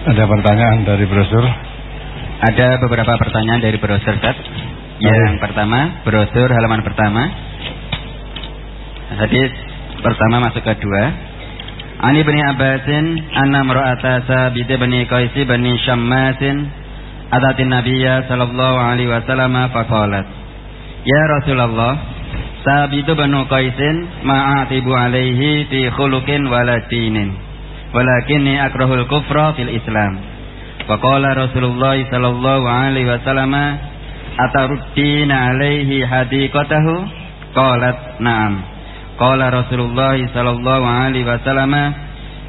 Ada pertanyaan dari brosur? Ada beberapa pertanyaan dari brosur, Ustaz. Yang pertama, brosur halaman pertama. Hadis pertama masuk kedua. Ani bin Abbasin anna mar'ata sabit bin Qais bin Syammasin atatin Nabiyya sallallahu alaihi wasallam faqalat Ya Rasulullah Sabit bin Qaisin ma'atibu alaihi fi khuluqin wala dinin walakinni akrahul kufra fil Islam. Faqala Rasulullah sallallahu alaihi wasallam ataruddina alaihi hadiqatahu? Qalat na'am. Qala Rasulullah sallallahu alaihi wasallam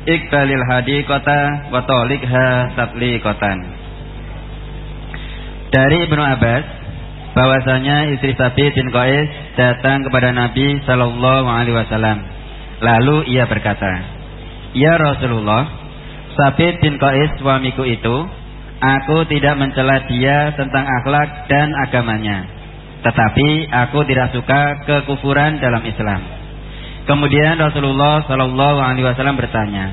ikbalil hadiqata wa talikha tatliqatan. Dari Ibnu Abbas bahwasanya istri Sabit bin Qais datang kepada Nabi sallallahu alaihi wasallam. Lalu ia berkata ya Rasulullah Sabit bin Qais suamiku itu Aku tidak mencela dia tentang akhlak dan agamanya. Tetapi aku tidak suka kekufuran dalam Islam. Kemudian Rasulullah Shallallahu Alaihi Wasallam bertanya,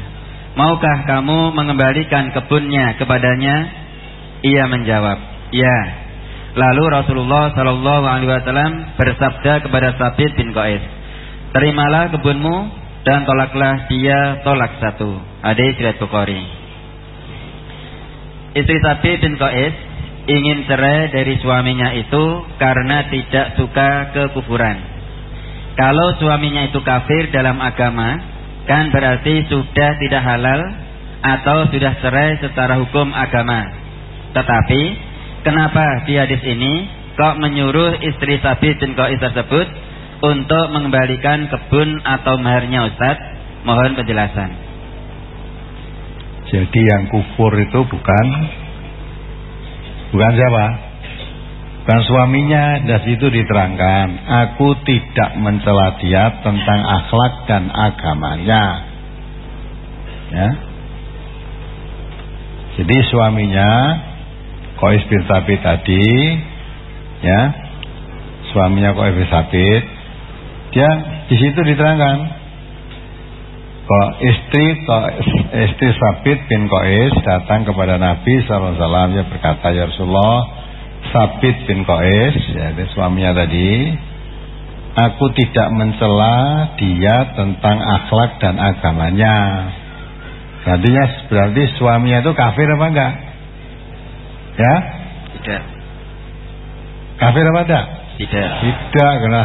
maukah kamu mengembalikan kebunnya kepadanya? Ia menjawab, ya. Lalu Rasulullah Shallallahu Alaihi Wasallam bersabda kepada Sabit bin Qais, terimalah kebunmu dan tolaklah dia tolak satu. Hadis riwayat Bukhari. Istri Sabi bin Qais ingin cerai dari suaminya itu karena tidak suka kekufuran. Kalau suaminya itu kafir dalam agama, kan berarti sudah tidak halal atau sudah cerai secara hukum agama. Tetapi, kenapa di hadis ini kok menyuruh istri Sabi bin Qais tersebut untuk mengembalikan kebun atau maharnya Ustaz? Mohon penjelasan. Jadi yang kufur itu bukan bukan siapa? Bukan suaminya, dan situ diterangkan, aku tidak mencela dia tentang akhlak dan agamanya. Ya. Jadi suaminya Qais bin Sabit tadi, ya, suaminya bin Sabit, dia di situ diterangkan. Kok istri kok istri Sabit bin Qais datang kepada Nabi sallallahu alaihi wasallam dia berkata ya Rasulullah Sabit bin Qais ya suaminya tadi aku tidak mencela dia tentang akhlak dan agamanya. Artinya berarti suaminya itu kafir apa enggak? Ya? Tidak. Kafir apa enggak? Tidak. Tidak karena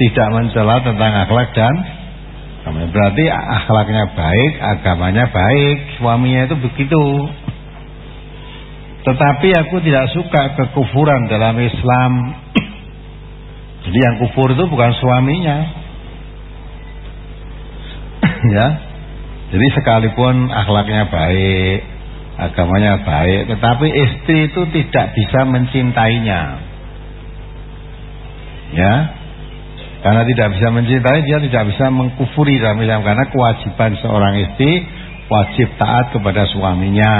tidak mencela tentang akhlak dan Berarti akhlaknya baik, agamanya baik, suaminya itu begitu. Tetapi aku tidak suka kekufuran dalam Islam. Jadi yang kufur itu bukan suaminya. ya. Jadi sekalipun akhlaknya baik, agamanya baik, tetapi istri itu tidak bisa mencintainya. Ya, karena tidak bisa mencintai dia tidak bisa mengkufuri dalam Islam karena kewajiban seorang istri wajib taat kepada suaminya.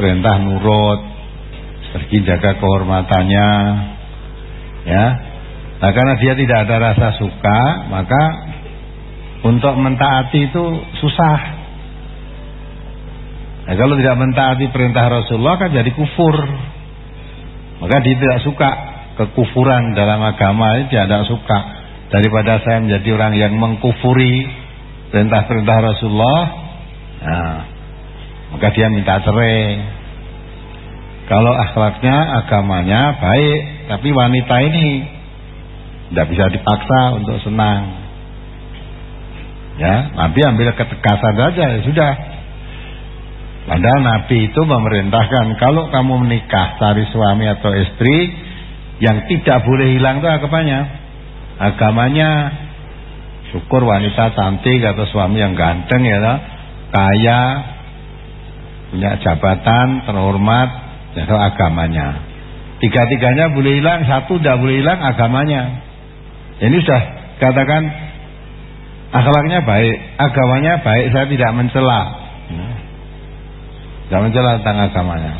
Perintah nurut, pergi jaga kehormatannya. Ya. Nah, karena dia tidak ada rasa suka, maka untuk mentaati itu susah. Nah, kalau tidak mentaati perintah Rasulullah kan jadi kufur. Maka dia tidak suka kekufuran dalam agama dia tidak suka. Daripada saya menjadi orang yang mengkufuri perintah-perintah Rasulullah nah, maka dia minta cerai. Kalau akhlaknya agamanya baik tapi wanita ini tidak bisa dipaksa untuk senang. Ya Nabi ambil ketegasan saja ya sudah. Padahal Nabi itu memerintahkan kalau kamu menikah cari suami atau istri yang tidak boleh hilang itu agamanya. Agamanya syukur wanita cantik atau suami yang ganteng ya kaya, punya jabatan, terhormat, ya itu agamanya. Tiga-tiganya boleh hilang, satu tidak boleh hilang agamanya. Ini sudah katakan akhlaknya baik, agamanya baik, saya tidak mencela. Tidak mencela tentang agamanya.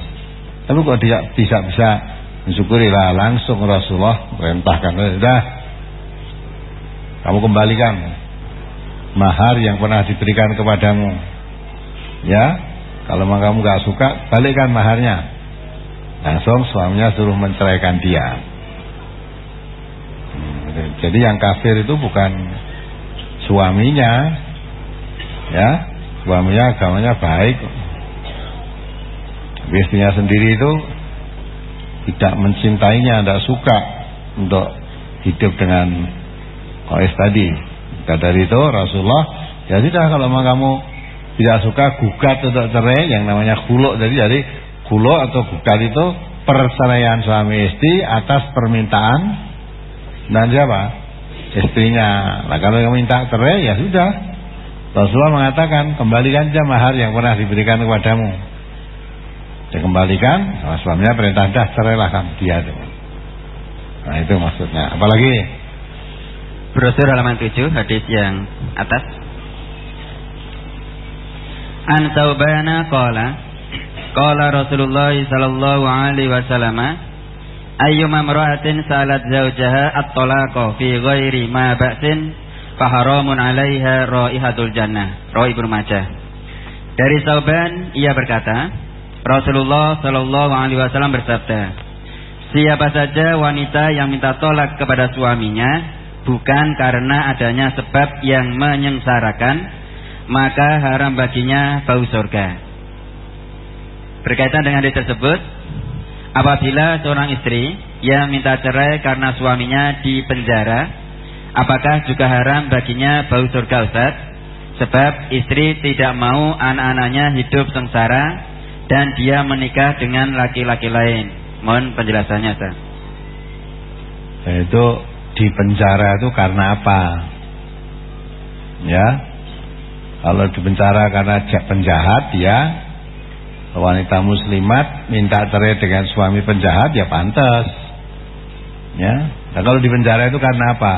Tapi kok tidak bisa-bisa Mensyukurilah langsung Rasulullah perintahkan sudah kamu kembalikan mahar yang pernah diberikan kepadamu Ya, kalau kamu gak suka, balikkan maharnya. Langsung suaminya suruh menceraikan dia. Hmm, jadi yang kafir itu bukan suaminya, ya, suaminya agamanya baik. Istrinya sendiri itu tidak mencintainya, tidak suka untuk hidup dengan Qais tadi. Maka dari itu Rasulullah, ya sudah kalau memang kamu tidak suka gugat untuk cerai yang namanya kuluk jadi jadi kuluk atau gugat itu perceraian suami istri atas permintaan dan siapa? Istrinya. Nah kalau kamu minta cerai ya sudah. Rasulullah mengatakan kembalikan saja mahar yang pernah diberikan kepadamu dikembalikan sama suaminya perintah dah cerailah kamu dia itu. Nah itu maksudnya. Apalagi brosur halaman 7 hadis yang atas. An Taubana qala qala Rasulullah sallallahu alaihi wasallam ayyuma imra'atin salat zawjaha at-talaqa fi ghairi ma ba'sin haramun 'alaiha raihatul jannah. Rawi Ibnu Dari Tauban ia berkata Rasulullah sallallahu alaihi wasallam bersabda Siapa saja wanita yang minta tolak kepada suaminya bukan karena adanya sebab yang menyengsarakan maka haram baginya bau surga. Berkaitan dengan hal tersebut, apabila seorang istri yang minta cerai karena suaminya di penjara, apakah juga haram baginya bau surga Ustaz? Sebab istri tidak mau anak-anaknya hidup sengsara dan dia menikah dengan laki-laki lain. Mohon penjelasannya Ustaz. Itu di penjara itu karena apa? Ya, kalau dipenjara karena penjahat ya wanita muslimat minta cerai dengan suami penjahat ya pantas. Ya. Nah kalau dipenjara itu karena apa?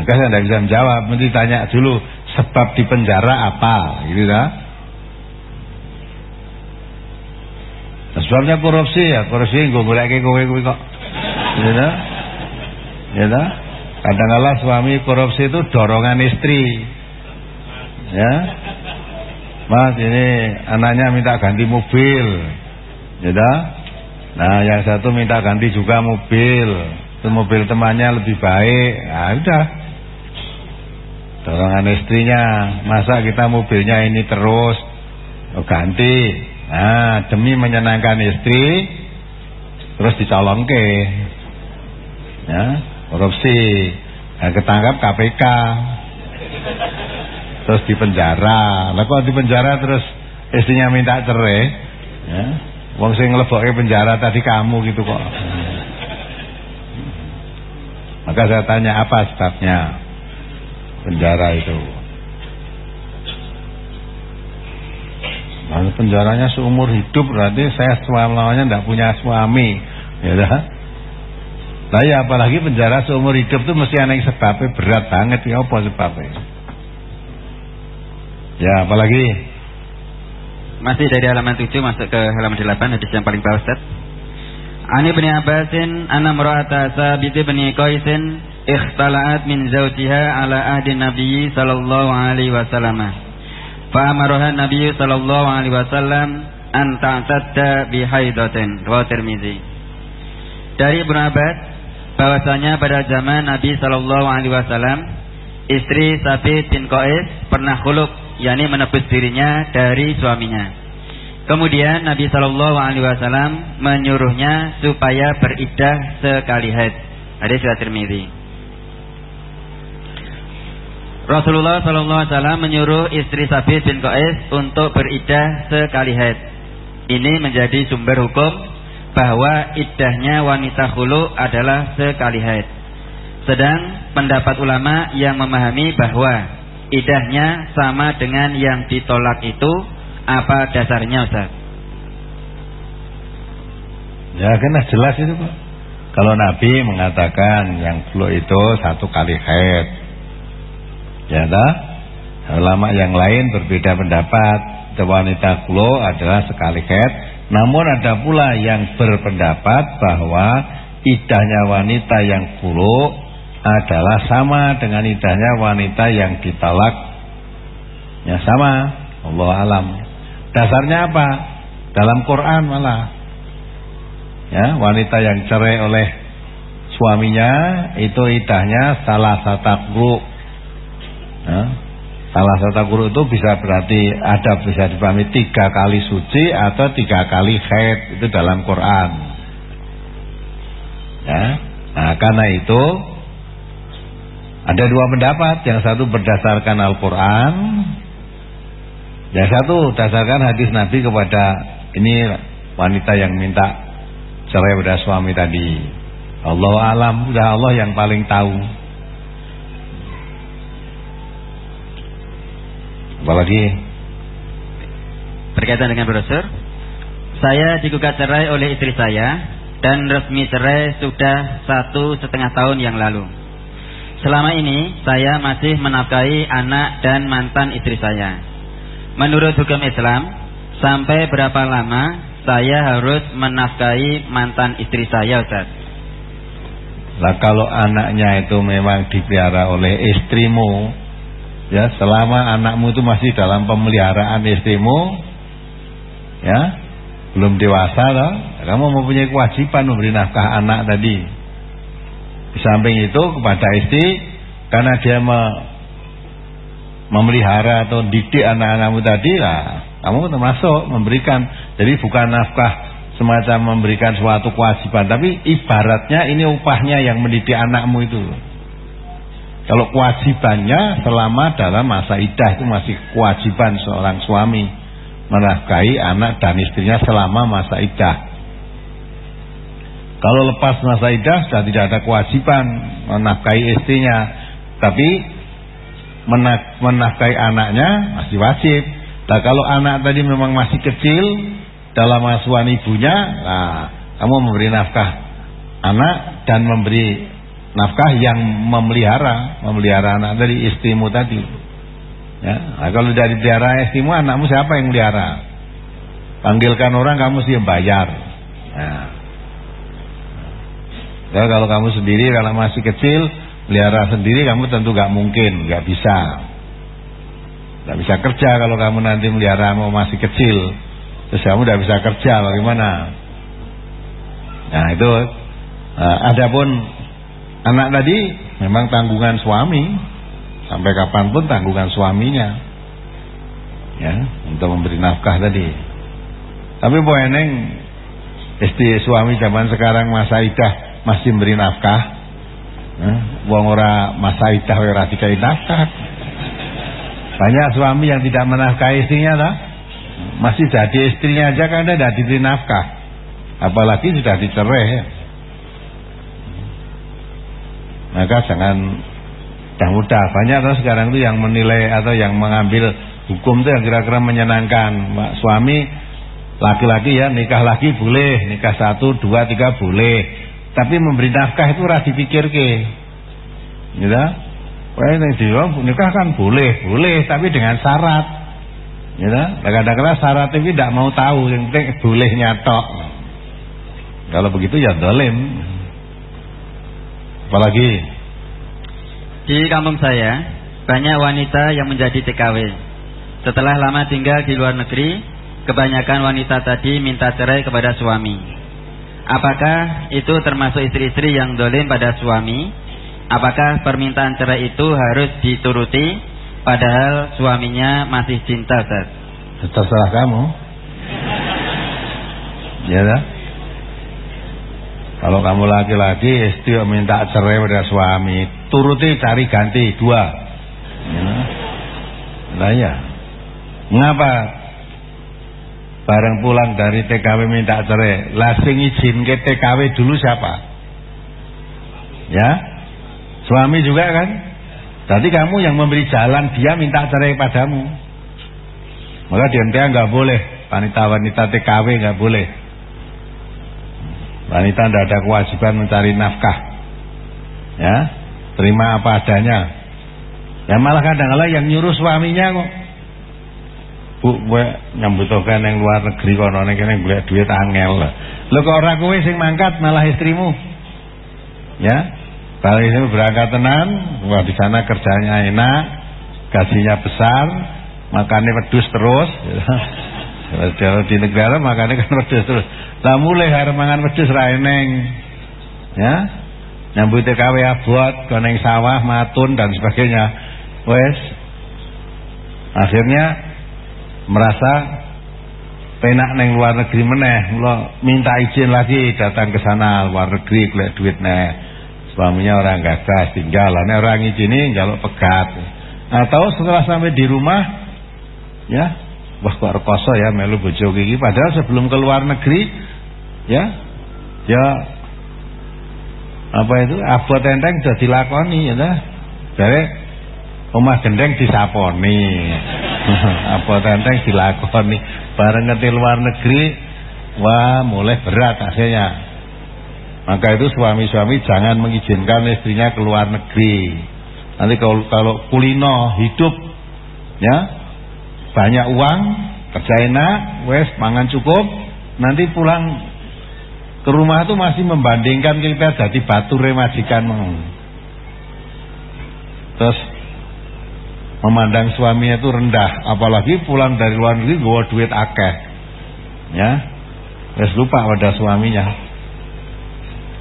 Maka saya tidak bisa menjawab, mesti tanya dulu sebab dipenjara apa, gitu dah. Sebabnya korupsi ya, korupsi gue golek kowe kowe kok. Gitu dah. Ya dah. Kadang-kala suami korupsi itu dorongan istri. Ya. Mas ini anaknya minta ganti mobil. Ya dah. Nah, yang satu minta ganti juga mobil. Itu mobil temannya lebih baik. Nah, udah. Dorongan istrinya, masa kita mobilnya ini terus oh, ganti. Nah, demi menyenangkan istri terus dicolongke. Ya, korupsi. Nah, ketangkap KPK terus di penjara lah kok di penjara terus istrinya minta cerai? Ya wong sing nglebokke penjara tadi kamu gitu kok. Maka saya tanya apa sebabnya penjara itu Lalu penjaranya seumur hidup berarti saya selamanya tidak punya suami ya dah lah ya apalagi penjara seumur hidup tuh mesti aneh sebabnya berat banget ya apa sebabnya? Ya apalagi masih dari halaman 7 masuk ke halaman 8 hadis yang paling bawah Ustaz. Ani bin Abbasin anna mar'ata Sabit bin Qaisin ikhtala'at min zawjiha ala ahdi Nabi sallallahu alaihi wasallam. Fa amaraha Nabi sallallahu alaihi wasallam an ta'tadda bi haidatin. Rawi Tirmizi. Dari Ibnu Abbas bahwasanya pada zaman Nabi Shallallahu Alaihi Wasallam istri Sabit bin Qais pernah khuluk yakni menebus dirinya dari suaminya. Kemudian Nabi Shallallahu Alaihi Wasallam menyuruhnya supaya beridah sekali haid. Hadis riwayat Tirmidzi. Rasulullah Shallallahu Alaihi Wasallam menyuruh istri Sabit bin Qais untuk beridah sekali haid. Ini menjadi sumber hukum bahwa iddahnya wanita hulu adalah sekali haid. Sedang pendapat ulama yang memahami bahwa idahnya sama dengan yang ditolak itu apa dasarnya Ustaz? Ya kan jelas itu Pak. Kalau Nabi mengatakan yang hulu itu satu kali haid. Ya dah. Ulama yang lain berbeda pendapat. Wanita hulu adalah sekali haid namun ada pula yang berpendapat bahwa idahnya wanita yang buruk adalah sama dengan idahnya wanita yang ditolak Ya sama, Allah alam. Dasarnya apa? Dalam Quran malah. Ya, wanita yang cerai oleh suaminya itu idahnya salah satu. Ya, salah satu guru itu bisa berarti ada bisa dipahami tiga kali suci atau tiga kali haid itu dalam Quran. Ya, nah karena itu ada dua pendapat, yang satu berdasarkan Al-Quran, yang satu berdasarkan hadis Nabi kepada ini wanita yang minta cerai pada suami tadi. Allah alam, sudah Allah yang paling tahu. Apalagi berkaitan dengan brosur, saya digugat cerai oleh istri saya dan resmi cerai sudah satu setengah tahun yang lalu. Selama ini saya masih menafkahi anak dan mantan istri saya. Menurut hukum Islam, sampai berapa lama saya harus menafkahi mantan istri saya, Ustaz? Lah kalau anaknya itu memang dipelihara oleh istrimu, ya selama anakmu itu masih dalam pemeliharaan istrimu, ya belum dewasa loh, kamu mempunyai kewajiban memberi nafkah anak tadi. Di samping itu kepada istri, karena dia me, memelihara atau didik anak-anakmu tadi lah, kamu termasuk memberikan. Jadi bukan nafkah semacam memberikan suatu kewajiban tapi ibaratnya ini upahnya yang mendidik anakmu itu kalau kewajibannya selama dalam masa idah itu masih kewajiban seorang suami menafkahi anak dan istrinya selama masa idah. Kalau lepas masa idah sudah tidak ada kewajiban menafkahi istrinya tapi menafkahi anaknya masih wajib. Nah kalau anak tadi memang masih kecil dalam asuhan ibunya, nah, kamu memberi nafkah anak dan memberi nafkah yang memelihara, memelihara anak dari istrimu tadi. Ya, nah, kalau dari pelihara istrimu, anakmu siapa yang melihara? Panggilkan orang, kamu sih bayar. Nah. Kalau kamu sendiri, kalau masih kecil, melihara sendiri, kamu tentu gak mungkin, gak bisa. Gak bisa kerja kalau kamu nanti melihara mau masih kecil. Terus kamu tidak bisa kerja bagaimana? Nah itu uh, Adapun anak tadi memang tanggungan suami sampai kapan pun tanggungan suaminya ya untuk memberi nafkah tadi. Tapi eneng istri suami zaman sekarang masa idah masih memberi nafkah. Wong ora masa idah ora dikai nafkah. Banyak suami yang tidak menafkahi istrinya lah masih jadi istrinya aja karena tidak diberi nafkah. Apalagi sudah dicerai. Maka jangan dah mudah. Banyak atau sekarang itu yang menilai atau yang mengambil hukum itu yang kira-kira menyenangkan. Mbak suami laki-laki ya nikah lagi boleh, nikah satu, dua, tiga boleh. Tapi memberi nafkah itu harus dipikir ke. Gitu? Wah ini nikah kan boleh, boleh tapi dengan syarat. Ya, kadang-kadang syarat itu tidak mau tahu, yang penting boleh nyatok. Kalau begitu ya dolim. Apalagi di kampung saya banyak wanita yang menjadi TKW. Setelah lama tinggal di luar negeri, kebanyakan wanita tadi minta cerai kepada suami. Apakah itu termasuk istri-istri yang dolim pada suami? Apakah permintaan cerai itu harus dituruti Padahal suaminya masih cinta Ustaz. Terserah kamu. Ya dah. Kalau kamu laki-laki istri minta cerai pada suami, turuti cari ganti dua. Nah ya. Mengapa bareng pulang dari TKW minta cerai, lasing izin ke TKW dulu siapa? Ya? Suami juga kan? Berarti kamu yang memberi jalan dia minta cerai padamu. Maka di NTA nggak boleh, wanita-wanita TKW nggak boleh. Wanita tidak ada kewajiban mencari nafkah. Ya, terima apa adanya. Ya malah kadang-kadang yang nyuruh suaminya kok. Bu, gue nyambutokan yang luar negeri kono nek kene golek duit angel. Lho kok ora kowe sing mangkat malah istrimu. Ya, kalau ini berangkat tenan, wah di sana kerjanya enak, gajinya besar, makannya wedus terus. Kalau di negara makannya kan wedus terus. Lah mulai harus mangan wedus raineng. Ya. Nyambut TKW abot, koneng sawah, matun dan sebagainya. Wes. Akhirnya merasa penak neng luar negeri meneh, lo minta izin lagi datang ke sana luar negeri kuliah duit neh. Suaminya orang gagas ane orang izini jaluk pegat. Atau setelah sampai di rumah, ya, wah kok rekoso ya melu bojo gigi. Padahal sebelum ke luar negeri, ya, ya apa itu abot enteng sudah dilakoni ya dah. Dari omah gendeng disaponi. abot enteng dilakoni. Bareng ngerti luar negeri, wah mulai berat hasilnya. Maka itu suami-suami jangan mengizinkan istrinya ke luar negeri. Nanti kalau, kalau kulino hidup, ya banyak uang, kerja enak, wes mangan cukup, nanti pulang ke rumah itu masih membandingkan kita jadi batu remajikan. Terus memandang suaminya itu rendah apalagi pulang dari luar negeri bawa duit akeh. Ya terus lupa pada suaminya.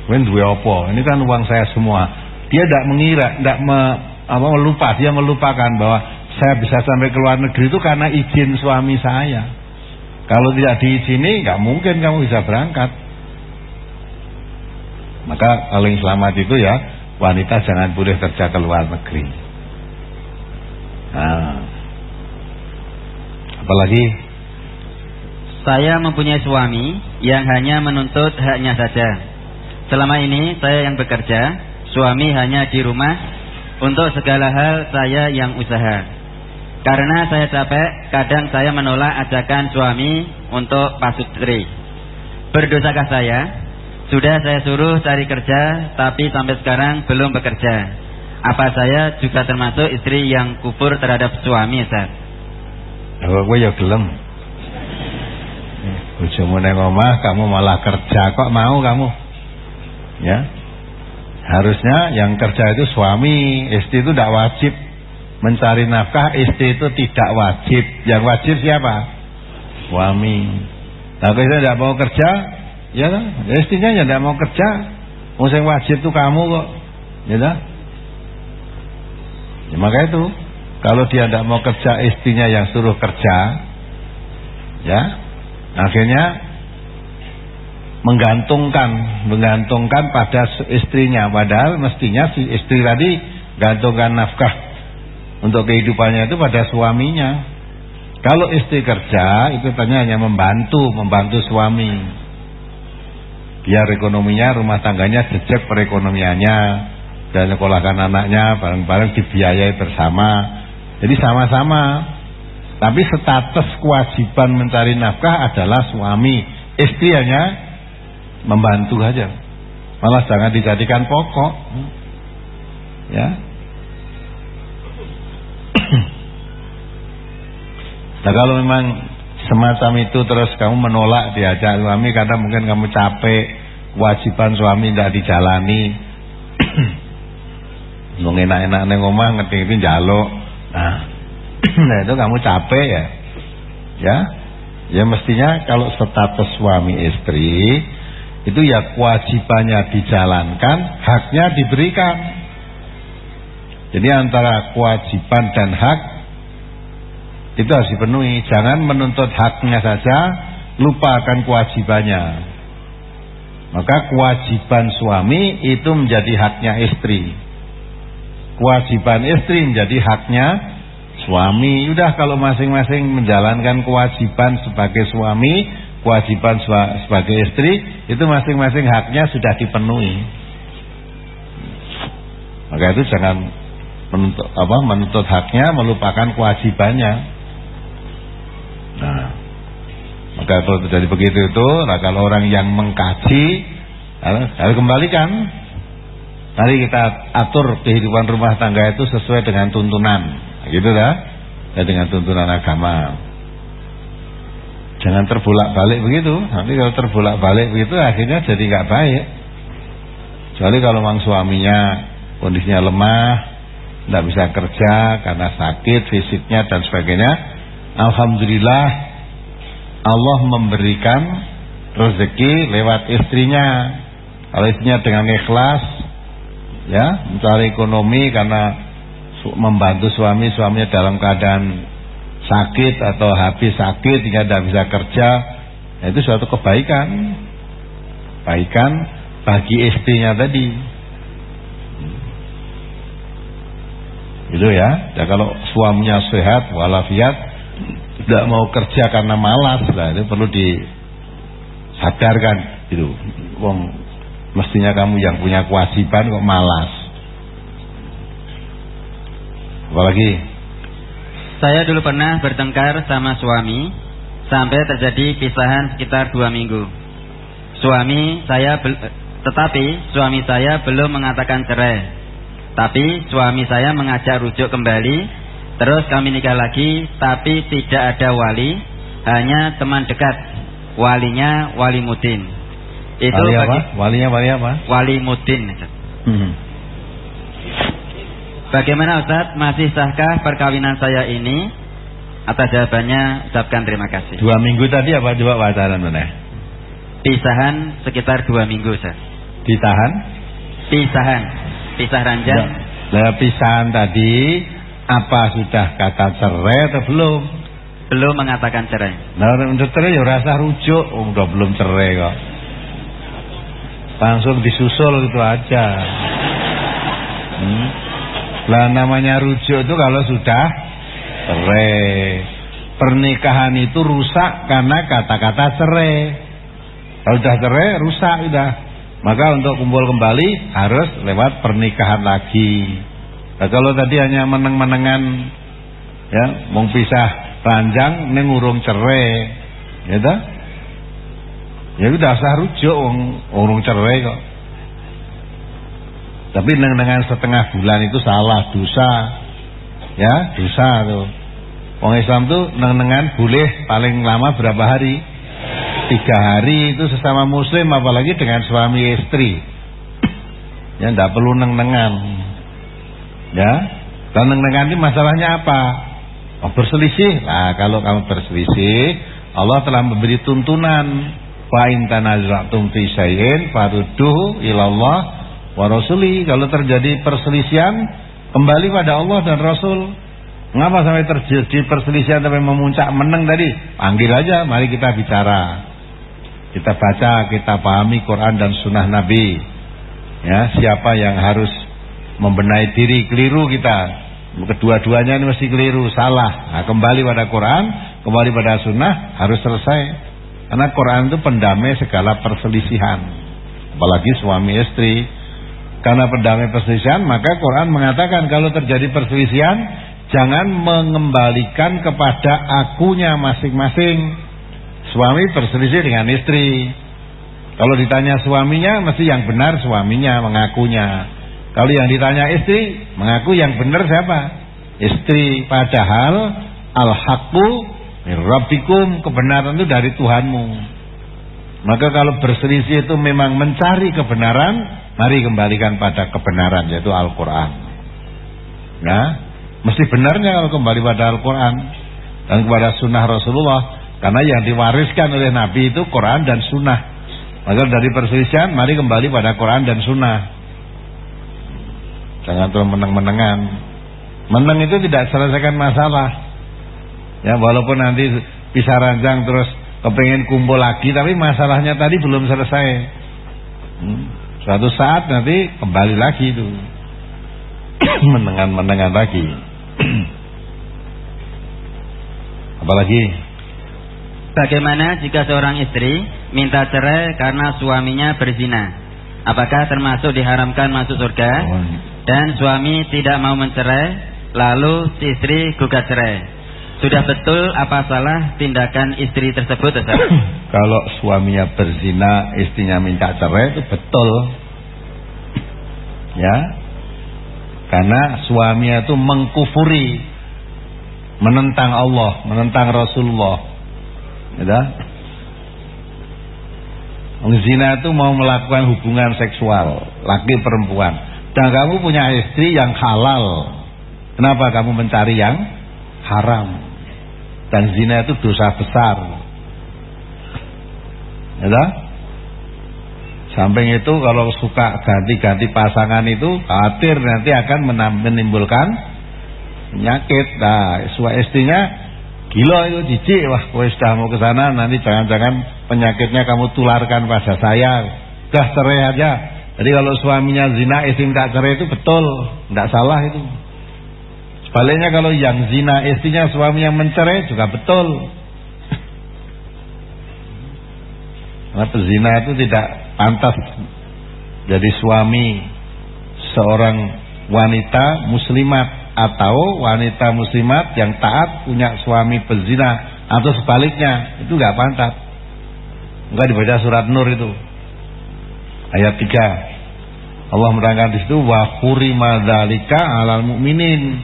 Wen dua opo ini kan uang saya semua. Dia tidak mengira tidak me, apa melupa dia melupakan bahwa saya bisa sampai ke luar negeri itu karena izin suami saya kalau tidak diizini nggak mungkin kamu bisa berangkat maka paling selamat itu ya wanita jangan boleh kerja ke luar negeri. Nah, apalagi saya mempunyai suami yang hanya menuntut haknya saja. Selama ini saya yang bekerja, suami hanya di rumah untuk segala hal saya yang usaha. Karena saya capek, kadang saya menolak ajakan suami untuk pasutri. Berdosakah saya? Sudah saya suruh cari kerja, tapi sampai sekarang belum bekerja. Apa saya juga termasuk istri yang kufur terhadap suami, Ustaz? Oh, gue ya gelem. Bojomu neng omah, kamu malah kerja kok mau kamu? Ya. Harusnya yang kerja itu suami, istri itu tidak wajib mencari nafkah, istri itu tidak wajib. Yang wajib siapa? Suami. Nah, kalau tidak mau kerja, Ya kan? Ya, istrinya ya tidak mau kerja. Yang wajib tuh kamu kok. Ya kan? Ya, maka itu kalau dia tidak mau kerja istrinya yang suruh kerja ya akhirnya menggantungkan menggantungkan pada istrinya padahal mestinya si istri tadi gantungkan nafkah untuk kehidupannya itu pada suaminya. Kalau istri kerja itu tanya hanya membantu membantu suami. Biar ekonominya rumah tangganya jejak perekonomiannya. Dan sekolahkan anaknya bareng-bareng dibiayai bersama. Jadi sama-sama. Tapi status kewajiban mencari nafkah adalah suami. Istri hanya membantu saja. Malah jangan dijadikan pokok. Ya nah kalau memang semacam itu terus kamu menolak diajak suami karena mungkin kamu capek kewajiban suami tidak dijalani. Nung enak-enak neng omah ngerti-ngerti jaluk nah, nah itu kamu capek ya. Ya ya mestinya kalau status suami istri itu ya kewajibannya dijalankan haknya diberikan. Jadi antara kewajiban dan hak itu harus dipenuhi. Jangan menuntut haknya saja, lupakan kewajibannya. Maka kewajiban suami itu menjadi haknya istri. Kewajiban istri menjadi haknya suami. Udah kalau masing-masing menjalankan kewajiban sebagai suami, kewajiban sebagai istri, itu masing-masing haknya sudah dipenuhi. Maka itu jangan menuntut apa menuntut haknya melupakan kewajibannya. Nah, maka kalau terjadi begitu itu, nah kalau orang yang mengkaji, harus kembalikan. Mari kita atur kehidupan rumah tangga itu sesuai dengan tuntunan, gitu dah, ya dengan tuntunan agama. Jangan terbolak-balik begitu. Nanti kalau terbolak-balik begitu akhirnya jadi nggak baik. Kecuali kalau memang suaminya kondisinya lemah, tidak bisa kerja karena sakit fisiknya dan sebagainya, Alhamdulillah Allah memberikan rezeki lewat istrinya. Kalau istrinya dengan ikhlas ya, mencari ekonomi karena membantu suami, suaminya dalam keadaan sakit atau habis sakit hingga tidak bisa kerja, ya itu suatu kebaikan. Kebaikan bagi istrinya tadi. Itu ya. Dan kalau suaminya sehat walafiat tidak mau kerja karena malas, lah itu perlu disadarkan itu. Wong mestinya kamu yang punya kewajiban kok malas. Apalagi? Saya dulu pernah bertengkar sama suami sampai terjadi pisahan sekitar dua minggu. Suami saya tetapi suami saya belum mengatakan cerai. Tapi suami saya mengajak rujuk kembali, terus kami nikah lagi, tapi tidak ada wali, hanya teman dekat. Walinya wali mutin. Itu wali apa? Bagi, Walinya wali apa? Wali mutin. Hmm. Bagaimana Ustaz? Masih sahkah perkawinan saya ini? Atas jawabannya ucapkan terima kasih. Dua minggu tadi apa coba wajaran mana? Pisahan sekitar dua minggu Ustaz. Ditahan? Pisahan pisah ranjang. Nah, pisahan tadi apa sudah kata cerai atau belum? Belum mengatakan cerai. Nah, untuk cerai ya rasa rujuk, oh, udah belum cerai kok. Langsung disusul gitu aja. Hmm. Lah namanya rujuk itu kalau sudah cerai. Pernikahan itu rusak karena kata-kata cerai. Kalau sudah cerai rusak sudah. Maka untuk kumpul kembali harus lewat pernikahan lagi. Nah, kalau tadi hanya meneng-menengan ya, mau pisah ranjang ning urung cerai, dah. Ya udah sah rujuk wong urung cerai kok. Tapi neng-nengan setengah bulan itu salah, dosa. Ya, dosa tuh. Wong Islam tuh neng-nengan boleh paling lama berapa hari? tiga hari itu sesama muslim apalagi dengan suami istri ya tidak perlu neng-nengan ya dan neng-nengan ini masalahnya apa oh, berselisih nah kalau kamu berselisih Allah telah memberi tuntunan fa in tanaza'tum fi syai'in farudduhu ilallah wa rasuli kalau terjadi perselisihan kembali pada Allah dan Rasul Mengapa sampai terjadi perselisihan sampai memuncak menang tadi? Panggil aja, mari kita bicara. Kita baca, kita pahami Quran dan Sunnah Nabi. Ya, siapa yang harus membenahi diri keliru kita. Kedua-duanya ini mesti keliru, salah. Nah, kembali pada Quran, kembali pada Sunnah harus selesai. Karena Quran itu pendamai segala perselisihan. Apalagi suami istri. Karena pendamai perselisihan, maka Quran mengatakan kalau terjadi perselisihan, jangan mengembalikan kepada akunya masing-masing Suami berselisih dengan istri. Kalau ditanya suaminya, mesti yang benar suaminya mengakunya. Kalau yang ditanya istri, mengaku yang benar siapa? Istri. Padahal al-haqqu rabbikum, kebenaran itu dari Tuhanmu. Maka kalau berselisih itu memang mencari kebenaran, mari kembalikan pada kebenaran yaitu Al-Qur'an. Ya, mesti benarnya kalau kembali pada Al-Qur'an dan kepada sunnah Rasulullah karena yang diwariskan oleh Nabi itu Quran dan Sunnah. Maka dari perselisihan, mari kembali pada Quran dan Sunnah. Jangan terus meneng-menengan. Meneng itu tidak selesaikan masalah. Ya, walaupun nanti bisa ranjang terus kepengen kumpul lagi, tapi masalahnya tadi belum selesai. Hmm. Suatu saat nanti kembali lagi itu. menengan-menengan lagi. Apalagi Bagaimana jika seorang istri minta cerai karena suaminya berzina? Apakah termasuk diharamkan masuk surga? Oh. Dan suami tidak mau mencerai, lalu istri gugat cerai. Sudah betul apa salah tindakan istri tersebut Kalau suaminya berzina, istrinya minta cerai itu betul. Ya. Karena suaminya itu mengkufuri menentang Allah, menentang Rasulullah Ya. Zina itu mau melakukan hubungan seksual laki perempuan dan kamu punya istri yang halal. Kenapa kamu mencari yang haram? Dan zina itu dosa besar. Ya Samping itu kalau suka ganti-ganti pasangan itu khawatir nanti akan menimbulkan penyakit. Nah, suami istrinya gila itu jijik. Wah, kowe sudah mau ke sana nanti jangan-jangan penyakitnya kamu tularkan pada saya. Dah cerai aja. Jadi kalau suaminya zina istri minta cerai itu betul, tidak salah itu. Sebaliknya kalau yang zina istrinya suami yang mencerai juga betul. Karena pezina itu tidak pantas jadi suami seorang wanita muslimat atau wanita muslimat yang taat punya suami pezina atau sebaliknya itu nggak pantas. Enggak dibaca surat Nur itu. Ayat 3. Allah menerangkan di situ wa hurima dzalika 'alal mu'minin.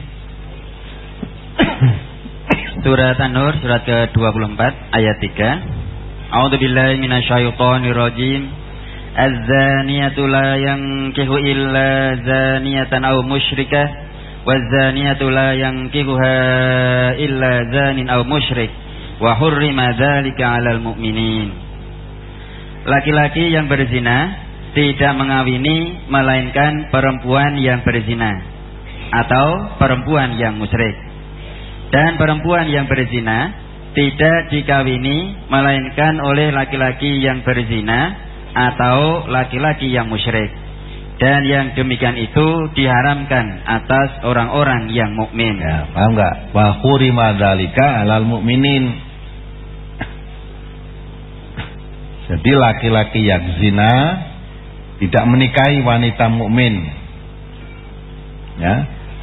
Surat An-Nur surat ke-24 ayat 3. A'udzu billahi minasyaitonir rajim. Az-zaniyatu la yankihu illa zaniyatan aw musyrikah la yankihuha illa zanin aw musyrik wa hurrima dzalika 'alal mu'minin. Laki-laki yang berzina tidak mengawini melainkan perempuan yang berzina atau perempuan yang musyrik. Dan perempuan yang berzina tidak dikawini melainkan oleh laki-laki yang berzina atau laki-laki yang musyrik. Dan yang demikian itu diharamkan atas orang-orang yang mukmin. Ya, paham enggak? Wa hurima dzalika 'alal mukminin. Jadi laki-laki yang zina tidak menikahi wanita mukmin. Ya,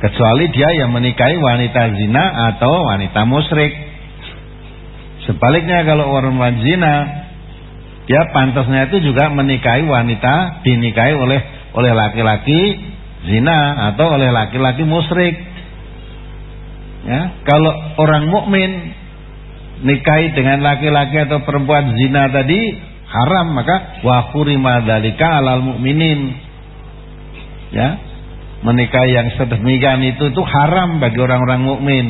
kecuali dia yang menikahi wanita zina atau wanita musyrik. Sebaliknya kalau orang zina dia pantasnya itu juga menikahi wanita dinikahi oleh oleh laki-laki zina atau oleh laki-laki musyrik. Ya, kalau orang mukmin nikahi dengan laki-laki atau perempuan zina tadi haram maka wa hurima dzalika alal mukminin. Ya. Menikahi yang sedemikian itu itu haram bagi orang-orang mukmin.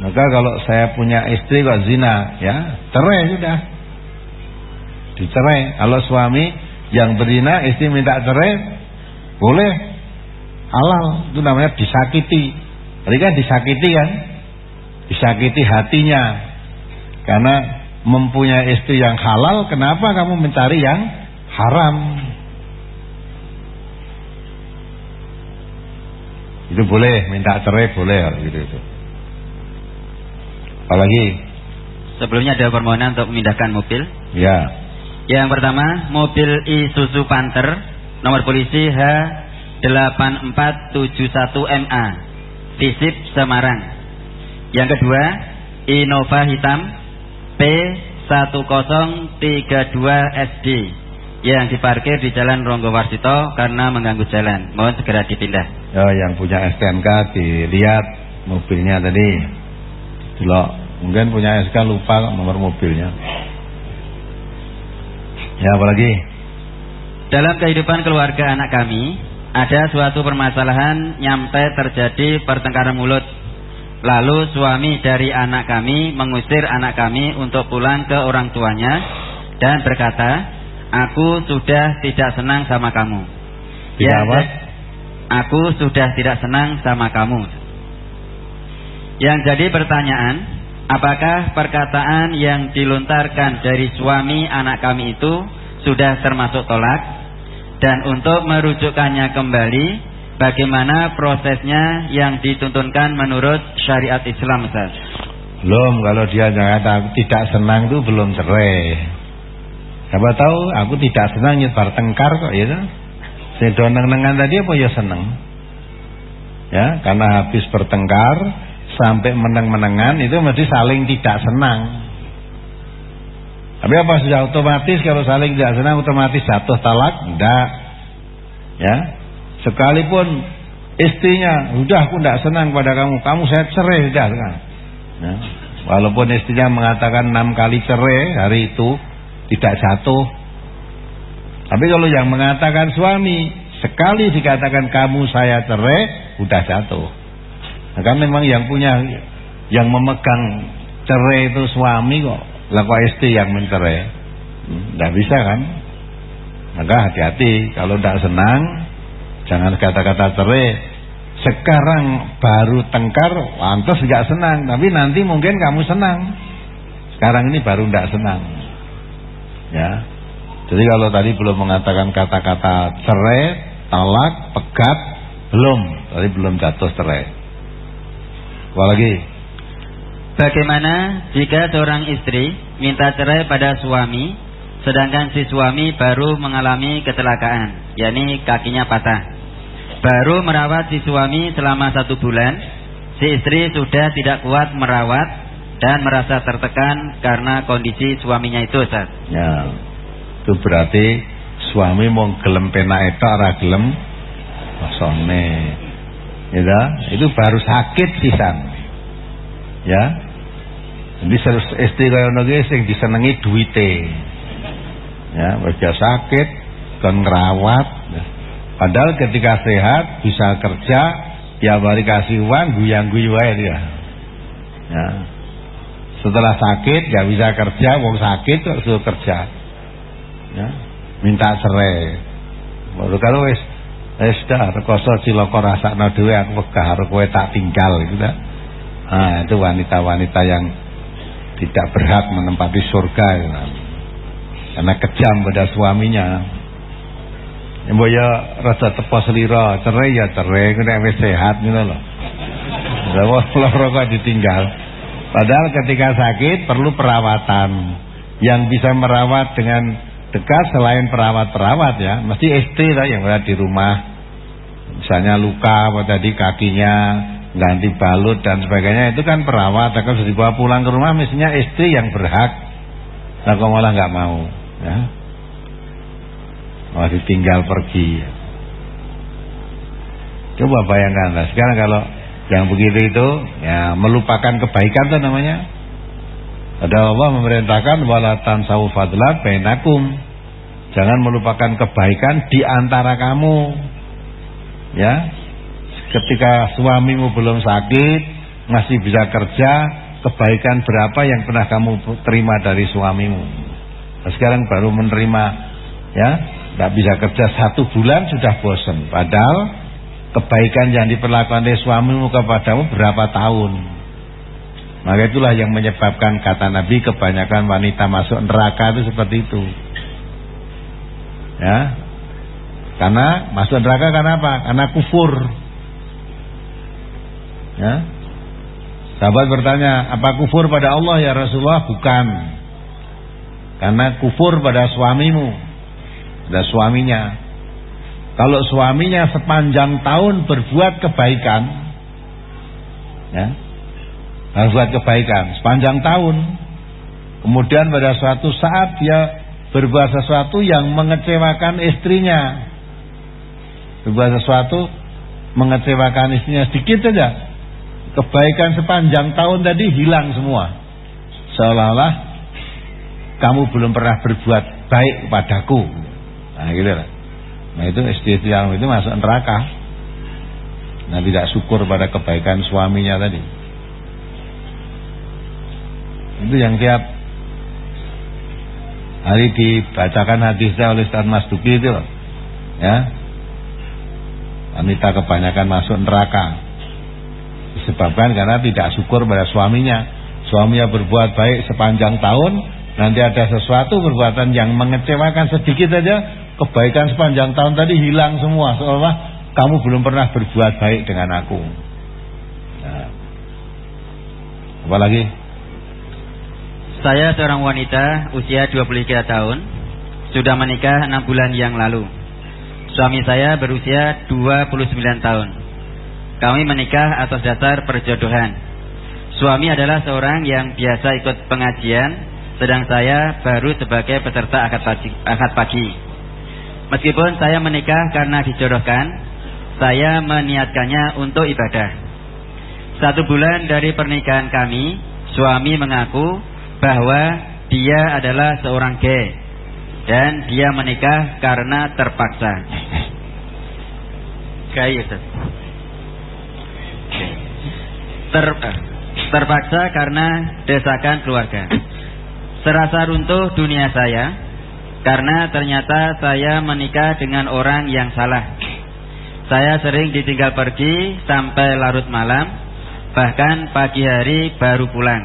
Maka kalau saya punya istri kok zina, ya cerai sudah dicerai. Kalau suami yang berzina istri minta cerai boleh halal itu namanya disakiti. Kan disakiti kan? Disakiti hatinya. Karena mempunyai istri yang halal, kenapa kamu mencari yang haram? Itu boleh minta cerai boleh gitu itu. Apalagi sebelumnya ada permohonan untuk memindahkan mobil. Ya. Yang pertama, mobil Isuzu Panther nomor polisi H8471MA, Visip Semarang. Yang kedua, Innova hitam P1032SD yang diparkir di Jalan Ronggo Warsito karena mengganggu jalan. Mohon segera dipindah. Oh, yang punya STNK dilihat mobilnya tadi. Delok, mungkin punya SK lupa nomor mobilnya. Ya apalagi? Dalam kehidupan keluarga anak kami ada suatu permasalahan nyampe terjadi pertengkaran mulut. Lalu suami dari anak kami mengusir anak kami untuk pulang ke orang tuanya dan berkata, "Aku sudah tidak senang sama kamu." Ya, apa? Aku sudah tidak senang sama kamu. Yang jadi pertanyaan, Apakah perkataan yang dilontarkan dari suami anak kami itu sudah termasuk tolak? Dan untuk merujukkannya kembali, bagaimana prosesnya yang dituntunkan menurut syariat Islam, Ustaz? Belum, kalau dia tidak senang itu belum cerai. Siapa tahu aku tidak senang nyebar tengkar kok ya. Saya doneng-nengan tadi apa ya senang? Ya, karena habis bertengkar sampai menang-menangan itu mesti saling tidak senang. Tapi apa sudah otomatis kalau saling tidak senang otomatis jatuh talak? Tidak. Ya. Sekalipun istrinya, "Udah aku tidak senang pada kamu, kamu saya cerai sudah." Kan? Walaupun istrinya mengatakan enam kali cerai hari itu tidak jatuh. Tapi kalau yang mengatakan suami sekali dikatakan kamu saya cerai, udah jatuh. Maka memang yang punya Yang memegang cerai itu suami kok. Lah kok istri yang mencerai? Tidak hmm, bisa kan? Maka hati-hati kalau tidak senang jangan kata-kata cerai. Sekarang baru tengkar, lantas nggak senang, tapi nanti mungkin kamu senang. Sekarang ini baru tidak senang. Ya. Jadi kalau tadi belum mengatakan kata-kata cerai, talak, pegat, belum. Tadi belum jatuh cerai. Apalagi? Bagaimana jika seorang istri minta cerai pada suami, sedangkan si suami baru mengalami kecelakaan, yakni kakinya patah. Baru merawat si suami selama satu bulan, si istri sudah tidak kuat merawat dan merasa tertekan karena kondisi suaminya itu, Ustaz. Ya, itu berarti suami mau gelem pena itu ora gelem kosone. Ya, itu baru sakit sisan. Ya. Jadi istri kaya ngono sing disenengi duite. Ya, wis sakit kon ngrawat. Ya. Padahal ketika sehat bisa kerja, ya bari kasih uang guyang-guyu dia. Ya. Setelah sakit gak bisa kerja, wong sakit kok suruh kerja. Ya. Minta cerai. Baru kalau wis wis dah rekoso cilaka rasakno dhewe aku wegah karo kowe tak tinggal gitu. Nah, itu wanita-wanita yang tidak berhak menempati surga ya. Karena kejam pada suaminya. Mbok ya rasa tepo selira, cerai ya cerai, nek wis sehat ngono lho. Lah loro kok ditinggal. Padahal ketika sakit perlu perawatan. Yang bisa merawat dengan dekat selain perawat-perawat ya, mesti istri lah yang berada di rumah. Misalnya luka apa tadi kakinya ganti balut dan sebagainya itu kan perawat akan dibawa pulang ke rumah mestinya istri yang berhak. Nah kok malah nggak mau ya. Oh ditinggal pergi. Coba bayangkan lah Sekarang kalau yang begitu itu ya Melupakan kebaikan itu namanya. Ada Allah memerintahkan Walatan fadlat bainakum. Jangan melupakan kebaikan Di antara kamu. Ya. Ketika suamimu belum sakit Masih bisa kerja Kebaikan berapa yang pernah kamu terima dari suamimu? Nah, Sekarang baru menerima Ya tidak bisa kerja satu bulan sudah bosan. Padahal kebaikan yang diperlakukan oleh suamimu kepadamu berapa tahun. Maka itulah yang menyebabkan kata Nabi kebanyakan wanita masuk neraka itu seperti itu. Ya. Karena masuk neraka karena apa? Karena kufur. Ya. Sahabat bertanya, apa kufur pada Allah ya Rasulullah? Bukan. Karena kufur pada suamimu dan suaminya. Kalau suaminya sepanjang tahun berbuat kebaikan, ya, berbuat kebaikan sepanjang tahun, kemudian pada suatu saat dia berbuat sesuatu yang mengecewakan istrinya, berbuat sesuatu mengecewakan istrinya sedikit saja, kebaikan sepanjang tahun tadi hilang semua, seolah-olah kamu belum pernah berbuat baik kepadaku. Nah gitu lah. Nah itu yang itu masuk neraka. Nah tidak syukur pada kebaikan suaminya tadi. Itu yang tiap hari dibacakan hadisnya oleh Ustaz Mas Duki itu loh. Ya. Wanita kebanyakan masuk neraka. Disebabkan karena tidak syukur pada suaminya. Suaminya berbuat baik sepanjang tahun, nanti ada sesuatu perbuatan yang mengecewakan sedikit saja, kebaikan sepanjang tahun tadi hilang semua seolah kamu belum pernah berbuat baik dengan aku. Nah. Apa lagi? Saya seorang wanita usia 23 tahun, sudah menikah 6 bulan yang lalu. Suami saya berusia 29 tahun. Kami menikah atas dasar perjodohan. Suami adalah seorang yang biasa ikut pengajian, sedang saya baru sebagai peserta akad pagi. Akad pagi. Meskipun saya menikah karena dijodohkan, saya meniatkannya untuk ibadah. Satu bulan dari pernikahan kami, suami mengaku bahwa dia adalah seorang gay dan dia menikah karena terpaksa. Gay Ter, Terpaksa karena desakan keluarga. Serasa runtuh dunia saya karena ternyata saya menikah dengan orang yang salah. Saya sering ditinggal pergi sampai larut malam, bahkan pagi hari baru pulang.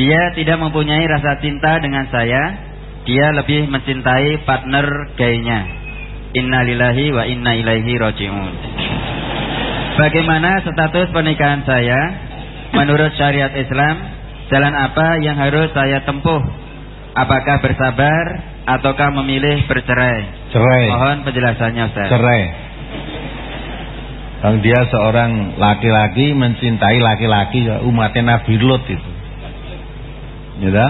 Dia tidak mempunyai rasa cinta dengan saya, dia lebih mencintai partner gayanya. Innalillahi wa inna ilaihi roji'un. Bagaimana status pernikahan saya? Menurut syariat Islam, Jalan apa yang harus saya tempuh? Apakah bersabar ataukah memilih bercerai? Cerai. Mohon penjelasannya Ustaz. Cerai. Kalau dia seorang laki-laki mencintai laki-laki umatnya Nabi Lut itu. Ya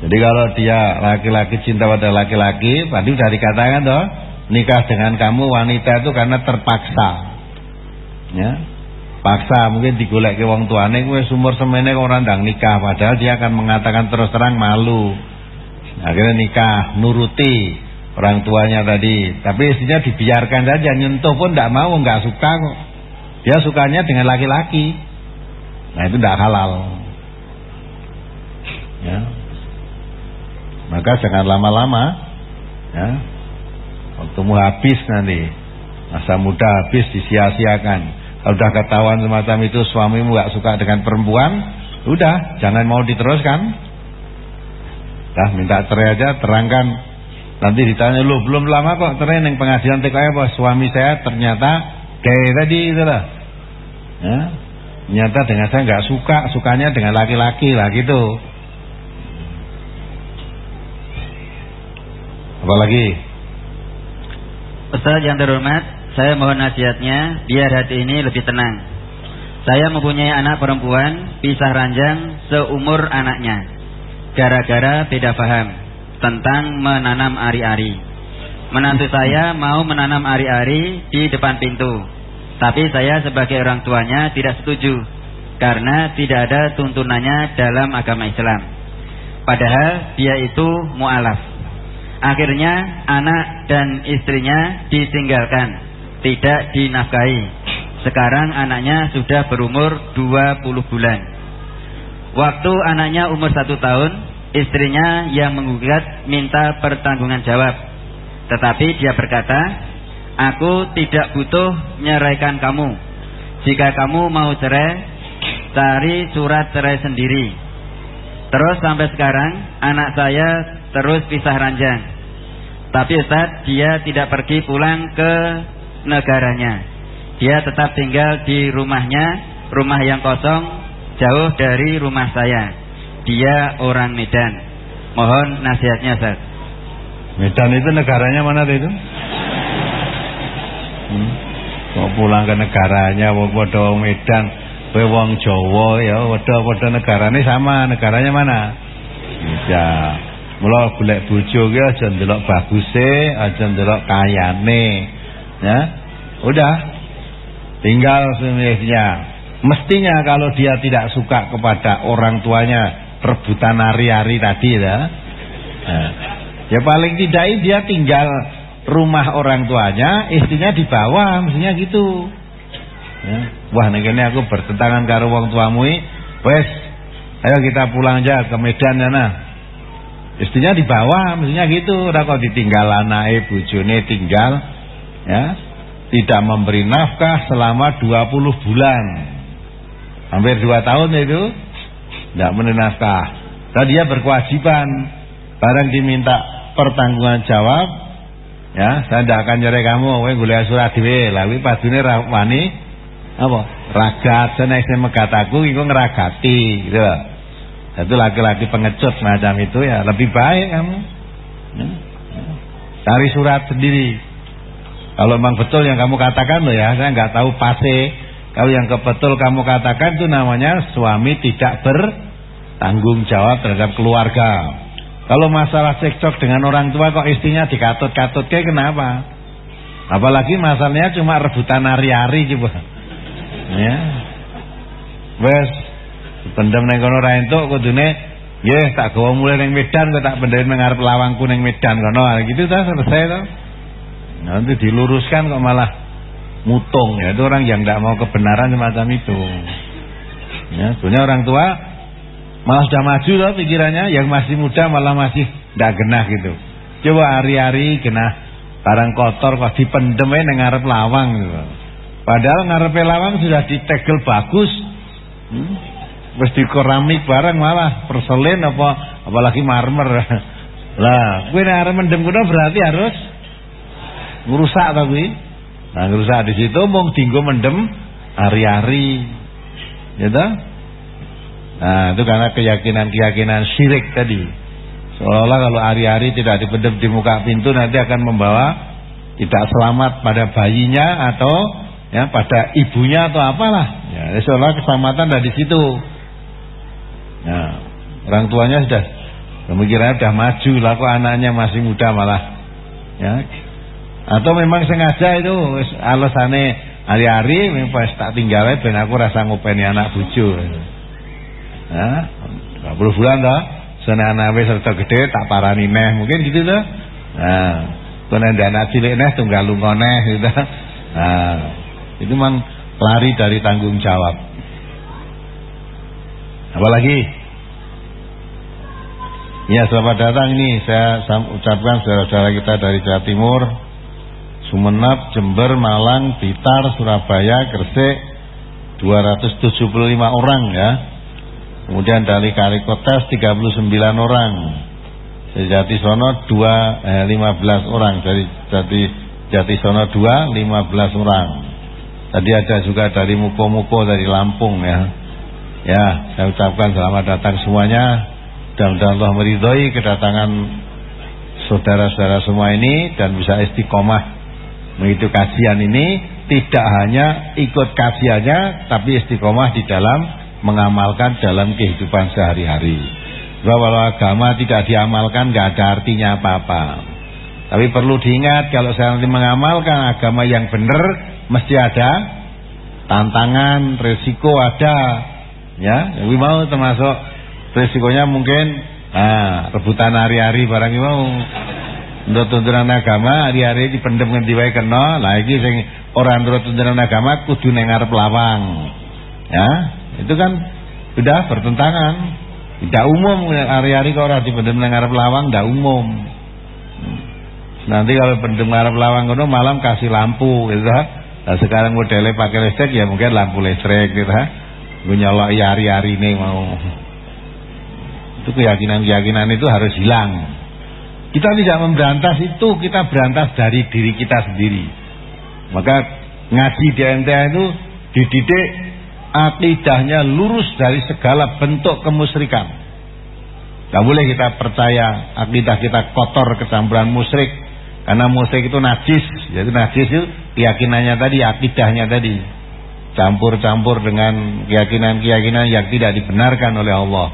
Jadi kalau dia laki-laki cinta pada laki-laki, tadi sudah dikatakan toh, nikah dengan kamu wanita itu karena terpaksa. Ya paksa mungkin digolek ke wong tuane kowe sumur semene kok ora ndang nikah padahal dia akan mengatakan terus terang malu. Akhirnya nikah nuruti orang tuanya tadi. Tapi istrinya dibiarkan saja nyentuh pun tidak mau nggak suka kok. Dia sukanya dengan laki-laki. Nah itu tidak halal. Ya. Maka jangan lama-lama ya. Waktumu habis nanti. Masa muda habis disia-siakan sudah ketahuan semacam itu suamimu gak suka dengan perempuan, udah jangan mau diteruskan. Dah minta cerai aja, terangkan. Nanti ditanya lu belum lama kok cerai yang pengadilan TKI bahwa suami saya ternyata kayak tadi itu lah. Ya, ternyata dengan saya nggak suka, sukanya dengan laki-laki lah gitu. Apalagi? Ustaz yang terhormat, saya mohon nasihatnya biar hati ini lebih tenang. Saya mempunyai anak perempuan pisah ranjang seumur anaknya. Gara-gara beda paham tentang menanam ari-ari. Menantu saya mau menanam ari-ari di depan pintu. Tapi saya sebagai orang tuanya tidak setuju karena tidak ada tuntunannya dalam agama Islam. Padahal dia itu mu'alaf. Akhirnya anak dan istrinya ditinggalkan tidak dinafkahi. Sekarang anaknya sudah berumur 20 bulan. Waktu anaknya umur satu tahun, istrinya yang menggugat minta pertanggungan jawab. Tetapi dia berkata, aku tidak butuh nyeraikan kamu. Jika kamu mau cerai, cari surat cerai sendiri. Terus sampai sekarang anak saya terus pisah ranjang. Tapi Ustaz, dia tidak pergi pulang ke negaranya. Dia tetap tinggal di rumahnya, rumah yang kosong, jauh dari rumah saya. Dia orang Medan. Mohon nasihatnya, Ustaz. Medan itu negaranya mana itu? Hmm. Kok pulang ke negaranya, wong padha Medan, kowe wong Jawa ya, padha-padha negarane sama, negaranya mana? Bisa. Mula golek bojo ki aja ndelok baguse, aja ndelok kayane ya udah. Tinggal sebenarnya. Mestinya kalau dia tidak suka kepada orang tuanya rebutan hari-hari tadi ya. Ya, ya paling tidak dia tinggal rumah orang tuanya istrinya di bawah mestinya gitu. Ya. wah ini aku bertentangan karo wong tuamu wes ayo kita pulang aja ke Medan ya nah. Istrinya di bawah mestinya gitu. Udah kok ditinggal anak bujone tinggal ya. Tidak memberi nafkah selama 20 bulan. Hampir 2 tahun itu. Tidak memberi nafkah. Dan dia berkewajiban. Barang diminta pertanggungan jawab. Ya saya tidak akan nyerah kamu. Kowe golek surat dhewe. Lha kuwi padune wani. Apa? Ragat. Sana isine megat aku iku ngeragati gitu itu laki-laki pengecut macam itu ya lebih baik kamu. Ya. cari surat sendiri kalau memang betul yang kamu katakan loh ya, saya nggak tahu pasti. Kalau yang kebetul kamu katakan itu namanya suami tidak bertanggung jawab terhadap keluarga. Kalau masalah cekcok dengan orang tua kok istrinya dikatut-katut kayak kenapa? Apalagi masalahnya cuma rebutan hari-hari coba. Ya. Wes pendem ning kono ra entuk kudune nggih tak gawa mulai ning Medan kok tak pendem nang arep lawangku ning Medan kono. Gitu ta selesai to. Nanti diluruskan kok malah mutung ya. Itu orang yang tidak mau kebenaran semacam itu. Ya, sebenarnya orang tua malah sudah maju loh pikirannya, yang masih muda malah masih tidak genah gitu. Coba hari-hari genah barang kotor kok dipendem ae ngarep lawang gitu. Padahal ngarep lawang sudah ditegel bagus. Hmm? Di keramik barang malah perselin apa apalagi marmer. Lah, kowe nek arep mendem kuno berarti harus ngrusak ta kuwi. Nah, ngrusak di situ mung dinggo mendem hari-hari. Ya Nah, itu karena keyakinan-keyakinan syirik tadi. Seolah-olah kalau hari-hari tidak dipendem di muka pintu nanti akan membawa tidak selamat pada bayinya atau ya pada ibunya atau apalah. Ya, seolah keselamatan dari situ. Nah, orang tuanya sudah pemikirannya sudah maju, lah kok anaknya masih muda malah. Ya. Atau memang sengaja itu alasannya hari-hari pas tak tinggalnya ben aku rasa ngopeni anak bucu. Nah, 20 bulan. Sana anak wis rada gede tak parani neh, mungkin gitu tuh. Nah, kono anak cilik neh tunggal lunga neh gitu. Itu memang lari dari tanggung jawab. Apalagi? Ya selamat datang ini saya ucapkan saudara-saudara kita dari Jawa Timur, Sumeneb, Jember, Malang, Blitar, Surabaya, Gresik 275 orang ya. Kemudian dari Kalikotes 39 orang. Dari Jatisono 2 eh, 15 orang dari Jati Jatisono 2 15 orang. Tadi ada juga dari Muko-Muko dari Lampung ya. Ya, saya ucapkan selamat datang semuanya. Mudah-mudahan Allah meridhoi kedatangan saudara-saudara semua ini dan bisa istiqomah mengikuti kajian ini tidak hanya ikut kajiannya tapi istiqomah di dalam mengamalkan dalam kehidupan sehari-hari. Bahwa agama tidak diamalkan nggak ada artinya apa-apa. Tapi perlu diingat kalau saya nanti mengamalkan agama yang benar mesti ada tantangan, resiko ada Ya, yang mau termasuk resikonya mungkin nah, rebutan hari-hari barang mau. Untuk tuntunan agama hari-hari dipendem ngendi wae kena, lagi sing orang nurut tuntunan agama kudu ning ngarep lawang. Ya, itu kan sudah bertentangan. Tidak umum hari-hari kalau orang dipendem ning ngarep lawang tidak umum. Nanti kalau pendem ngarep lawang kono malam kasih lampu gitu. Nah, sekarang modelnya pakai listrik ya mungkin lampu listrik gitu. Gue nyolok hari-hari ini mau. Itu keyakinan-keyakinan itu harus hilang. Kita tidak memberantas itu, kita berantas dari diri kita sendiri. Maka ngaji di NTA itu dididik akidahnya lurus dari segala bentuk kemusyrikan. Gak boleh kita percaya akidah kita kotor kecampuran musyrik. Karena musyrik itu najis. Jadi najis itu keyakinannya tadi, akidahnya tadi campur-campur dengan keyakinan-keyakinan yang tidak dibenarkan oleh Allah.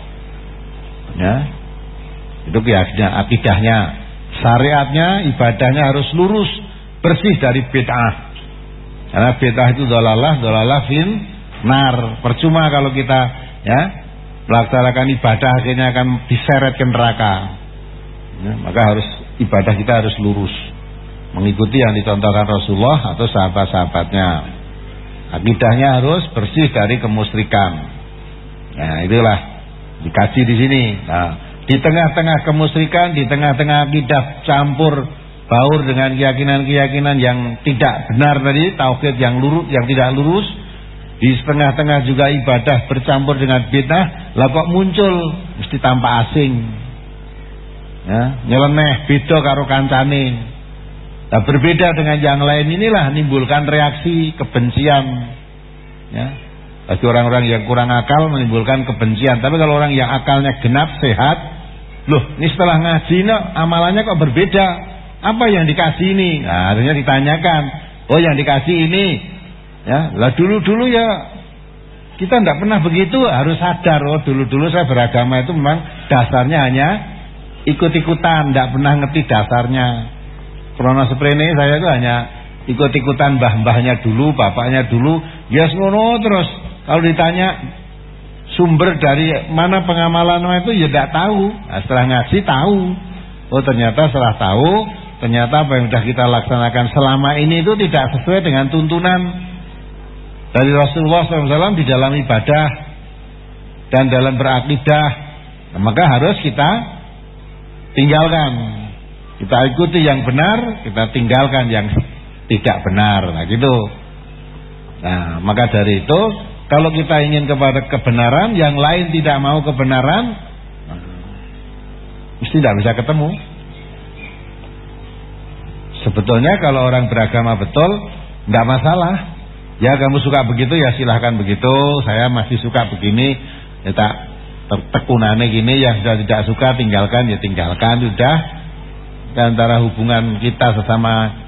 Ya. Itu keyakinan akidahnya, syariatnya, ibadahnya harus lurus, bersih dari bid'ah. Karena bid'ah itu dolalah, dolalah fin nar. Percuma kalau kita ya melaksanakan ibadah akhirnya akan diseret ke neraka. Ya, maka harus ibadah kita harus lurus mengikuti yang dicontohkan Rasulullah atau sahabat-sahabatnya. Akidahnya harus bersih dari kemusyrikan. Nah, itulah dikaji di sini. Nah, di tengah-tengah kemusyrikan, di tengah-tengah akidah campur baur dengan keyakinan-keyakinan yang tidak benar tadi, tauhid yang lurus, yang tidak lurus, di tengah-tengah juga ibadah bercampur dengan bid'ah, lah kok muncul mesti tanpa asing. Ya, nyeleneh beda karo kancane. Nah, berbeda dengan yang lain inilah menimbulkan reaksi kebencian. Ya. Bagi orang-orang yang kurang akal menimbulkan kebencian. Tapi kalau orang yang akalnya genap, sehat, loh ini setelah ngaji no, amalannya kok berbeda. Apa yang dikasih ini? Nah, akhirnya ditanyakan. Oh yang dikasih ini. Ya, lah dulu-dulu ya kita tidak pernah begitu harus sadar. Oh dulu-dulu saya beragama itu memang dasarnya hanya ikut-ikutan, tidak pernah ngerti dasarnya. Krono seprene saya itu hanya ikut-ikutan mbah-mbahnya dulu, bapaknya dulu, ya ngono terus. Kalau ditanya sumber dari mana pengamalan itu ya tidak tahu. Nah, setelah ngaji tahu. Oh ternyata setelah tahu, ternyata apa yang sudah kita laksanakan selama ini itu tidak sesuai dengan tuntunan dari Rasulullah SAW di dalam ibadah. dan dalam berakidah nah, maka harus kita tinggalkan kita ikuti yang benar kita tinggalkan yang tidak benar nah gitu nah maka dari itu kalau kita ingin kepada kebenaran yang lain tidak mau kebenaran mesti tidak bisa ketemu. Sebetulnya kalau orang beragama betul nggak masalah. Ya kamu suka begitu ya silahkan begitu. Saya masih suka begini. Ya tak tekunannya gini yang sudah tidak suka tinggalkan ya tinggalkan sudah. Dan antara hubungan kita sesama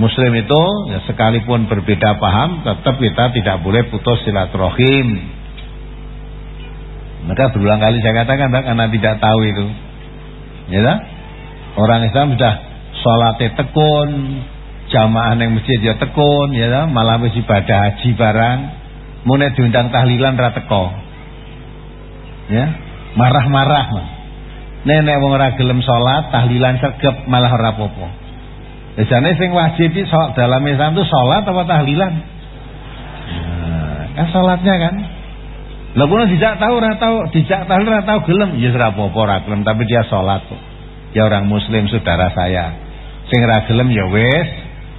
muslim itu ya sekalipun berbeda paham tetap kita tidak boleh putus silaturahim. Maka berulang kali saya katakan karena tidak tahu itu. Ya tak? orang Islam sudah sholatnya tekun jamaah yang masjid ya tekun ya tak? malah wis ibadah haji barang. Mulai diundang tahlilan rateko ya marah-marah nenek wong ora gelem salat tahlilan sergap malah ora apa-apa biasanya sing wajib iki dalam Islam itu salat apa tahlilan? Nah, kan salatnya kan. Lah pun tidak tahu ora tahu dijak ora tahu gelem. Ya ora apa-apa tapi dia kok. Ya orang muslim saudara saya. Sing ora gelem ya wis.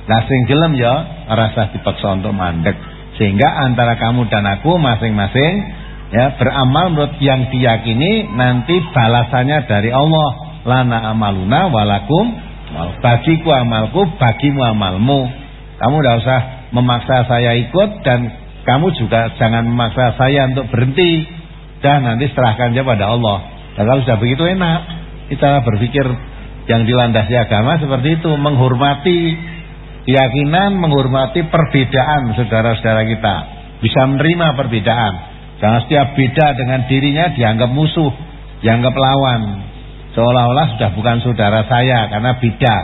Lah sing gelem ya rasa dipaksa untuk mandek. Sehingga antara kamu dan aku masing-masing ya beramal menurut yang diyakini nanti balasannya dari Allah. Lana amaluna walakum bagiku amalku bagimu amalmu. Kamu tidak usah memaksa saya ikut dan kamu juga jangan memaksa saya untuk berhenti. Dan nanti serahkan saja pada Allah. Dan kalau sudah begitu enak kita berpikir yang dilandasi agama seperti itu menghormati keyakinan menghormati perbedaan saudara-saudara kita. Bisa menerima perbedaan. Jangan setiap beda dengan dirinya dianggap musuh, dianggap lawan. Seolah-olah sudah bukan saudara saya karena beda.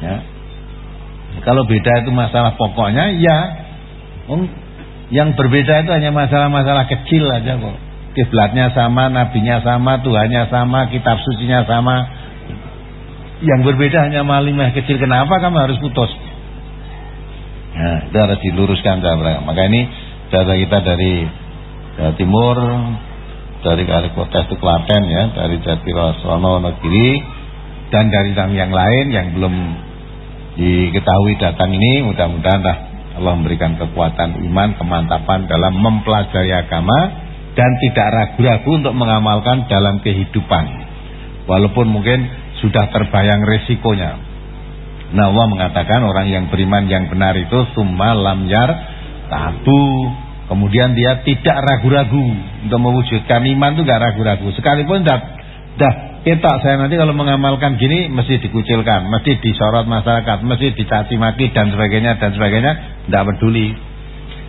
Ya. Kalau beda itu masalah pokoknya, ya. Yang berbeda itu hanya masalah-masalah kecil aja kok. Kiblatnya sama, nabinya sama, Tuhannya sama, kitab sucinya sama. Yang berbeda hanya malimah kecil. Kenapa kamu harus putus? Nah, itu harus diluruskan Maka ini data kita dari Jawa Timur dari kali kota itu Klaten ya dari Jatirosono Negeri dan dari yang lain yang belum diketahui datang ini mudah-mudahan Allah memberikan kekuatan iman kemantapan dalam mempelajari agama dan tidak ragu-ragu untuk mengamalkan dalam kehidupan. Walaupun mungkin sudah terbayang resikonya. Nah Allah mengatakan orang yang beriman yang benar itu summa lam yar tabu Kemudian dia tidak ragu-ragu untuk mewujudkan iman itu gak ragu-ragu. Sekalipun dah, dah kita saya nanti kalau mengamalkan gini mesti dikucilkan, mesti disorot masyarakat, mesti dicaci maki dan sebagainya dan sebagainya, tidak peduli.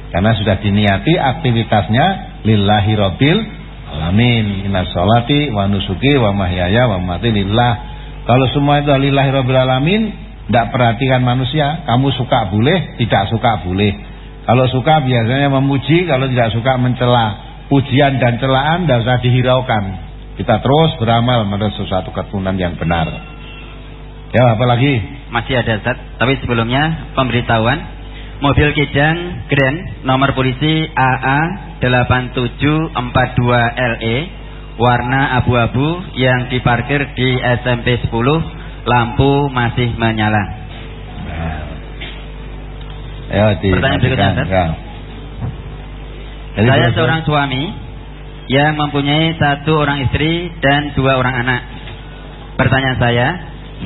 Karena sudah diniati aktivitasnya lillahi rabbil alamin. Inna sholati wa nusuki wa mahyaya wa mati lillah. Kalau semua itu lillahi rabbil alamin, tidak perhatikan manusia. Kamu suka boleh, tidak suka boleh. Kalau suka biasanya memuji, kalau tidak suka mencela. Pujian dan celaan tidak usah dihiraukan. Kita terus beramal menurut sesuatu keturunan yang benar. Ya, apa lagi? Masih ada Zat, tapi sebelumnya pemberitahuan mobil Kijang Grand nomor polisi AA 8742LE warna abu-abu yang diparkir di SMP 10 lampu masih menyala. Nah. Ya, Pertanyaan berikutnya, ya. Jadi Saya seorang suami yang mempunyai satu orang istri dan dua orang anak. Pertanyaan saya,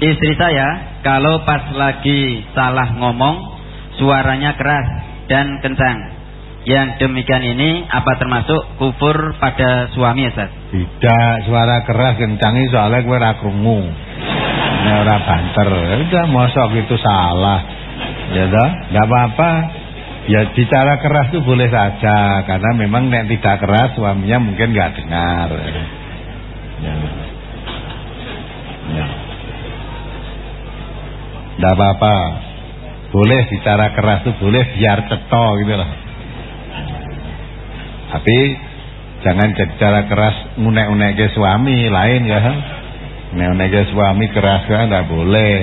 istri saya kalau pas lagi salah ngomong, suaranya keras dan kencang. Yang demikian ini apa termasuk kufur pada suami Ustaz? Tidak, suara keras kencang ini soalnya gue ora krungu. Ini ora banter. Ya udah mosok itu salah. Ya toh, enggak apa-apa. Ya bicara keras itu boleh saja karena memang nek tidak keras suaminya mungkin nggak dengar. Ya. Ya. Enggak apa-apa. Boleh bicara keras itu boleh biar ceto gitu loh. Tapi jangan bicara keras ngunek-unek ke suami lain ya. Ngunek-unek ke suami keras kan enggak boleh.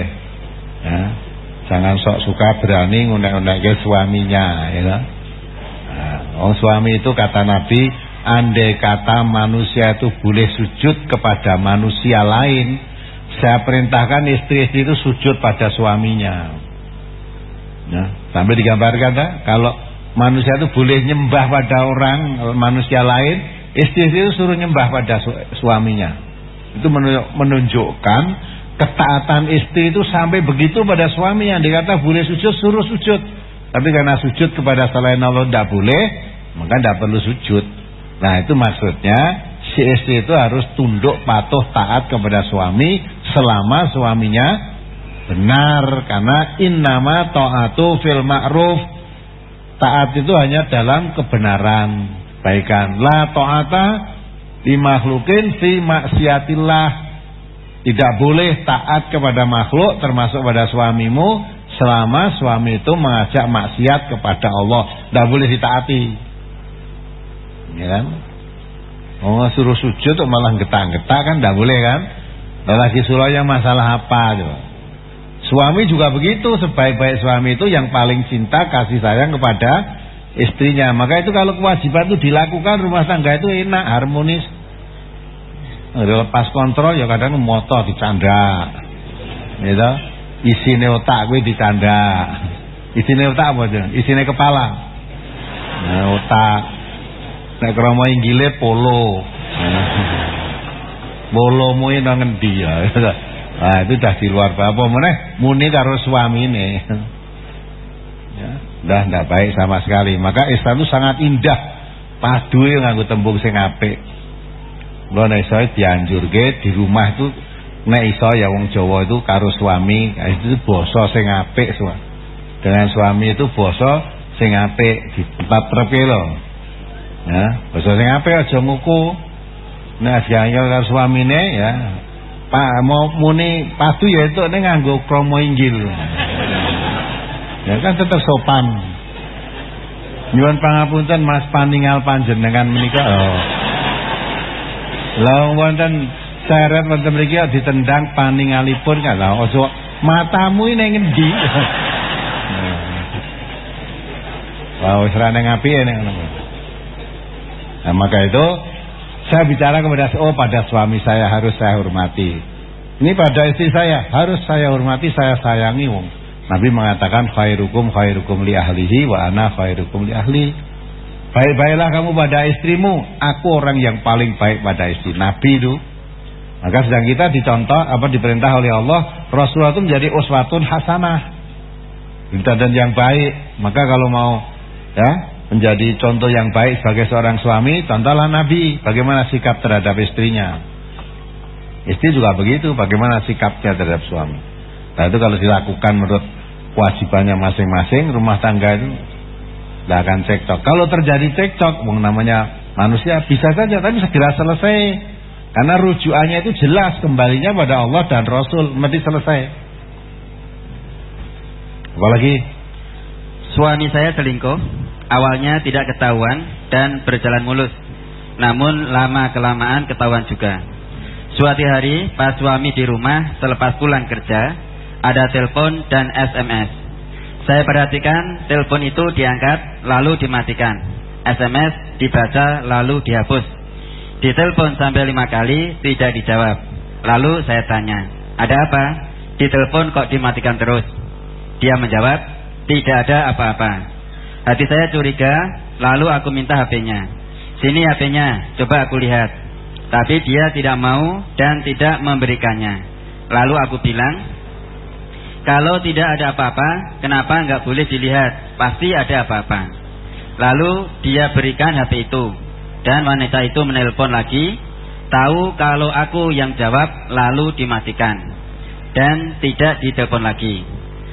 Ya. Jangan sok suka berani ngunek-ngunek ke suaminya ya. Nah, oh, suami itu kata Nabi andai kata manusia itu boleh sujud kepada manusia lain, saya perintahkan istri-istri itu sujud pada suaminya. Ya, sampai digambarkan tak? kalau manusia itu boleh nyembah pada orang manusia lain, istri-istri itu suruh nyembah pada su suaminya. Itu menunjukkan ketaatan istri itu sampai begitu pada suami yang dikata boleh sujud suruh sujud. Tapi karena sujud kepada selain Allah tidak boleh, maka tidak perlu sujud. Nah itu maksudnya si istri itu harus tunduk patuh taat kepada suami selama suaminya benar. Karena innama ta'atu fil ma'ruf. Taat itu hanya dalam kebenaran. Baikan. La ta'ata di makhlukin fi maksiatillah tidak boleh taat kepada makhluk termasuk pada suamimu selama suami itu mengajak maksiat kepada Allah. Tidak boleh ditaati. Ya kan? Oh suruh sujud malah getah-getah kan? Tidak boleh kan? Lagi yang masalah apa coba suami juga begitu. Sebaik-baik suami itu yang paling cinta kasih sayang kepada istrinya. Maka itu kalau kewajiban itu dilakukan rumah tangga itu enak harmonis lepas kontrol ya kadang motor dicanda gitu isine otak gue dicanda isine otak apa aja isine kepala nah, otak Nek kromo inggile polo. Polo mu nang ngendi ya. Nah, itu dah di luar apa meneh muni karo suamine. Ya, dah ndak baik sama sekali. Maka Islam itu sangat indah. Padu nganggo tembung sing apik. Lho nek iso dianjurke di rumah itu nek iso ya wong Jawa itu karo suami itu basa sing apik Dengan suami itu basa sing di tempat trepe lho. Ya, basa sing aja nguku. Nek dianyel karo suamine ya, Pak mau muni patu ya itu ning nganggo kromo inggil. Ya kan tetap sopan. Nyuwun pangapunten Mas paningal panjenengan menika. Oh. Lah wonten seret wonten mriki ditendang paningalipun kan lah ojo matamu ini ngendi. Wah, wis ra ning api ning ngono. Nah maka itu saya bicara kepada oh pada suami saya harus saya hormati. Ini pada istri saya harus saya hormati, saya sayangi wong. Nabi mengatakan khairukum khairukum li ahlihi wa ana khairukum li ahli. Baik-baiklah kamu pada istrimu, aku orang yang paling baik pada istri. Nabi itu. Maka sedang kita dicontoh apa diperintah oleh Allah, Rasulullah itu menjadi uswatun hasanah. dan yang baik. Maka kalau mau ya menjadi contoh yang baik sebagai seorang suami, contohlah Nabi bagaimana sikap terhadap istrinya. Istri juga begitu, bagaimana sikapnya terhadap suami. Nah itu kalau dilakukan menurut kewajibannya masing-masing, rumah tangga itu tidak akan cekcok. Kalau terjadi cekcok, namanya manusia bisa saja, tapi segera selesai. Karena rujukannya itu jelas kembalinya pada Allah dan Rasul, mesti selesai. Apalagi suami saya selingkuh Awalnya tidak ketahuan dan berjalan mulus. Namun lama-kelamaan ketahuan juga. Suatu hari pas suami di rumah selepas pulang kerja, ada telepon dan SMS. Saya perhatikan telepon itu diangkat lalu dimatikan. SMS dibaca lalu dihapus. Ditelepon sampai lima kali tidak dijawab. Lalu saya tanya, ada apa? Ditelepon kok dimatikan terus? Dia menjawab, tidak ada apa-apa. Hati saya curiga, lalu aku minta HP-nya. Sini HP-nya, coba aku lihat. Tapi dia tidak mau dan tidak memberikannya. Lalu aku bilang, kalau tidak ada apa-apa, kenapa nggak boleh dilihat? Pasti ada apa-apa. Lalu dia berikan HP itu. Dan wanita itu menelpon lagi, tahu kalau aku yang jawab, lalu dimatikan. Dan tidak ditelepon lagi.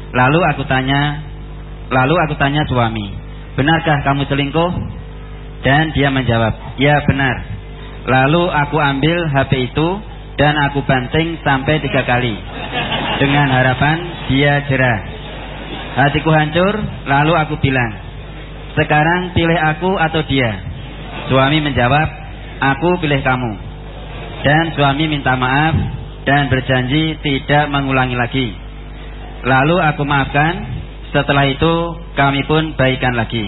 Lalu aku tanya, Lalu aku tanya suami, benarkah kamu selingkuh? Dan dia menjawab, ya benar. Lalu aku ambil HP itu dan aku banting sampai tiga kali. Dengan harapan dia jerah. Hatiku hancur, lalu aku bilang, sekarang pilih aku atau dia? Suami menjawab, aku pilih kamu. Dan suami minta maaf dan berjanji tidak mengulangi lagi. Lalu aku maafkan setelah itu kami pun baikan lagi.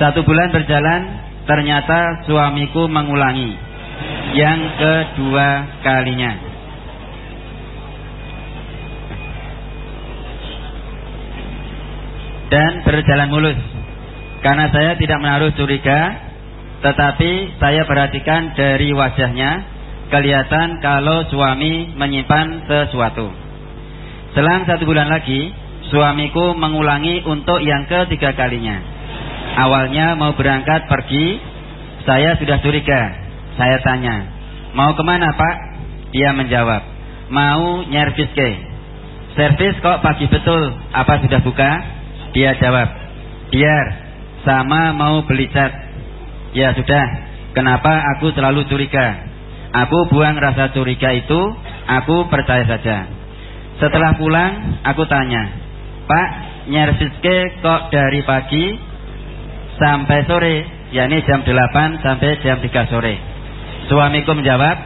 Satu bulan berjalan, ternyata suamiku mengulangi yang kedua kalinya. Dan berjalan mulus. Karena saya tidak menaruh curiga, tetapi saya perhatikan dari wajahnya, kelihatan kalau suami menyimpan sesuatu. Selang satu bulan lagi, suamiku mengulangi untuk yang ketiga kalinya. Awalnya mau berangkat pergi, saya sudah curiga. Saya tanya, mau ke mana pak? Dia menjawab, mau nyervis ke. Servis kok pagi betul, apa sudah buka? Dia jawab, biar, sama mau beli cat. Ya sudah, kenapa aku selalu curiga? Aku buang rasa curiga itu, aku percaya saja. Setelah pulang, aku tanya, Pak, nyerviske kok dari pagi sampai sore, yakni jam 8 sampai jam 3 sore. Suamiku menjawab,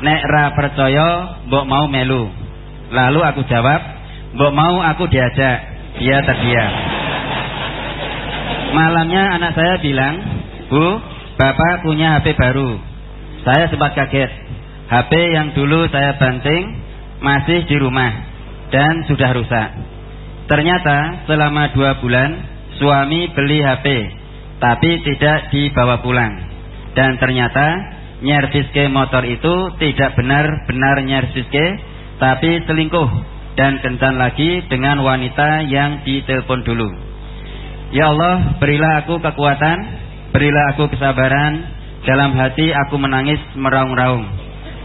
Nek ra percaya, mbok mau melu. Lalu aku jawab, mbok mau aku diajak. Dia terdiam. Malamnya anak saya bilang, Bu, Bapak punya HP baru. Saya sempat kaget. HP yang dulu saya banting masih di rumah dan sudah rusak. Ternyata selama dua bulan suami beli HP tapi tidak dibawa pulang. Dan ternyata nyerviske motor itu tidak benar-benar nyerviske tapi selingkuh dan kencan lagi dengan wanita yang ditelepon dulu. Ya Allah, berilah aku kekuatan, berilah aku kesabaran dalam hati aku menangis meraung-raung.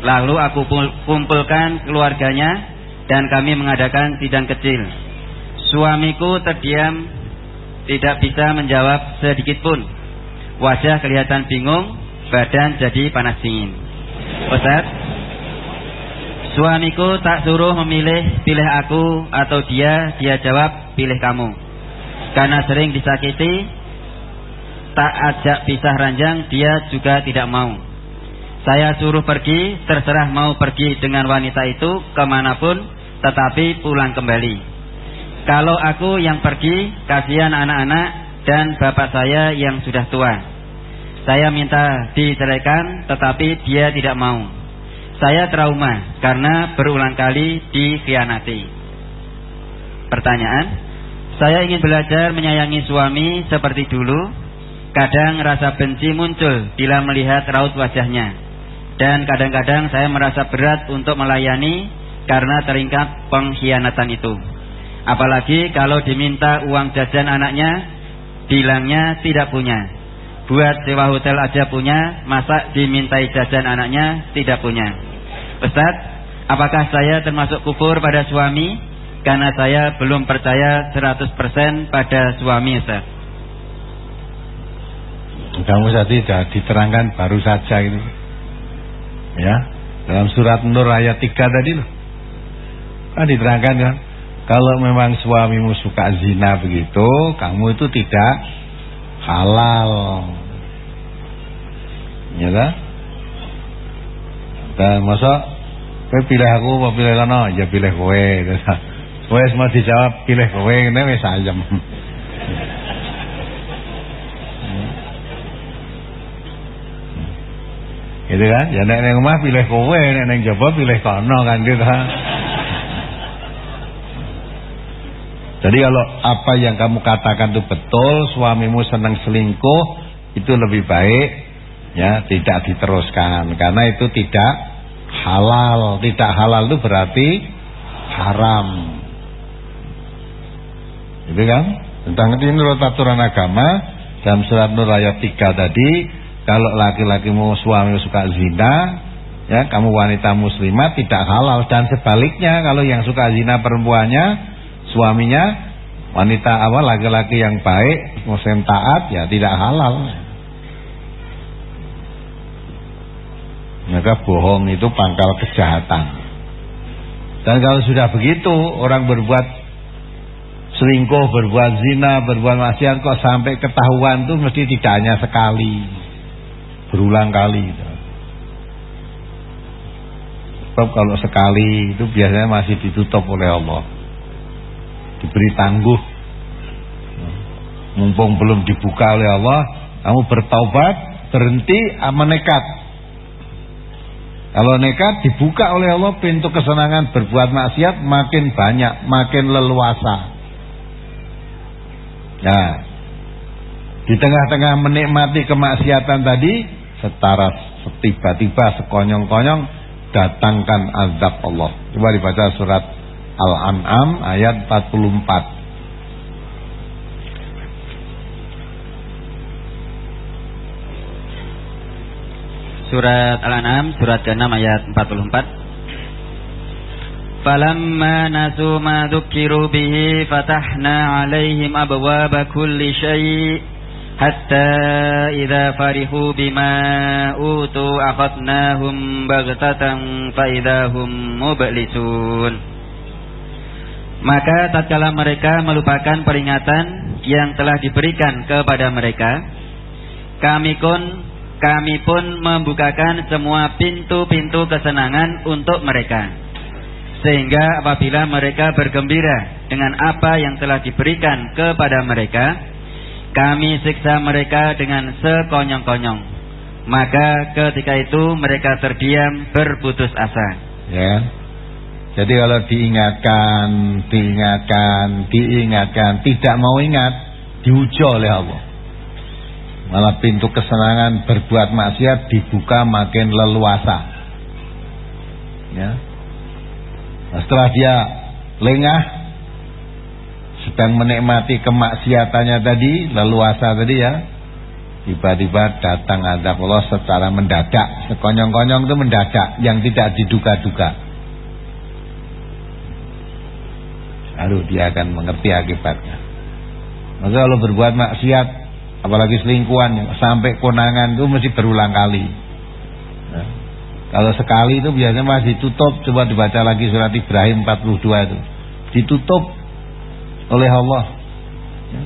Lalu aku kumpulkan keluarganya dan kami mengadakan sidang kecil. Suamiku terdiam tidak bisa menjawab sedikit pun. Wajah kelihatan bingung, badan jadi panas dingin. Ustaz, suamiku tak suruh memilih pilih aku atau dia, dia jawab pilih kamu. Karena sering disakiti, tak ajak pisah ranjang, dia juga tidak mau. Saya suruh pergi, terserah mau pergi dengan wanita itu ke mana pun, tetapi pulang kembali. Kalau aku yang pergi, kasihan anak-anak dan bapak saya yang sudah tua. Saya minta diceraikan, tetapi dia tidak mau. Saya trauma karena berulang kali dikhianati. Pertanyaan, saya ingin belajar menyayangi suami seperti dulu, Kadang rasa benci muncul bila melihat raut wajahnya. Dan kadang-kadang saya merasa berat untuk melayani karena teringkat pengkhianatan itu. Apalagi kalau diminta uang jajan anaknya, bilangnya tidak punya. Buat sewa hotel aja punya, masa dimintai jajan anaknya tidak punya. Ustaz, apakah saya termasuk kufur pada suami? Karena saya belum percaya 100% pada suami Ustaz. Kamu tadi sudah diterangkan baru saja ini. Ya, dalam surat Nur ayat 3 tadi loh. Kan diterangkan kan, kalau memang suamimu suka zina begitu, kamu itu tidak halal. Ya kan? Dan masa kowe pilih aku apa pilih kono? Ya pilih kowe. Kowe semua dijawab pilih kowe ngene wis ayem. Gitu kan? Ya nek ning pilih kowe, nek ning jaba pilih kono kan gitu kan. Jadi kalau apa yang kamu katakan itu betul, suamimu senang selingkuh, itu lebih baik ya tidak diteruskan karena itu tidak halal. Tidak halal itu berarti haram. Gitu kan? Tentang ini menurut aturan agama dalam surat Nur ayat 3 tadi kalau laki-lakimu suami suka zina, ya kamu wanita muslimah tidak halal dan sebaliknya kalau yang suka zina perempuannya, suaminya wanita apa laki-laki yang baik, muslim taat ya tidak halal. Maka bohong itu pangkal kejahatan. Dan kalau sudah begitu orang berbuat selingkuh, berbuat zina, berbuat maksiat kok sampai ketahuan tuh mesti tidak hanya sekali berulang kali. Kalau sekali itu biasanya masih ditutup oleh Allah. Diberi tangguh. Mumpung belum dibuka oleh Allah, Kamu bertaubat, berhenti, menekat. Kalau nekat dibuka oleh Allah pintu kesenangan berbuat maksiat makin banyak, makin leluasa. Nah, di tengah-tengah menikmati kemaksiatan tadi, setara tiba-tiba sekonyong-konyong datangkan azab Allah. Coba dibaca surat Al-An'am ayat 44. Surat Al-An'am surat ke-6 ayat 44. Falamma nasu ma dzukiru bihi fatahna 'alaihim abwaaba kulli syai' hatta idza farihu bima utu akhadnahum baghtatan fa idahum mublisun. Maka tatkala mereka melupakan peringatan yang telah diberikan kepada mereka, kami pun kami pun membukakan semua pintu-pintu kesenangan untuk mereka. Sehingga apabila mereka bergembira dengan apa yang telah diberikan kepada mereka, kami siksa mereka dengan sekonyong-konyong. Maka ketika itu mereka terdiam berputus asa. Ya. Jadi kalau diingatkan, diingatkan, diingatkan, tidak mau ingat, diuji oleh Allah. Malah pintu kesenangan berbuat maksiat dibuka makin leluasa. Ya. Nah, setelah dia lengah sedang menikmati kemaksiatannya tadi, leluasa tadi ya, tiba-tiba datang azab Allah secara mendadak, sekonyong-konyong itu mendadak yang tidak diduga-duga. Lalu dia akan mengerti akibatnya. Maka kalau berbuat maksiat apalagi selingkuhan sampai konangan itu mesti berulang kali nah, kalau sekali itu biasanya masih tutup coba dibaca lagi surat Ibrahim 42 itu ditutup oleh Allah ya.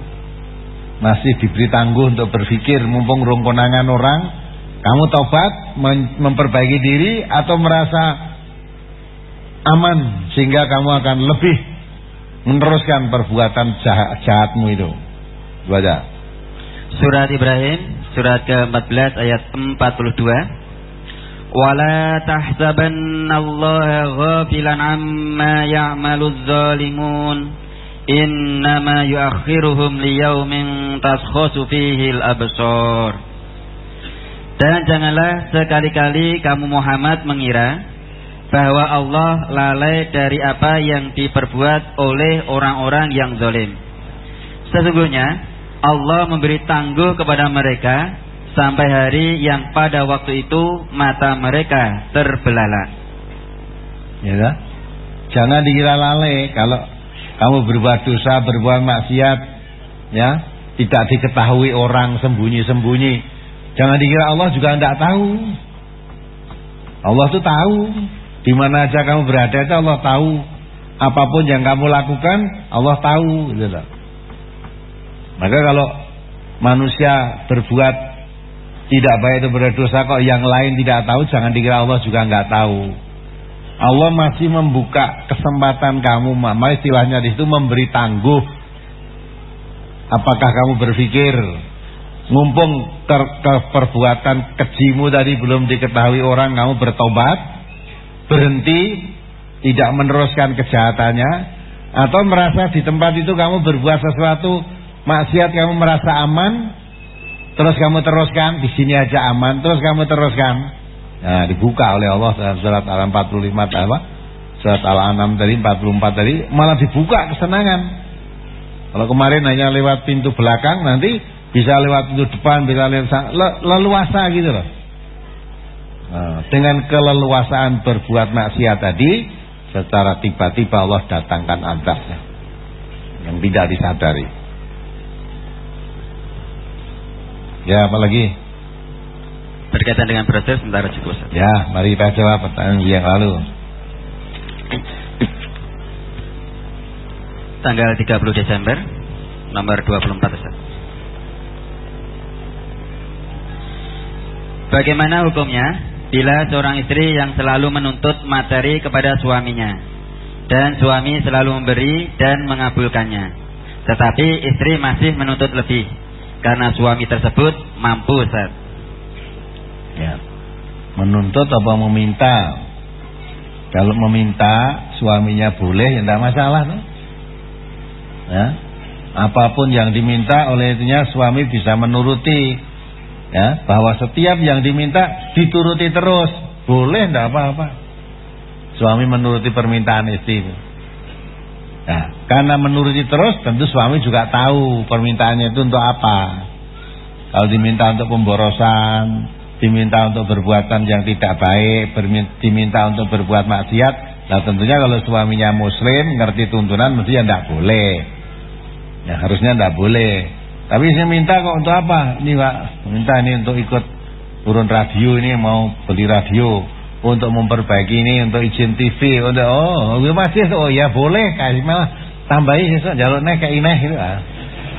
masih diberi tangguh untuk berpikir mumpung rong konangan orang kamu tobat memperbaiki diri atau merasa aman sehingga kamu akan lebih meneruskan perbuatan jahat, jahatmu itu. Baca. Surat Ibrahim surat ke-14 ayat 42 Wala Allah ghafilan amma ya'malu zalimun. Innama yuakhiruhum liyaumin taskhasu fihi al-absar. Dan janganlah sekali-kali kamu Muhammad mengira bahwa Allah lalai dari apa yang diperbuat oleh orang-orang yang zalim. Sesungguhnya Allah memberi tangguh kepada mereka sampai hari yang pada waktu itu mata mereka terbelalak. Ya kan? Jangan dikira lalai kalau kamu berbuat dosa, berbuat maksiat, ya, tidak diketahui orang sembunyi-sembunyi. Jangan dikira Allah juga tidak tahu. Allah tuh tahu di mana aja kamu berada itu Allah tahu. Apa pun yang kamu lakukan Allah tahu gitu loh. Maka kalau manusia berbuat tidak baik itu berdosa kok yang lain tidak tahu jangan dikira Allah juga nggak tahu. Allah masih membuka kesempatan kamu, mama istilahnya di situ memberi tangguh. Apakah kamu berpikir mumpung ter, ke perbuatan kejimu tadi belum diketahui orang kamu bertobat, berhenti, tidak meneruskan kejahatannya, atau merasa di tempat itu kamu berbuat sesuatu maksiat kamu merasa aman, terus kamu teruskan, di sini aja aman, terus kamu teruskan. Nah, dibuka oleh Allah dalam surat Al-45 apa? Surat Al-An'am tadi 44 tadi malah dibuka kesenangan. Kalau kemarin hanya lewat pintu belakang, nanti bisa lewat pintu depan, bisa lewat le, leluasa gitu loh. Nah, dengan keleluasaan berbuat maksiat tadi, secara tiba-tiba Allah datangkan azabnya yang tidak disadari. Ya, apa lagi? Berkaitan dengan proses sementara cukup. Ya, mari kita jawab pertanyaan yang lalu. Tanggal 30 Desember nomor 24 Ustaz. Bagaimana hukumnya bila seorang istri yang selalu menuntut materi kepada suaminya dan suami selalu memberi dan mengabulkannya tetapi istri masih menuntut lebih karena suami tersebut mampu Ustaz. Ya. Menuntut apa meminta? Kalau meminta suaminya boleh ya tidak masalah tuh. Ya. Apa pun yang diminta oleh itunya suami bisa menuruti. Ya, bahwa setiap yang diminta dituruti terus. Boleh tidak apa-apa. Suami menuruti permintaan istri. Nah, karena menuruti terus tentu suami juga tahu permintaannya itu untuk apa. Kalau diminta untuk pemborosan, diminta untuk perbuatan yang tidak baik, diminta untuk berbuat maksiat, nah tentunya kalau suaminya muslim, ngerti tuntunan mesti ya tidak boleh. Ya harusnya tidak boleh. Tapi saya minta kok untuk apa? Ini Pak, minta ini untuk ikut turun radio ini mau beli radio. Untuk memperbaiki ini untuk izin TV untuk oh masih oh ya boleh. Kasih malah tambahi sesuk jalur nek kayak ini gitu ah.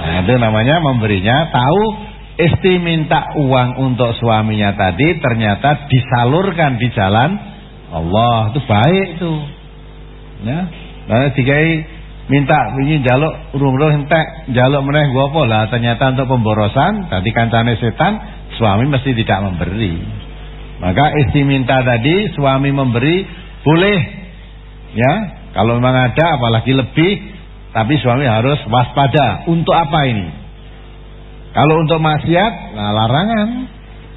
Nah, itu namanya memberinya tahu. Istri minta uang untuk suaminya tadi ternyata disalurkan di jalan Allah. Itu baik itu. Ya. Nah dikai minta ini jaluk urung-urung entek jaluk meneh gua apa lah ternyata untuk pemborosan tadi kancane setan suami mesti tidak memberi maka istri minta tadi suami memberi boleh. Ya, kalau memang ada apalagi lebih tapi suami harus waspada. Untuk apa ini? Kalau untuk maksiat, nah larangan.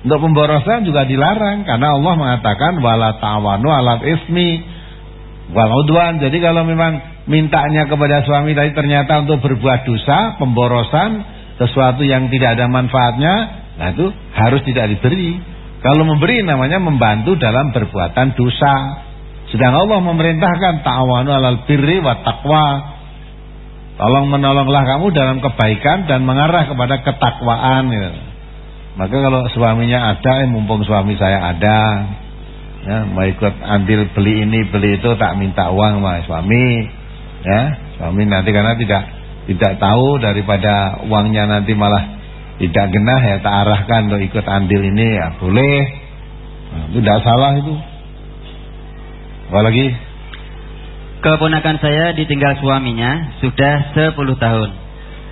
Untuk pemborosan juga dilarang karena Allah mengatakan wala ta'wanu alat ismi wal udwan. Jadi kalau memang mintanya kepada suami tadi ternyata untuk berbuat dosa, pemborosan, sesuatu yang tidak ada manfaatnya, nah itu harus tidak diberi. Kalau memberi namanya membantu dalam perbuatan dosa. Sedang Allah memerintahkan ta'awanu alal birri wa taqwa. Tolong menolonglah kamu dalam kebaikan dan mengarah kepada ketakwaan. Maka kalau suaminya ada, eh, mumpung suami saya ada, ya, mau ikut ambil beli ini beli itu tak minta uang sama suami. Ya, suami nanti karena tidak tidak tahu daripada uangnya nanti malah tidak genah ya tak arahkan untuk ikut andil ini ya boleh. Nah, tidak salah itu. Apalagi? Keponakan saya ditinggal suaminya sudah 10 tahun.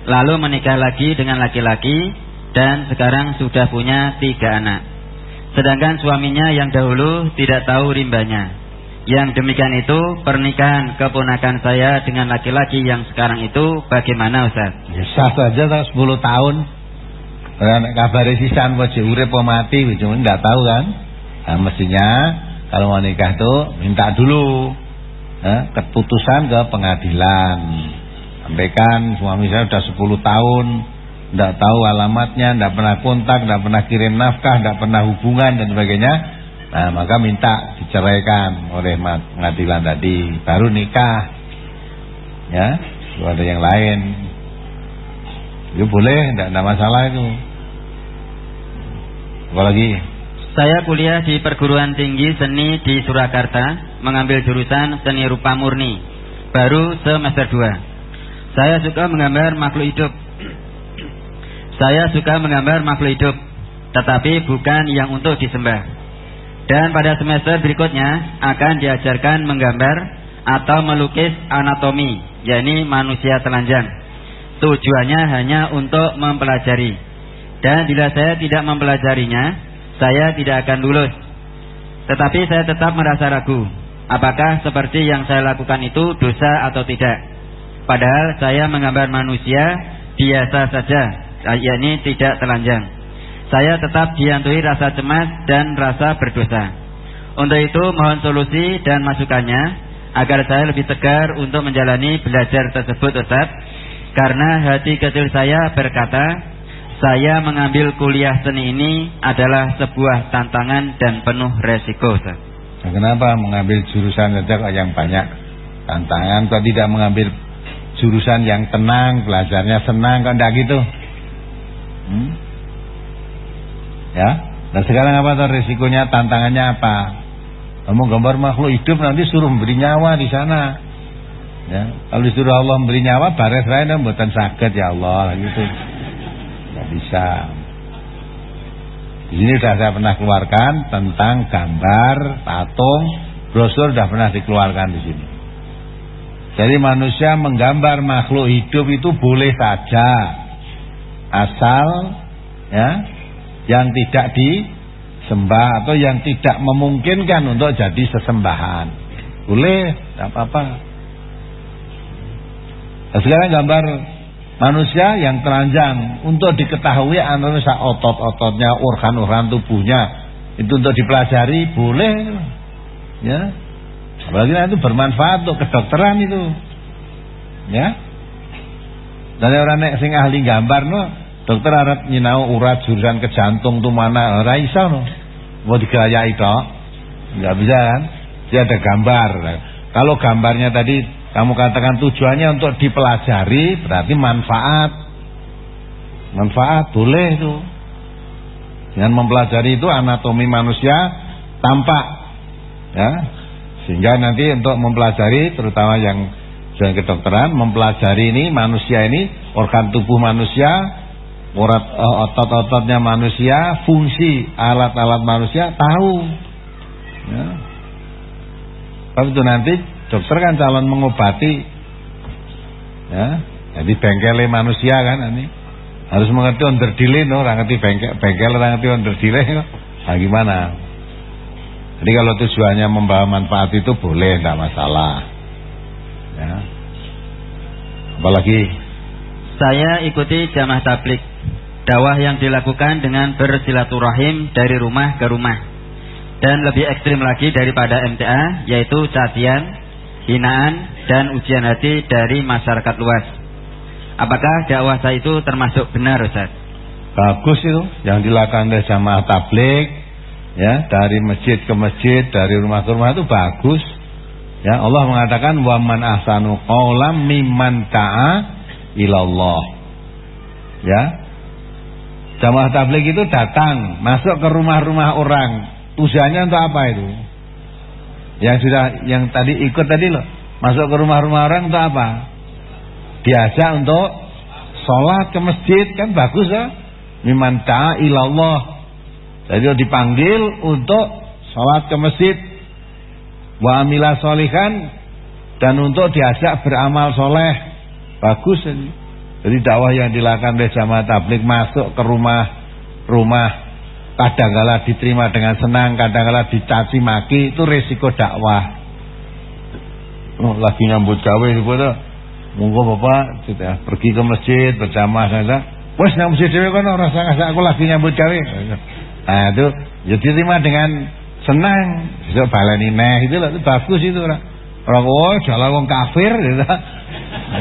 Lalu menikah lagi dengan laki-laki dan sekarang sudah punya tiga anak sedangkan suaminya yang dahulu tidak tahu rimbanya yang demikian itu pernikahan keponakan saya dengan laki-laki yang sekarang itu bagaimana Ustaz? Ya, sah saja 10 tahun Ora nek kabare sisan wae urip mati cuma ndak tahu kan. Nah, mestinya kalau mau nikah tuh minta dulu eh, keputusan ke pengadilan. Sampaikan suami saya sudah 10 tahun tidak tahu alamatnya, tidak pernah kontak, tidak pernah kirim nafkah, tidak pernah hubungan dan sebagainya. Nah, maka minta diceraikan oleh pengadilan tadi, baru nikah. Ya, ada yang lain. Ya boleh, tidak ada masalah itu. Apalagi? Saya kuliah di perguruan tinggi seni di Surakarta, mengambil jurusan seni rupa murni. Baru semester 2. Saya suka menggambar makhluk hidup. Saya suka menggambar makhluk hidup, tetapi bukan yang untuk disembah. Dan pada semester berikutnya akan diajarkan menggambar atau melukis anatomi, yakni manusia telanjang. Tujuannya hanya untuk mempelajari dan bila saya tidak mempelajarinya, saya tidak akan lulus. Tetapi saya tetap merasa ragu, apakah seperti yang saya lakukan itu dosa atau tidak. Padahal saya menggambar manusia biasa saja, yakni tidak telanjang. Saya tetap dihantui rasa cemas dan rasa berdosa. Untuk itu mohon solusi dan masukannya agar saya lebih tegar untuk menjalani belajar tersebut Ustaz. Karena hati kecil saya berkata, saya mengambil kuliah seni ini adalah sebuah tantangan dan penuh resiko. Nah, kenapa mengambil jurusan saja yang banyak tantangan? Kok tidak mengambil jurusan yang tenang, belajarnya senang, kok tidak gitu? Hmm? Ya, nah sekarang apa tuh resikonya, tantangannya apa? Kamu gambar makhluk hidup nanti suruh memberi nyawa di sana. Ya, kalau disuruh Allah memberi nyawa, bares lain buatan sakit ya Allah gitu bisa. Di sini sudah saya pernah keluarkan tentang gambar, patung, brosur sudah pernah dikeluarkan di sini. Jadi manusia menggambar makhluk hidup itu boleh saja. Asal ya yang tidak disembah atau yang tidak memungkinkan untuk jadi sesembahan. Boleh, tidak apa-apa. Nah, sekarang gambar manusia yang telanjang untuk diketahui analisa otot-ototnya, organ-organ tubuhnya itu untuk dipelajari boleh. Ya. Apalagi itu bermanfaat untuk kedokteran itu. Ya. Dan orang sing ahli gambar no, dokter arep nyinau urat jurusan ke jantung tuh mana ora iso no. Mau digayai tok. Enggak bisa kan? Dia ada gambar. Kalau gambarnya tadi kamu katakan tujuannya untuk dipelajari berarti manfaat. Manfaat boleh itu. Dengan mempelajari itu anatomi manusia tampak. Ya. Sehingga nanti untuk mempelajari terutama yang yang kedokteran mempelajari ini manusia ini organ tubuh manusia eh, otot-ototnya manusia fungsi alat-alat manusia tahu. Ya. tapi itu nanti dokter kan calon mengobati. Ya. Jadi bengkelnya manusia kan ini harus mengerti onderdile no. Orang ngerti bengkel bengkel orang ngerti onderdile no. nah gimana? Jadi kalau tujuannya membawa manfaat itu boleh tidak masalah. Ya. Apalagi? Saya ikuti jamaah tablik dakwah yang dilakukan dengan bersilaturahim dari rumah ke rumah dan lebih ekstrim lagi daripada MTA yaitu cacian, hinaan dan ujian hati dari masyarakat luas. Apakah dakwah saya itu termasuk benar Ustaz? Bagus itu yang dilakukan oleh jamaah tablik ya dari masjid ke masjid dari rumah ke rumah itu bagus Ya, Allah mengatakan wa man ahsanu qawlam mimman ta'a ilallah. Ya. Jamaah tabligh itu datang, masuk ke rumah-rumah orang. Tujuannya untuk apa itu? Yang sudah yang tadi ikut tadi loh, masuk ke rumah-rumah orang untuk apa? Diajak untuk sholat ke masjid kan bagus ya. Mimman ta'a ilallah. Jadi dipanggil untuk sholat ke masjid wa amila solihan dan untuk diajak beramal soleh bagus ini jadi dakwah yang dilakukan oleh jamaah tablik masuk ke rumah rumah kadangkala diterima dengan senang kadangkala dicaci maki itu resiko dakwah. Oh, lagi nyambut gawe itu monggo bapak kita pergi ke masjid berjamaah saja wes nang masjid dewe kan rasa aku lagi nyambut gawe. Nah itu ya diterima dengan senang. Bisa baleni neh itu itu bagus itu orang orang oh jalan wong kafir gitu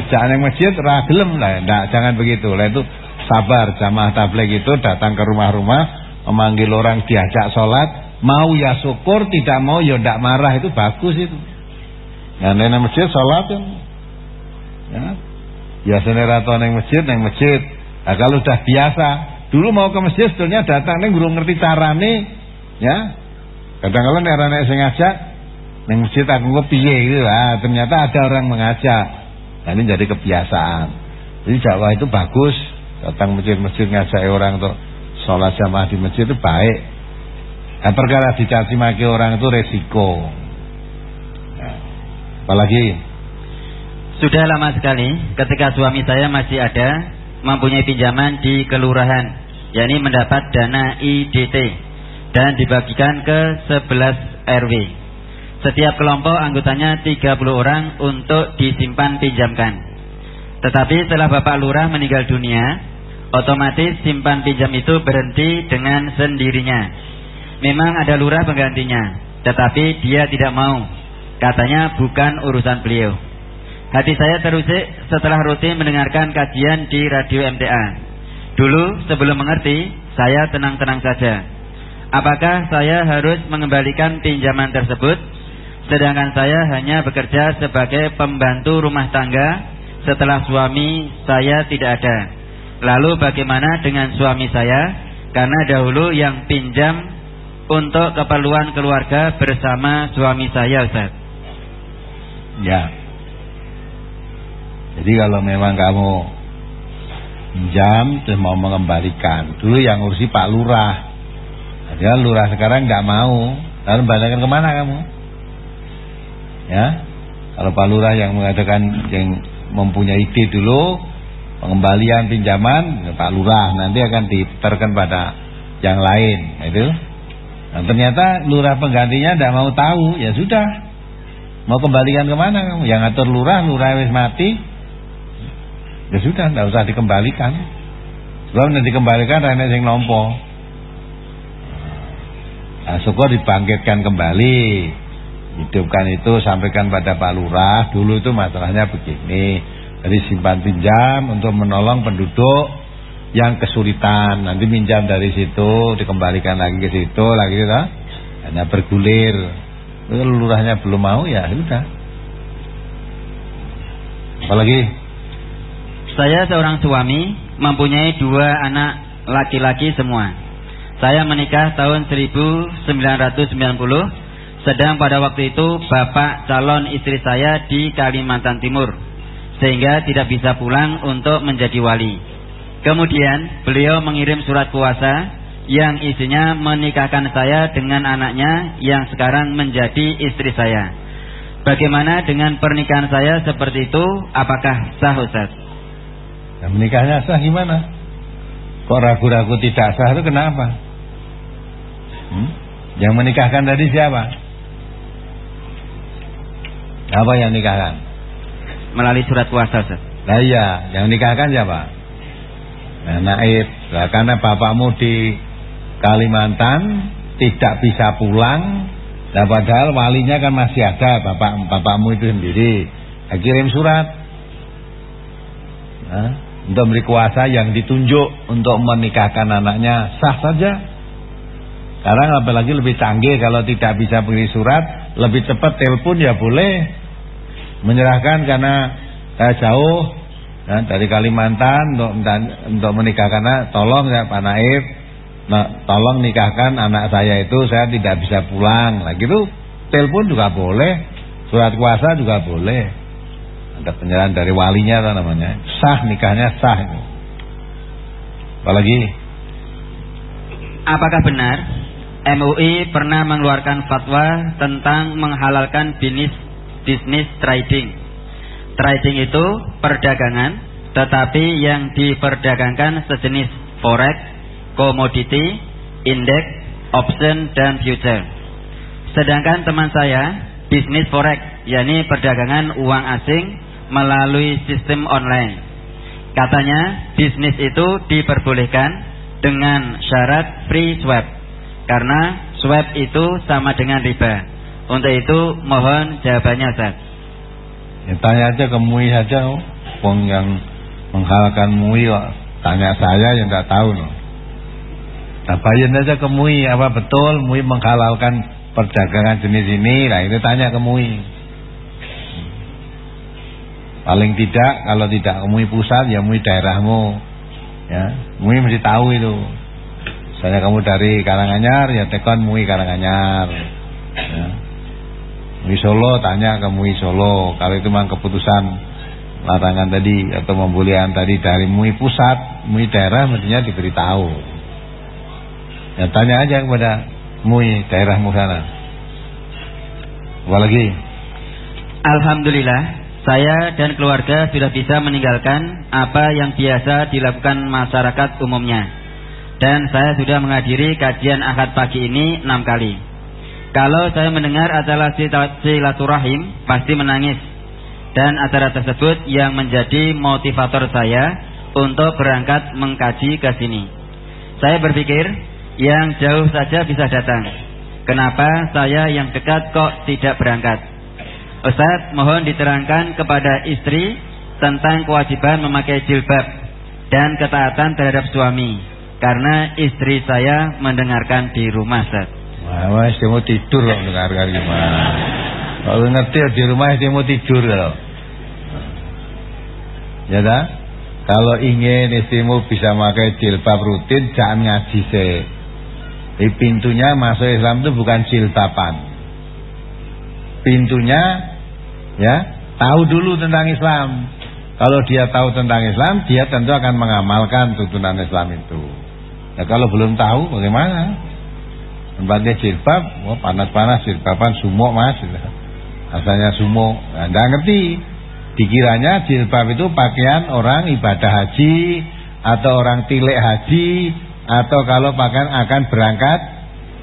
jangan yang masjid ora lah. Enggak jangan begitu. Lah itu sabar jamaah tabligh itu datang ke rumah-rumah memanggil orang diajak sholat. Mau ya syukur tidak mau ya ndak marah. Itu bagus itu. Yang lain masjid sholat ya. Ya senerato neng masjid neng masjid. Nah, kalau sudah biasa. Dulu mau ke masjid sebetulnya datang neng belum ngerti carane. Ya. Kadang-kadang nek anak sing ngajak ning masjid aku kok piye gitu. Lah. Ternyata ada orang mengajak. Nah, ini jadi kebiasaan. Jadi dakwah itu bagus. Datang masjid-masjid ngajak orang untuk sholat jamaah di masjid itu baik. Nah, perkara dicaci maki orang itu resiko. Nah, apalagi sudah lama sekali ketika suami saya masih ada mempunyai pinjaman di kelurahan, yakni mendapat dana IDT dan dibagikan ke 11 RW. Setiap kelompok anggotanya 30 orang untuk disimpan pinjamkan. Tetapi setelah Bapak Lurah meninggal dunia, otomatis simpan pinjam itu berhenti dengan sendirinya. Memang ada lurah penggantinya, tetapi dia tidak mau. Katanya bukan urusan beliau. Hati saya terusik setelah rutin mendengarkan kajian di radio MTA. Dulu sebelum mengerti, saya tenang-tenang saja. Apakah saya harus mengembalikan pinjaman tersebut sedangkan saya hanya bekerja sebagai pembantu rumah tangga setelah suami saya tidak ada. Lalu bagaimana dengan suami saya? Karena dahulu yang pinjam untuk keperluan keluarga bersama suami saya, Ustaz. Ya. Jadi kalau memang kamu pinjam terus mau mengembalikan, dulu yang ngurusi Pak Lurah. Ya lurah sekarang nggak mau. Lalu balikan ke mana kamu? Ya, kalau Pak Lurah yang mengatakan yang mempunyai ide dulu, pengembalian pinjaman ya Pak Lurah nanti akan diterkan pada yang lain itu. Nah, ternyata lurah penggantinya tidak mau tahu ya sudah. Mau kembalikan ke mana kamu? Yang ngatur lurah lurah wis mati. Ya sudah tidak usah dikembalikan. Sebab nanti dikembalikan rene sing nompo nah, syukur dibangkitkan kembali hidupkan itu sampaikan pada Pak Lurah dulu itu masalahnya begini dari simpan pinjam untuk menolong penduduk yang kesulitan. Nanti pinjam dari situ, dikembalikan lagi ke situ, lagi gitu. Hanya bergulir. Lurahnya belum mau ya sudah. Apalagi? Saya seorang suami mempunyai dua anak laki-laki semua. Saya menikah tahun 1990 sedang pada waktu itu bapak calon istri saya di Kalimantan Timur sehingga tidak bisa pulang untuk menjadi wali. Kemudian beliau mengirim surat kuasa yang isinya menikahkan saya dengan anaknya yang sekarang menjadi istri saya. Bagaimana dengan pernikahan saya seperti itu? Apakah sah Ustaz? Ya, menikahnya sah gimana? Kok ragu-ragu tidak sah itu kenapa? Hmm? Yang menikahkan tadi siapa? Apa yang nikahkan? melalui surat kuasa Ustaz. Nah iya, yang nikahkan siapa? Nah, naib. Nah, karena bapakmu di Kalimantan tidak bisa pulang, nah padahal walinya kan masih ada bapak bapakmu itu sendiri. Nah, kirim surat. Nah, untuk memberi kuasa yang ditunjuk untuk menikahkan anaknya sah saja. Sekarang apalagi lebih canggih kalau tidak bisa beri surat, lebih cepat telepon ya boleh menyerahkan karena saya jauh ya, dari Kalimantan untuk untuk menikahkan anak, tolong ya Pak Naib, nah, tolong nikahkan anak saya itu saya tidak bisa pulang. Nah gitu, telepon juga boleh, surat kuasa juga boleh. Ada penyerahan dari walinya apa namanya, sah nikahnya sah. Apalagi? Apakah benar MUI pernah mengeluarkan fatwa tentang menghalalkan bisnis bisnis trading. Trading itu perdagangan, tetapi yang diperdagangkan sejenis forex, komoditi, indeks, option dan future. Sedangkan teman saya bisnis forex, yakni perdagangan uang asing melalui sistem online. Katanya bisnis itu diperbolehkan dengan syarat free swap karena swap itu sama dengan riba. Untuk itu mohon jawabannya Ustaz. Ya, tanya aja ke MUI saja, oh. Wong yang menghalalkan MUI kok tanya saya yang nggak tahu. Nah, bayan aja ke MUI apa betul MUI menghalalkan perdagangan jenis ini, nah itu tanya ke MUI. Paling tidak kalau tidak ke MUI pusat ya MUI daerahmu. Ya, MUI mesti tahu itu. Saya kamu dari Karanganyar ya tekon MUI Karanganyar. Ya. MUI Solo tanya ke MUI Solo. Kalau itu memang keputusan larangan tadi atau pembolehan tadi dari MUI pusat MUI daerah mestinya diberitahu. Ya tanya aja kepada MUI daerahmu sana. Apalagi Alhamdulillah saya dan keluarga sudah bisa meninggalkan apa yang biasa dilakukan masyarakat umumnya. Dan saya sudah menghadiri kajian akad pagi ini enam kali kalau saya mendengar adalah silaturahim, pasti menangis. Dan acara tersebut yang menjadi motivator saya untuk berangkat mengkaji ke sini. Saya berpikir yang jauh saja bisa datang. Kenapa saya yang dekat kok tidak berangkat? Ustaz, mohon diterangkan kepada istri tentang kewajiban memakai jilbab dan ketaatan terhadap suami. Karena istri saya mendengarkan di rumah, Ustaz. Wah, wis mau tidur kok dengar-dengar gimana. Kalau ngerti di rumah dia mau tidur kalau. Ya dah. Kalau ingin istrimu bisa pakai jilbab rutin, jangan ngaji sih. Di pintunya masuk Islam itu bukan jilbaban. Pintunya ya tahu dulu tentang Islam. Kalau dia tahu tentang Islam, dia tentu akan mengamalkan tuntunan Islam itu. Ya kalau belum tahu bagaimana? Tempatnya jilbab, oh panas-panas jilbaban sumo mas. Asalnya sumo, nah, nggak ngerti. Dikiranya jilbab itu pakaian orang ibadah haji atau orang tilik haji atau kalau pakaian akan berangkat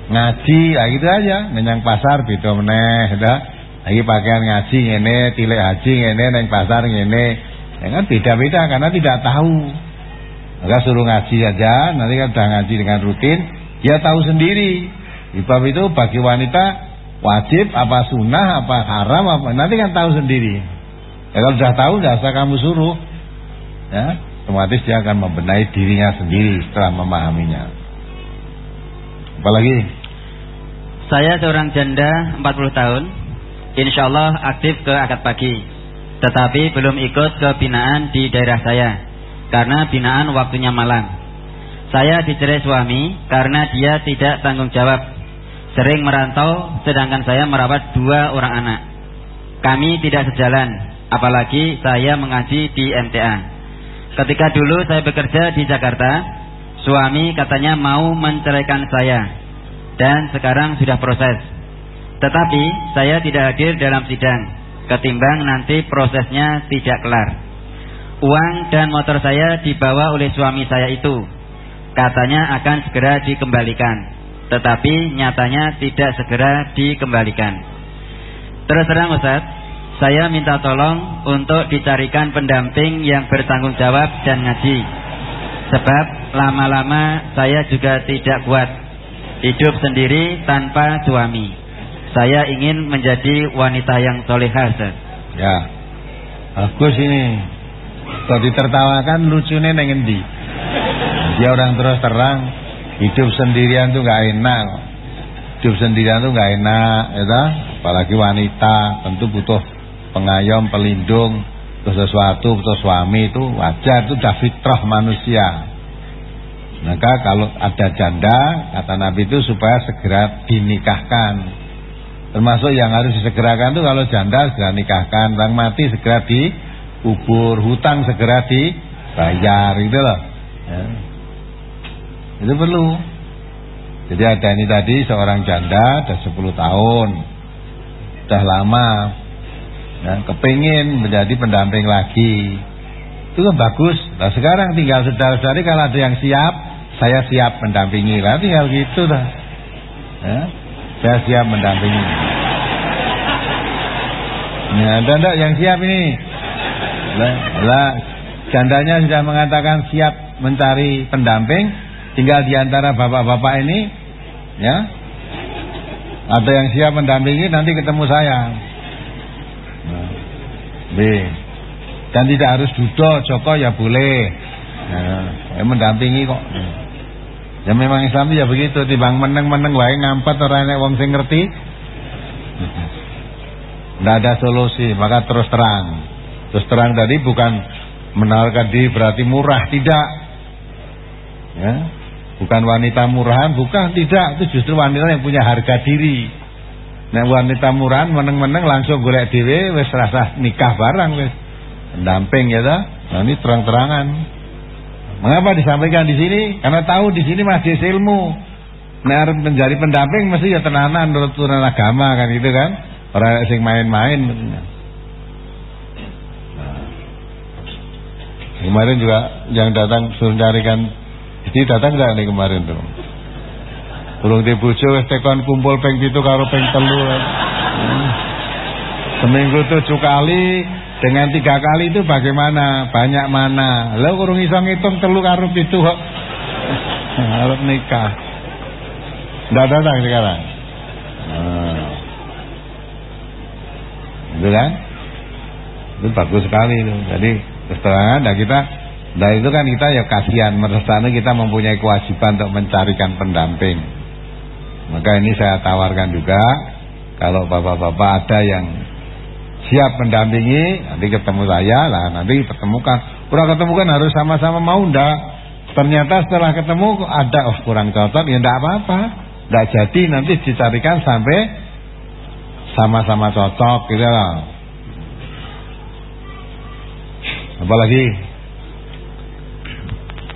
ngaji, ya gitu aja. Menyang pasar beda meneh, ya. Lagi pakaian ngaji ngene, tilik haji ngene, neng pasar ngene. Ya kan beda-beda karena tidak tahu. Maka suruh ngaji aja, nanti kan sudah ngaji dengan rutin, dia tahu sendiri. Ibab itu bagi wanita wajib apa sunnah apa haram apa nanti kan tahu sendiri. Ya kalau sudah tahu tidak usah kamu suruh. Ya, otomatis dia akan membenahi dirinya sendiri setelah memahaminya. Apalagi? Saya seorang janda 40 tahun, insya Allah aktif ke akad pagi, tetapi belum ikut ke binaan di daerah saya, karena binaan waktunya malam. Saya dicerai suami karena dia tidak tanggung jawab, sering merantau, sedangkan saya merawat dua orang anak. Kami tidak sejalan, apalagi saya mengaji di MTA. Ketika dulu saya bekerja di Jakarta, suami katanya mau menceraikan saya dan sekarang sudah proses. Tetapi saya tidak hadir dalam sidang, ketimbang nanti prosesnya tidak kelar. Uang dan motor saya dibawa oleh suami saya itu. Katanya akan segera dikembalikan, tetapi nyatanya tidak segera dikembalikan. Terus terang Ustaz, saya minta tolong untuk dicarikan pendamping yang bertanggung jawab dan ngaji. Sebab lama-lama saya juga tidak kuat hidup sendiri tanpa suami. Saya ingin menjadi wanita yang solehah. Ya, bagus ini. Kalau ditertawakan lucunya nengen di. Dia orang terus terang hidup sendirian tuh gak enak. Hidup sendirian tuh gak enak, ya Apalagi wanita tentu butuh pengayom, pelindung, ke sesuatu, ke suami itu wajar, itu sudah fitrah manusia. Maka kalau ada janda, kata Nabi itu supaya segera dinikahkan. Termasuk yang harus disegerakan itu kalau janda segera nikahkan, orang mati segera dikubur, hutang segera dibayar, itu loh. Ya. Itu perlu. Jadi ada ini tadi seorang janda, ada 10 tahun, sudah lama, ya, kepingin menjadi pendamping lagi. Itu kan bagus. Nah sekarang tinggal saudara-saudari kalau ada yang siap saya siap mendampingi. Lah tinggal gitu dah. Ya, saya siap mendampingi. Ya ada enggak yang siap ini? Lah, lah jandanya sudah mengatakan siap mencari pendamping tinggal di antara bapak-bapak ini ya ada yang siap mendampingi nanti ketemu saya B. Dan tidak harus dudo, Joko ya boleh. Ya, mendampingi kok. Ya memang Islam ya begitu, timbang meneng-meneng wae ngampet ora enek wong sing ngerti. Tidak ada solusi, maka terus terang. Terus terang tadi bukan menawarkan diri berarti murah, tidak. Ya, bukan wanita murahan, bukan, tidak. Itu justru wanita yang punya harga diri. Nek wanita murahan meneng-meneng langsung golek dhewe wis rasa nikah barang wis. Pendamping ya ta? Nah ini terang-terangan. Mengapa disampaikan di sini? Karena tahu di sini masih ilmu. Nek menjadi pendamping mesti ya tenanan menurut turun agama kan gitu kan. Orang sing main-main nah. Kemarin juga yang datang suruh carikan Jadi datang enggak nih kemarin tuh Burung di bojo wis tekon kumpul peng pitu karo peng telu. Hmm. Seminggu tujuh kali dengan tiga kali itu bagaimana? Banyak mana? Lo kurung iso ngitung telu karo pitu kok. Harus nikah. Nggak datang sekarang. Nah. Itu kan? Itu bagus sekali itu. Jadi terus dan kita Nah itu kan kita ya kasihan Meresana kita mempunyai kewajiban untuk mencarikan pendamping maka ini saya tawarkan juga kalau bapak-bapak ada yang siap mendampingi, nanti ketemu saya lah, nanti ketemukan. Kurang ketemu kan harus sama-sama mau ndak. Ternyata setelah ketemu ada oh kurang cocok ya ndak apa-apa. Ndak jadi nanti dicarikan sampai sama-sama cocok gitu loh. Apalagi?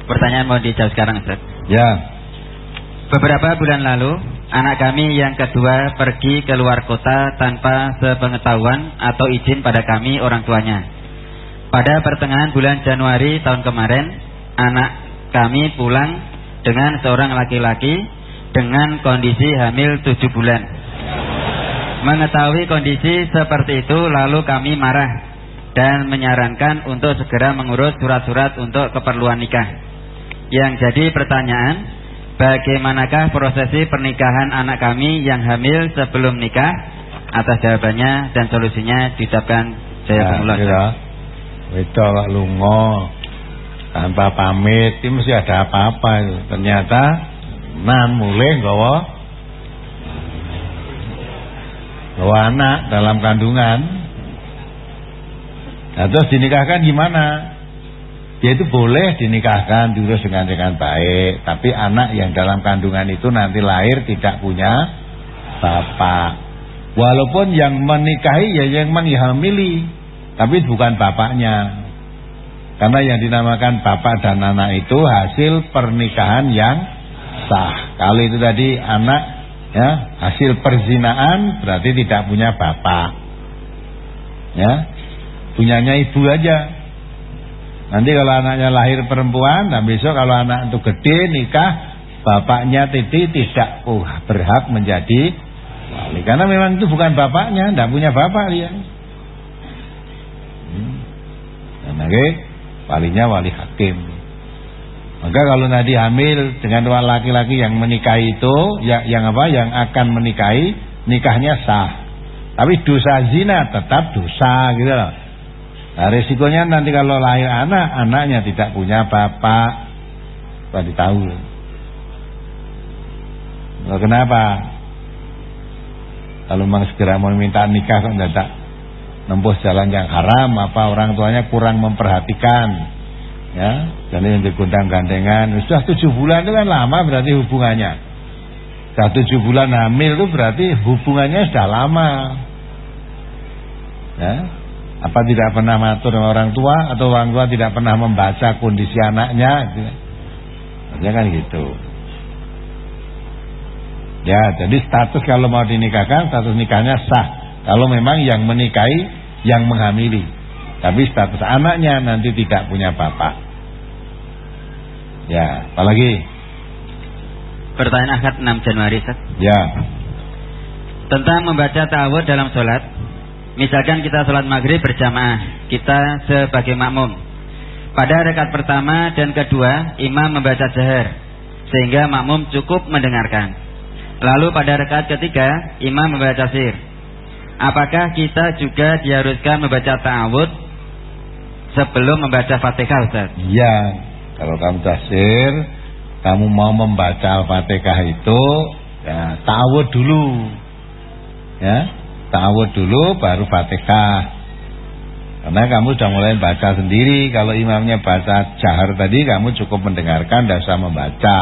Pertanyaan mau dijawab sekarang Ustaz. Ya. Beberapa bulan lalu Anak kami yang kedua pergi ke luar kota tanpa sepengetahuan atau izin pada kami orang tuanya. Pada pertengahan bulan Januari tahun kemarin, anak kami pulang dengan seorang laki-laki dengan kondisi hamil tujuh bulan. Mengetahui kondisi seperti itu lalu kami marah dan menyarankan untuk segera mengurus surat-surat untuk keperluan nikah. Yang jadi pertanyaan, bagaimanakah prosesi pernikahan anak kami yang hamil sebelum nikah? Atas jawabannya dan solusinya diucapkan saya ya, ya. Itu lungo tanpa pamit, ini mesti ada apa-apa Ternyata nan mulai gawa gawa anak dalam kandungan. Nah, terus dinikahkan gimana? Dia itu boleh dinikahkan diurus dengan dengan baik, tapi anak yang dalam kandungan itu nanti lahir tidak punya bapak. Walaupun yang menikahi ya yang menghamili, tapi bukan bapaknya. Karena yang dinamakan bapak dan anak itu hasil pernikahan yang sah. Kalau itu tadi anak ya hasil perzinaan berarti tidak punya bapak. Ya. Punyanya ibu aja. Nanti kalau anaknya lahir perempuan, nah besok kalau anak itu gede nikah, bapaknya titi tidak uh, berhak menjadi wali. Karena memang itu bukan bapaknya, tidak punya bapak dia. Hmm. Nah, okay. walinya wali hakim. Maka kalau nanti hamil dengan laki-laki yang menikahi itu, yang, yang apa? Yang akan menikahi, nikahnya sah. Tapi dosa zina tetap dosa gitu loh. Nah, resikonya nanti kalau lahir anak, anaknya tidak punya bapak. Tadi tahu. Loh, kenapa? Kalau memang segera mau minta nikah kok tidak nempuh jalan yang haram, apa orang tuanya kurang memperhatikan ya jadi yang digundang gandengan sudah tujuh bulan itu kan lama berarti hubungannya sudah tujuh bulan hamil itu berarti hubungannya sudah lama ya apa tidak pernah matur sama orang tua atau orang tua tidak pernah membaca kondisi anaknya ya kan gitu ya jadi status kalau mau dinikahkan status nikahnya sah kalau memang yang menikahi yang menghamili tapi status anaknya nanti tidak punya bapak. Ya, apalagi? Pertanyaan akad 6 Januari, Ustaz. Ya. Tentang membaca ta'awud dalam sholat. Misalkan kita sholat maghrib berjamaah, kita sebagai makmum. Pada rekat pertama dan kedua, imam membaca jahar, sehingga makmum cukup mendengarkan. Lalu pada rekat ketiga, imam membaca sir. Apakah kita juga diharuskan membaca ta'awud sebelum membaca Fatihah Ustaz? Iya. Kalau kamu tasir, kamu mau membaca Al-Fatihah itu ya ta'awud dulu. Ya, ta'awud dulu baru Fatihah. Karena kamu sudah mulai baca sendiri Kalau imamnya baca jahar tadi Kamu cukup mendengarkan dan usah membaca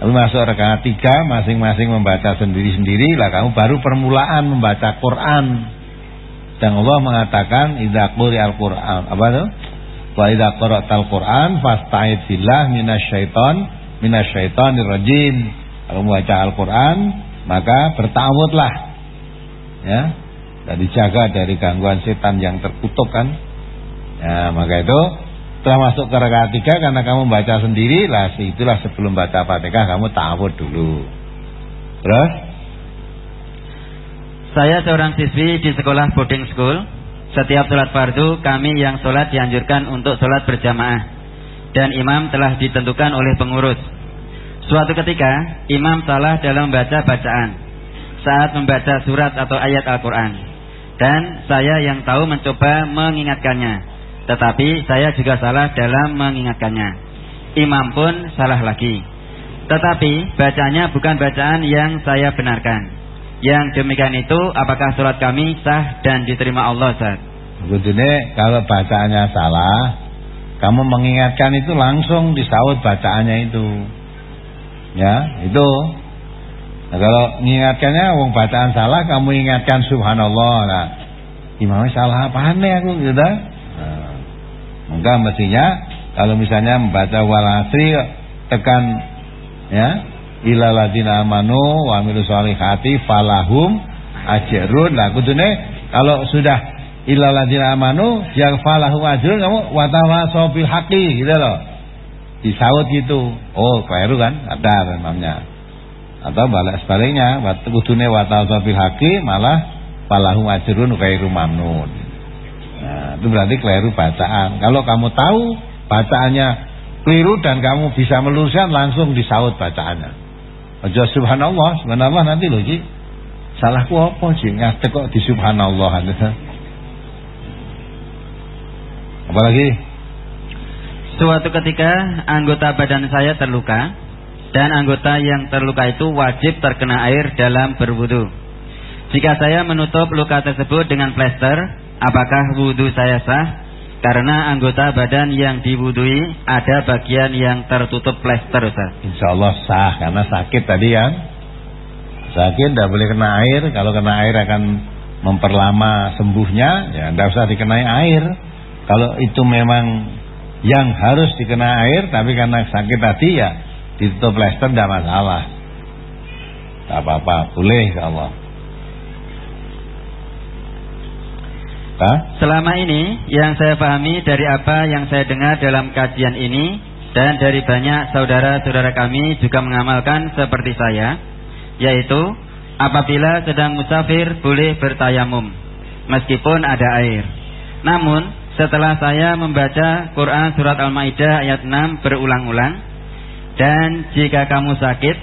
Tapi masuk rekaat tiga Masing-masing membaca sendiri-sendiri Lah kamu baru permulaan membaca Quran dan Allah mengatakan idza quri'al Qur'an apa itu? Wa idza qara'tal Qur'an fasta'id billah minasyaiton minasyaitonir rajim. Kalau membaca Al-Qur'an maka bertawudlah. Ya. Dan dijaga dari gangguan setan yang terkutuk kan. Ya, maka itu setelah masuk ke rakaat tiga karena kamu baca sendiri lah itulah sebelum baca Fatihah kamu ta'awud dulu. Terus saya seorang siswi di sekolah boarding school. Setiap sholat fardu, kami yang sholat dianjurkan untuk sholat berjamaah. Dan imam telah ditentukan oleh pengurus. Suatu ketika, imam salah dalam membaca bacaan. Saat membaca surat atau ayat Al-Quran. Dan saya yang tahu mencoba mengingatkannya. Tetapi saya juga salah dalam mengingatkannya. Imam pun salah lagi. Tetapi bacanya bukan bacaan yang saya benarkan. Yang demikian itu apakah surat kami sah dan diterima Allah Ustaz? Begini kalau bacaannya salah Kamu mengingatkan itu langsung disaut bacaannya itu Ya itu nah, Kalau mengingatkannya wong bacaan salah Kamu ingatkan subhanallah nah, Imamnya salah apa nih aku gitu nah, mestinya Kalau misalnya membaca walasri Tekan Ya ila ladina amanu wa amilu solihati falahum ajrun lah kudune kalau sudah Ilaladina amanu yang falahu ajrun kamu watawa sobil haki gitu loh. Disaut gitu. Oh, keliru kan? Ada namanya. Atau balik sebaliknya, kudune watawa sobil haki malah falahu ajrun kairu mamnun. Nah, itu berarti keliru bacaan. Kalau kamu tahu bacaannya keliru dan kamu bisa meluruskan langsung disaut bacaannya. Aja subhanallah, subhanallah nanti loh Ji. Salahku apa sih? Ngadek kok di subhanallah. Apalagi? Suatu ketika anggota badan saya terluka dan anggota yang terluka itu wajib terkena air dalam berwudu. Jika saya menutup luka tersebut dengan plester, apakah wudu saya sah? Karena anggota badan yang diwudui ada bagian yang tertutup plester. Insya Allah sah karena sakit tadi ya. Sakit tidak boleh kena air. Kalau kena air akan memperlama sembuhnya, ya tidak usah dikenai air. Kalau itu memang yang harus dikena air tapi karena sakit tadi ya ditutup plester tidak masalah. Tidak apa-apa, boleh Allah. Hah? Selama ini yang saya pahami dari apa yang saya dengar dalam kajian ini dan dari banyak saudara-saudara kami juga mengamalkan seperti saya, yaitu apabila sedang musafir boleh bertayamum meskipun ada air. Namun setelah saya membaca Quran Surat Al-Ma'idah ayat 6 berulang-ulang Dan jika kamu sakit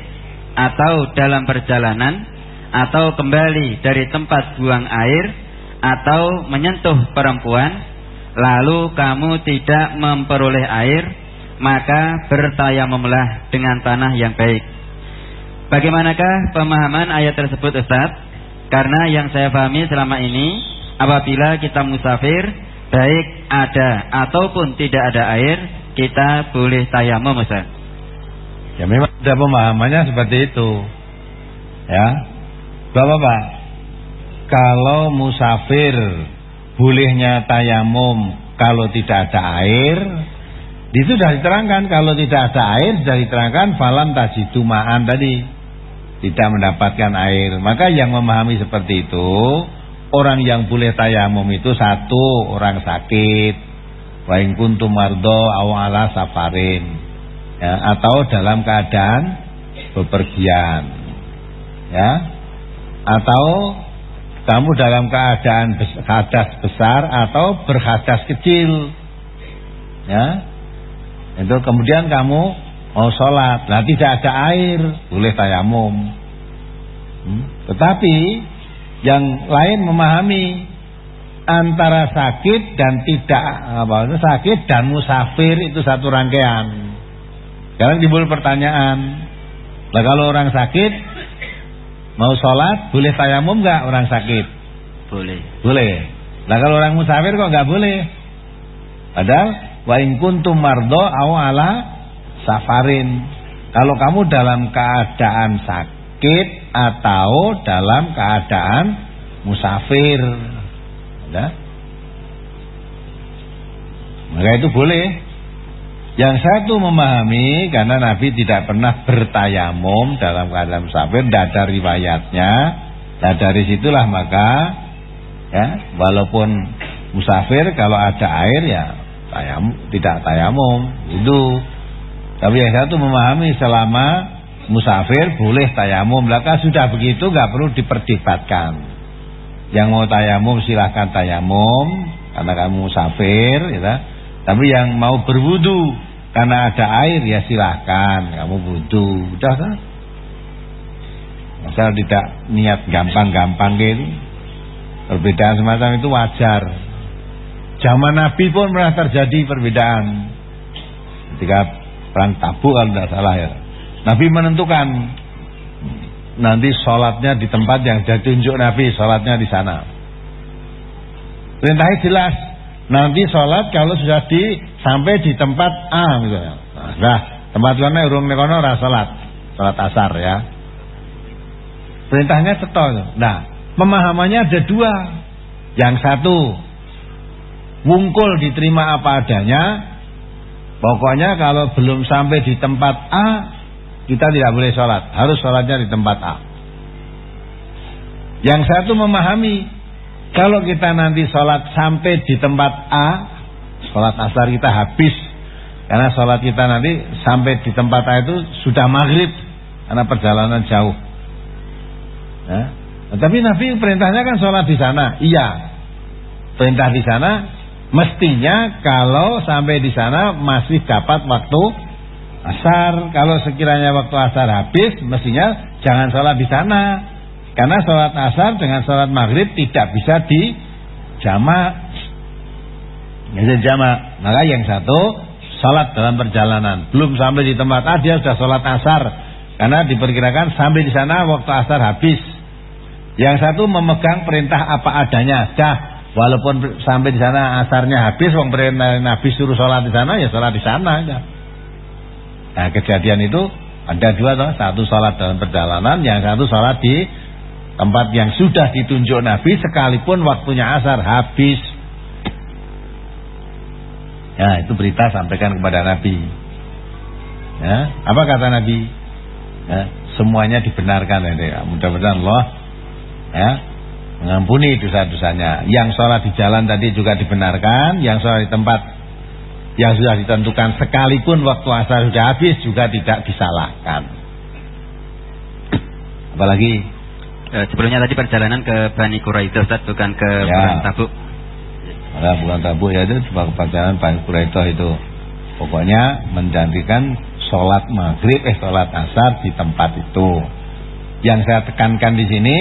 Atau dalam perjalanan Atau kembali dari tempat buang air Atau menyentuh perempuan Lalu kamu tidak memperoleh air Maka bertayamumlah dengan tanah yang baik Bagaimanakah pemahaman ayat tersebut Ustaz? Karena yang saya pahami selama ini Apabila kita musafir baik ada ataupun tidak ada air, kita boleh tayamum Ustaz. Ya memang ada pemahamannya seperti itu. Ya. Bapak-bapak, kalau musafir bolehnya tayamum kalau tidak ada air, itu sudah diterangkan kalau tidak ada air sudah diterangkan falam tajidu ma'an tadi. Tidak mendapatkan air. Maka yang memahami seperti itu Orang yang boleh tayamum itu satu orang sakit, wain kuntum mardo awala safarin, ya, atau dalam keadaan bepergian, ya, atau kamu dalam keadaan hadas besar atau berhadas kecil, ya, itu kemudian kamu mau sholat, nah tidak ada air, boleh tayamum, hmm? tetapi yang lain memahami antara sakit dan tidak apa sakit dan musafir itu satu rangkaian. Sekarang timbul pertanyaan, lah kalau orang sakit mau sholat boleh tayamum nggak orang sakit? Boleh. Boleh. Lah kalau orang musafir kok nggak boleh? Padahal wa in kuntum mardo ala safarin. Kalau kamu dalam keadaan sakit sakit atau dalam keadaan musafir. Ya. Maka itu boleh. Yang satu memahami karena Nabi tidak pernah bertayamum dalam keadaan musafir, tidak ada riwayatnya. Nah dari situlah maka ya walaupun musafir kalau ada air ya tayam tidak tayamum itu. Tapi yang satu memahami selama musafir boleh tayamum. Maka sudah begitu nggak perlu diperdebatkan. Yang mau tayamum silahkan tayamum karena kamu musafir, ya. Tapi yang mau berwudu karena ada air ya silahkan kamu wudu. Udah kan? Asal tidak niat gampang-gampang gitu. Perbedaan semacam itu wajar. Zaman Nabi pun pernah terjadi perbedaan. Ketika perang Tabuk kalau tidak salah ya. Nabi menentukan nanti sholatnya di tempat yang sudah tunjuk Nabi sholatnya di sana. Perintahnya jelas. Nanti sholat kalau sudah di sampai di tempat A misalnya. Nah, tempat mana urung nekono ora sholat, sholat asar ya. Perintahnya setol. Nah, pemahamannya ada dua. Yang satu wungkul diterima apa adanya. Pokoknya kalau belum sampai di tempat A kita tidak boleh sholat. Harus sholatnya di tempat A. Yang satu memahami Kalau kita nanti sholat sampai di tempat A, sholat asar kita habis. Karena sholat kita nanti sampai di tempat A itu sudah maghrib. Karena perjalanan jauh. Ya. Tapi Nabi perintahnya kan sholat di sana. Iya. Perintah di sana. Mestinya kalau sampai di sana masih dapat waktu asar. Kalau sekiranya waktu asar habis, mestinya jangan sholat di sana. Karena sholat asar dengan sholat maghrib tidak bisa di jama. Jadi jama. Maka yang satu sholat dalam perjalanan. Belum sampai di tempat A dia sudah sholat asar. Karena diperkirakan sampai di sana waktu asar habis. Yang satu memegang perintah apa adanya. Dah walaupun sampai di sana asarnya habis, wong perintah Nabi suruh sholat di sana ya sholat di sana aja. Nah kejadian itu ada dua toh, satu sholat dalam perjalanan, yang satu sholat di Tempat yang sudah ditunjuk Nabi sekalipun waktunya asar habis. Ya, itu berita sampaikan kepada Nabi. Ya, apa kata Nabi? Ya, semuanya dibenarkan ya. Mudah-mudahan Allah ya mengampuni dosa-dosanya. Yang sholat di jalan tadi juga dibenarkan, yang sholat di tempat yang sudah ditentukan sekalipun waktu asar sudah habis juga tidak disalahkan. Apalagi Eh, sebelumnya tadi perjalanan ke Bani Quraidah Ustaz bukan ke ya. Bulan Tabuk. Nah, bulan Tabuk ya itu perjalanan Bani Quraidah itu. Pokoknya menjanjikan sholat maghrib eh sholat asar di tempat itu. Yang saya tekankan di sini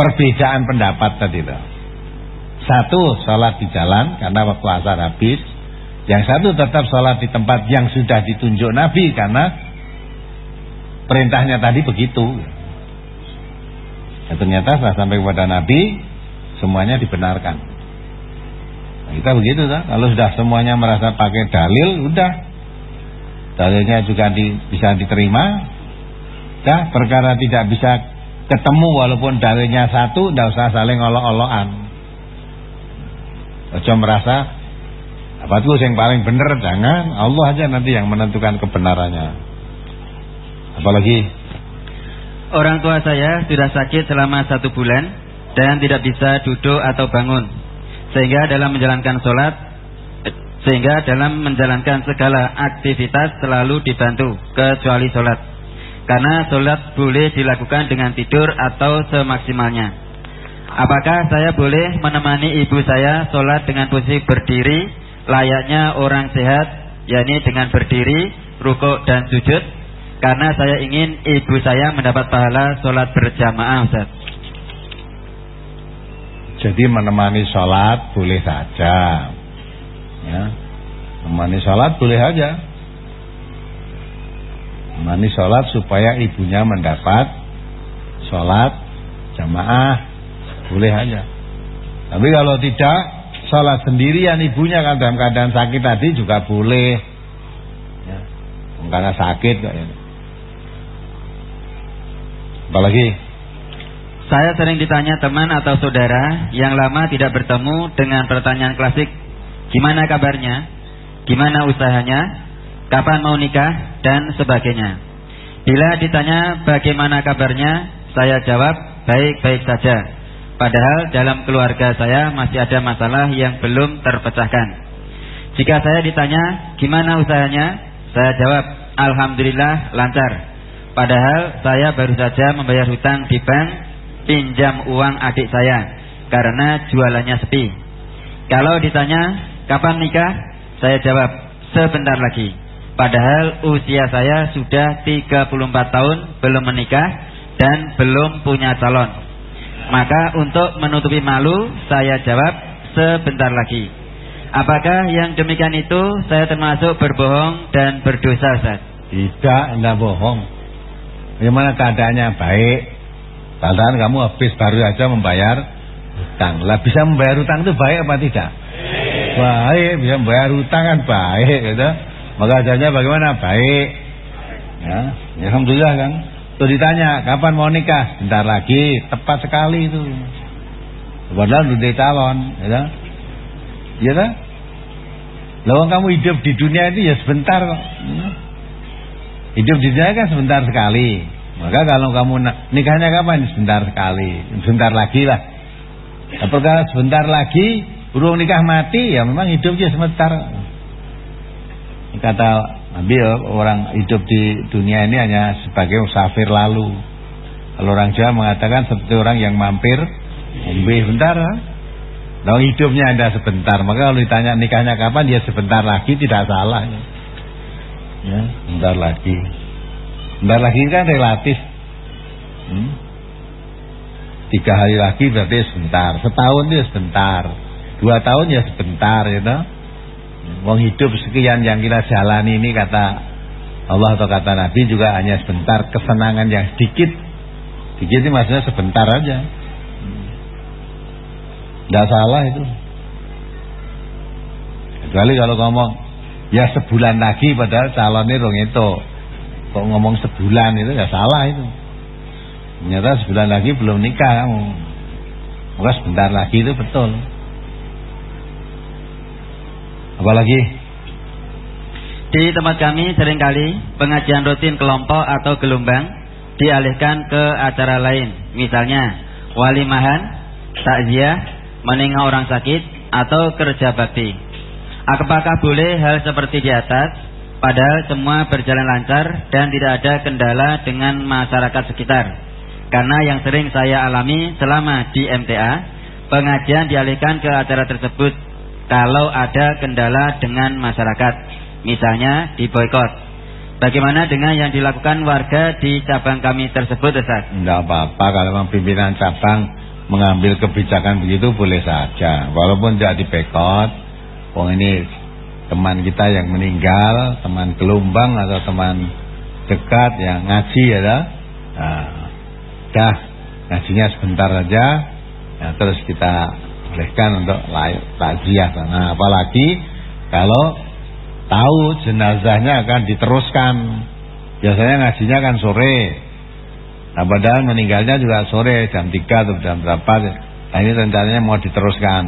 perbedaan pendapat tadi loh. Satu sholat di jalan karena waktu asar habis. Yang satu tetap sholat di tempat yang sudah ditunjuk Nabi karena perintahnya tadi begitu. Ya, ternyata setelah sampai kepada Nabi semuanya dibenarkan. Nah, kita begitu kan? Kalau sudah semuanya merasa pakai dalil, udah dalilnya juga di, bisa diterima. Dah perkara tidak bisa ketemu walaupun dalilnya satu, tidak usah saling olok-olokan. Ojo merasa apa tuh yang paling benar jangan Allah aja nanti yang menentukan kebenarannya. Apalagi Orang tua saya sudah sakit selama satu bulan dan tidak bisa duduk atau bangun. Sehingga dalam menjalankan sholat, sehingga dalam menjalankan segala aktivitas selalu dibantu, kecuali sholat. Karena sholat boleh dilakukan dengan tidur atau semaksimalnya. Apakah saya boleh menemani ibu saya sholat dengan posisi berdiri, layaknya orang sehat, yakni dengan berdiri, rukuk dan sujud? Karena saya ingin ibu saya mendapat pahala sholat berjamaah Ustaz. Jadi menemani sholat boleh saja ya. Menemani sholat boleh saja Menemani sholat supaya ibunya mendapat sholat jamaah Boleh saja Tapi kalau tidak sholat sendirian ibunya kan dalam keadaan sakit tadi juga boleh ya. Karena sakit kok ya. Apalagi? Saya sering ditanya teman atau saudara yang lama tidak bertemu dengan pertanyaan klasik, gimana kabarnya, gimana usahanya, kapan mau nikah, dan sebagainya. Bila ditanya bagaimana kabarnya, saya jawab baik-baik saja. Padahal dalam keluarga saya masih ada masalah yang belum terpecahkan. Jika saya ditanya gimana usahanya, saya jawab Alhamdulillah lancar. Padahal saya baru saja membayar hutang di bank pinjam uang adik saya karena jualannya sepi. Kalau ditanya kapan nikah, saya jawab sebentar lagi. Padahal usia saya sudah 34 tahun belum menikah dan belum punya calon. Maka untuk menutupi malu, saya jawab sebentar lagi. Apakah yang demikian itu saya termasuk berbohong dan berdosa, Ustaz? Tidak, tidak bohong. Bagaimana keadaannya baik? Padahal kamu habis baru saja membayar hutang. Lah bisa membayar hutang itu baik apa tidak? Baik, bisa membayar hutang kan baik gitu. Maka adanya bagaimana? Baik. Ya, ya alhamdulillah kan. Tuh ditanya, kapan mau nikah? Bentar lagi, tepat sekali itu. Padahal udah calon, ya. Iya kan? Lalu kamu hidup di dunia itu ya sebentar kok. Hidup di dunia kan sebentar sekali. Maka kalau kamu nikahnya kapan? Sebentar sekali, sebentar lagi lah. Perkara sebentar lagi burung nikah mati ya memang hidupnya sebentar. Kata Nabi orang hidup di dunia ini hanya sebagai musafir lalu. Kalau orang Jawa mengatakan seperti orang yang mampir umbi bentar. Nah hidupnya ada sebentar. Maka kalau ditanya nikahnya kapan dia sebentar lagi tidak salah. Ya, bentar lagi. Bentar lagi kan relatif. Hmm? Tiga hari lagi berarti sebentar. Setahun itu sebentar. Dua tahun ya sebentar, ya you know? Wong hidup sekian yang kita jalani ini kata Allah atau kata Nabi juga hanya sebentar kesenangan yang sedikit. Sedikit maksudnya sebentar aja. Tidak salah itu. Kecuali kalau ngomong ya sebulan lagi padahal calonnya dong itu. Kok ngomong sebulan itu ya salah itu. Ternyata sebulan lagi belum nikah kamu. Maka sebentar lagi itu betul. Apalagi di tempat kami sering kali pengajian rutin kelompok atau gelombang dialihkan ke acara lain. Misalnya walimahan, takziah, meninggal orang sakit atau kerja bakti. Apakah boleh hal seperti di atas? Padahal semua berjalan lancar dan tidak ada kendala dengan masyarakat sekitar. Karena yang sering saya alami selama di MTA, pengajian dialihkan ke acara tersebut kalau ada kendala dengan masyarakat, misalnya di boykot. Bagaimana dengan yang dilakukan warga di cabang kami tersebut, Ustaz? Tidak apa-apa kalau pimpinan cabang mengambil kebijakan begitu boleh saja. Walaupun tidak di boykot, oh ini teman kita yang meninggal, teman gelombang atau teman dekat yang ngaji ya dah. Nah, dah ngajinya sebentar aja, ya, terus kita bolehkan untuk takziah. Nah, apalagi kalau tahu jenazahnya akan diteruskan. Biasanya ngajinya kan sore. Nah, padahal meninggalnya juga sore jam 3 atau jam berapa. Nah, ini rencananya mau diteruskan.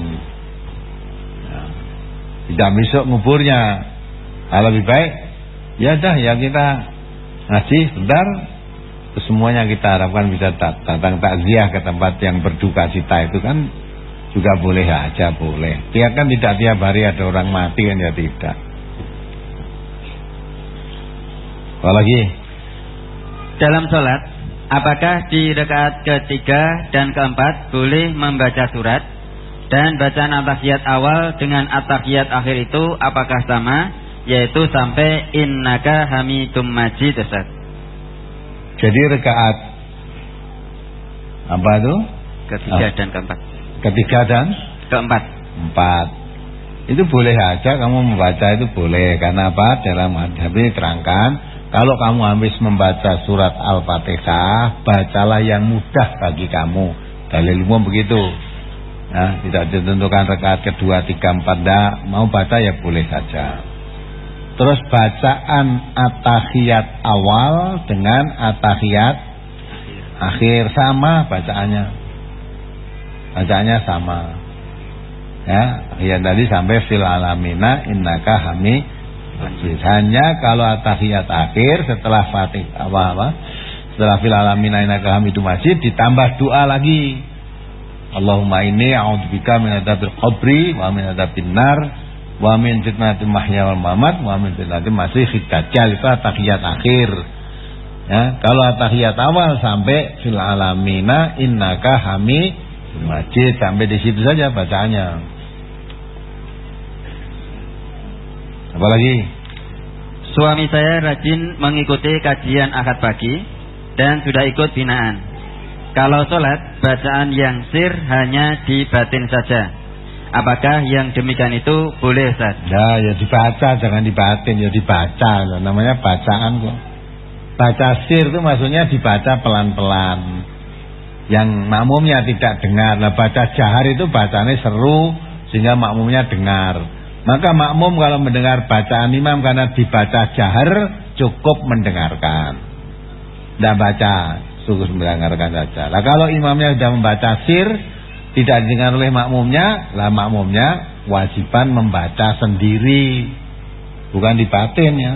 Tidak besok nguburnya. Nah, lebih baik ya dah ya kita ngaji sebentar semuanya kita harapkan bisa datang takziah ke tempat yang berduka cita itu kan juga boleh aja boleh. Dia kan tidak tiap hari ada orang mati kan ya tidak. Apalagi dalam sholat, apakah di rakaat ketiga dan keempat boleh membaca surat dan bacaan atahiyat awal dengan atahiyat akhir itu apakah sama? Yaitu sampai innaka hamidum majid Ustaz. Jadi rakaat apa itu? Ketiga oh. dan keempat ketiga dan keempat. Empat. Itu boleh aja kamu membaca itu boleh karena apa? Dalam hadis terangkan kalau kamu habis membaca surat Al-Fatihah, bacalah yang mudah bagi kamu. Dalil umum begitu. Nah, tidak ditentukan rekaat kedua, tiga, empat, dah. mau baca ya boleh saja. Terus bacaan atahiyat awal dengan atahiyat akhir. Sama bacaannya. Bacaannya sama. Ya yang tadi sampai fil alamina innaka hami masjid hanya kalau atahiyat akhir setelah fatih apa apa? Setelah fil alamina innaka hamidu masjid ditambah doa lagi Allahumma inni a'udzubika min adzabil qabri wa min adzabin nar wa min fitnatil mahya wal mamat wa min fitnatil masiihid dajjal itu atahiyat akhir ya kalau atahiyat awal sampai fil alamina innaka hami masjid sampai di situ saja bacaannya. Apalagi suami saya rajin mengikuti kajian akad pagi dan sudah ikut binaan. Kalau sholat bacaan yang sir hanya di batin saja. Apakah yang demikian itu boleh Ustaz? Ya, ya dibaca jangan dibatin, ya dibaca. Namanya bacaan kok. Baca sir itu maksudnya dibaca pelan-pelan yang makmumnya tidak dengar. Nah baca jahar itu bacanya seru sehingga makmumnya dengar. Maka makmum kalau mendengar bacaan imam karena dibaca jahar cukup mendengarkan. Tidak baca, cukup mendengarkan saja. Nah kalau imamnya sudah membaca sir tidak didengar oleh makmumnya, lah makmumnya wajiban membaca sendiri, bukan di batin ya.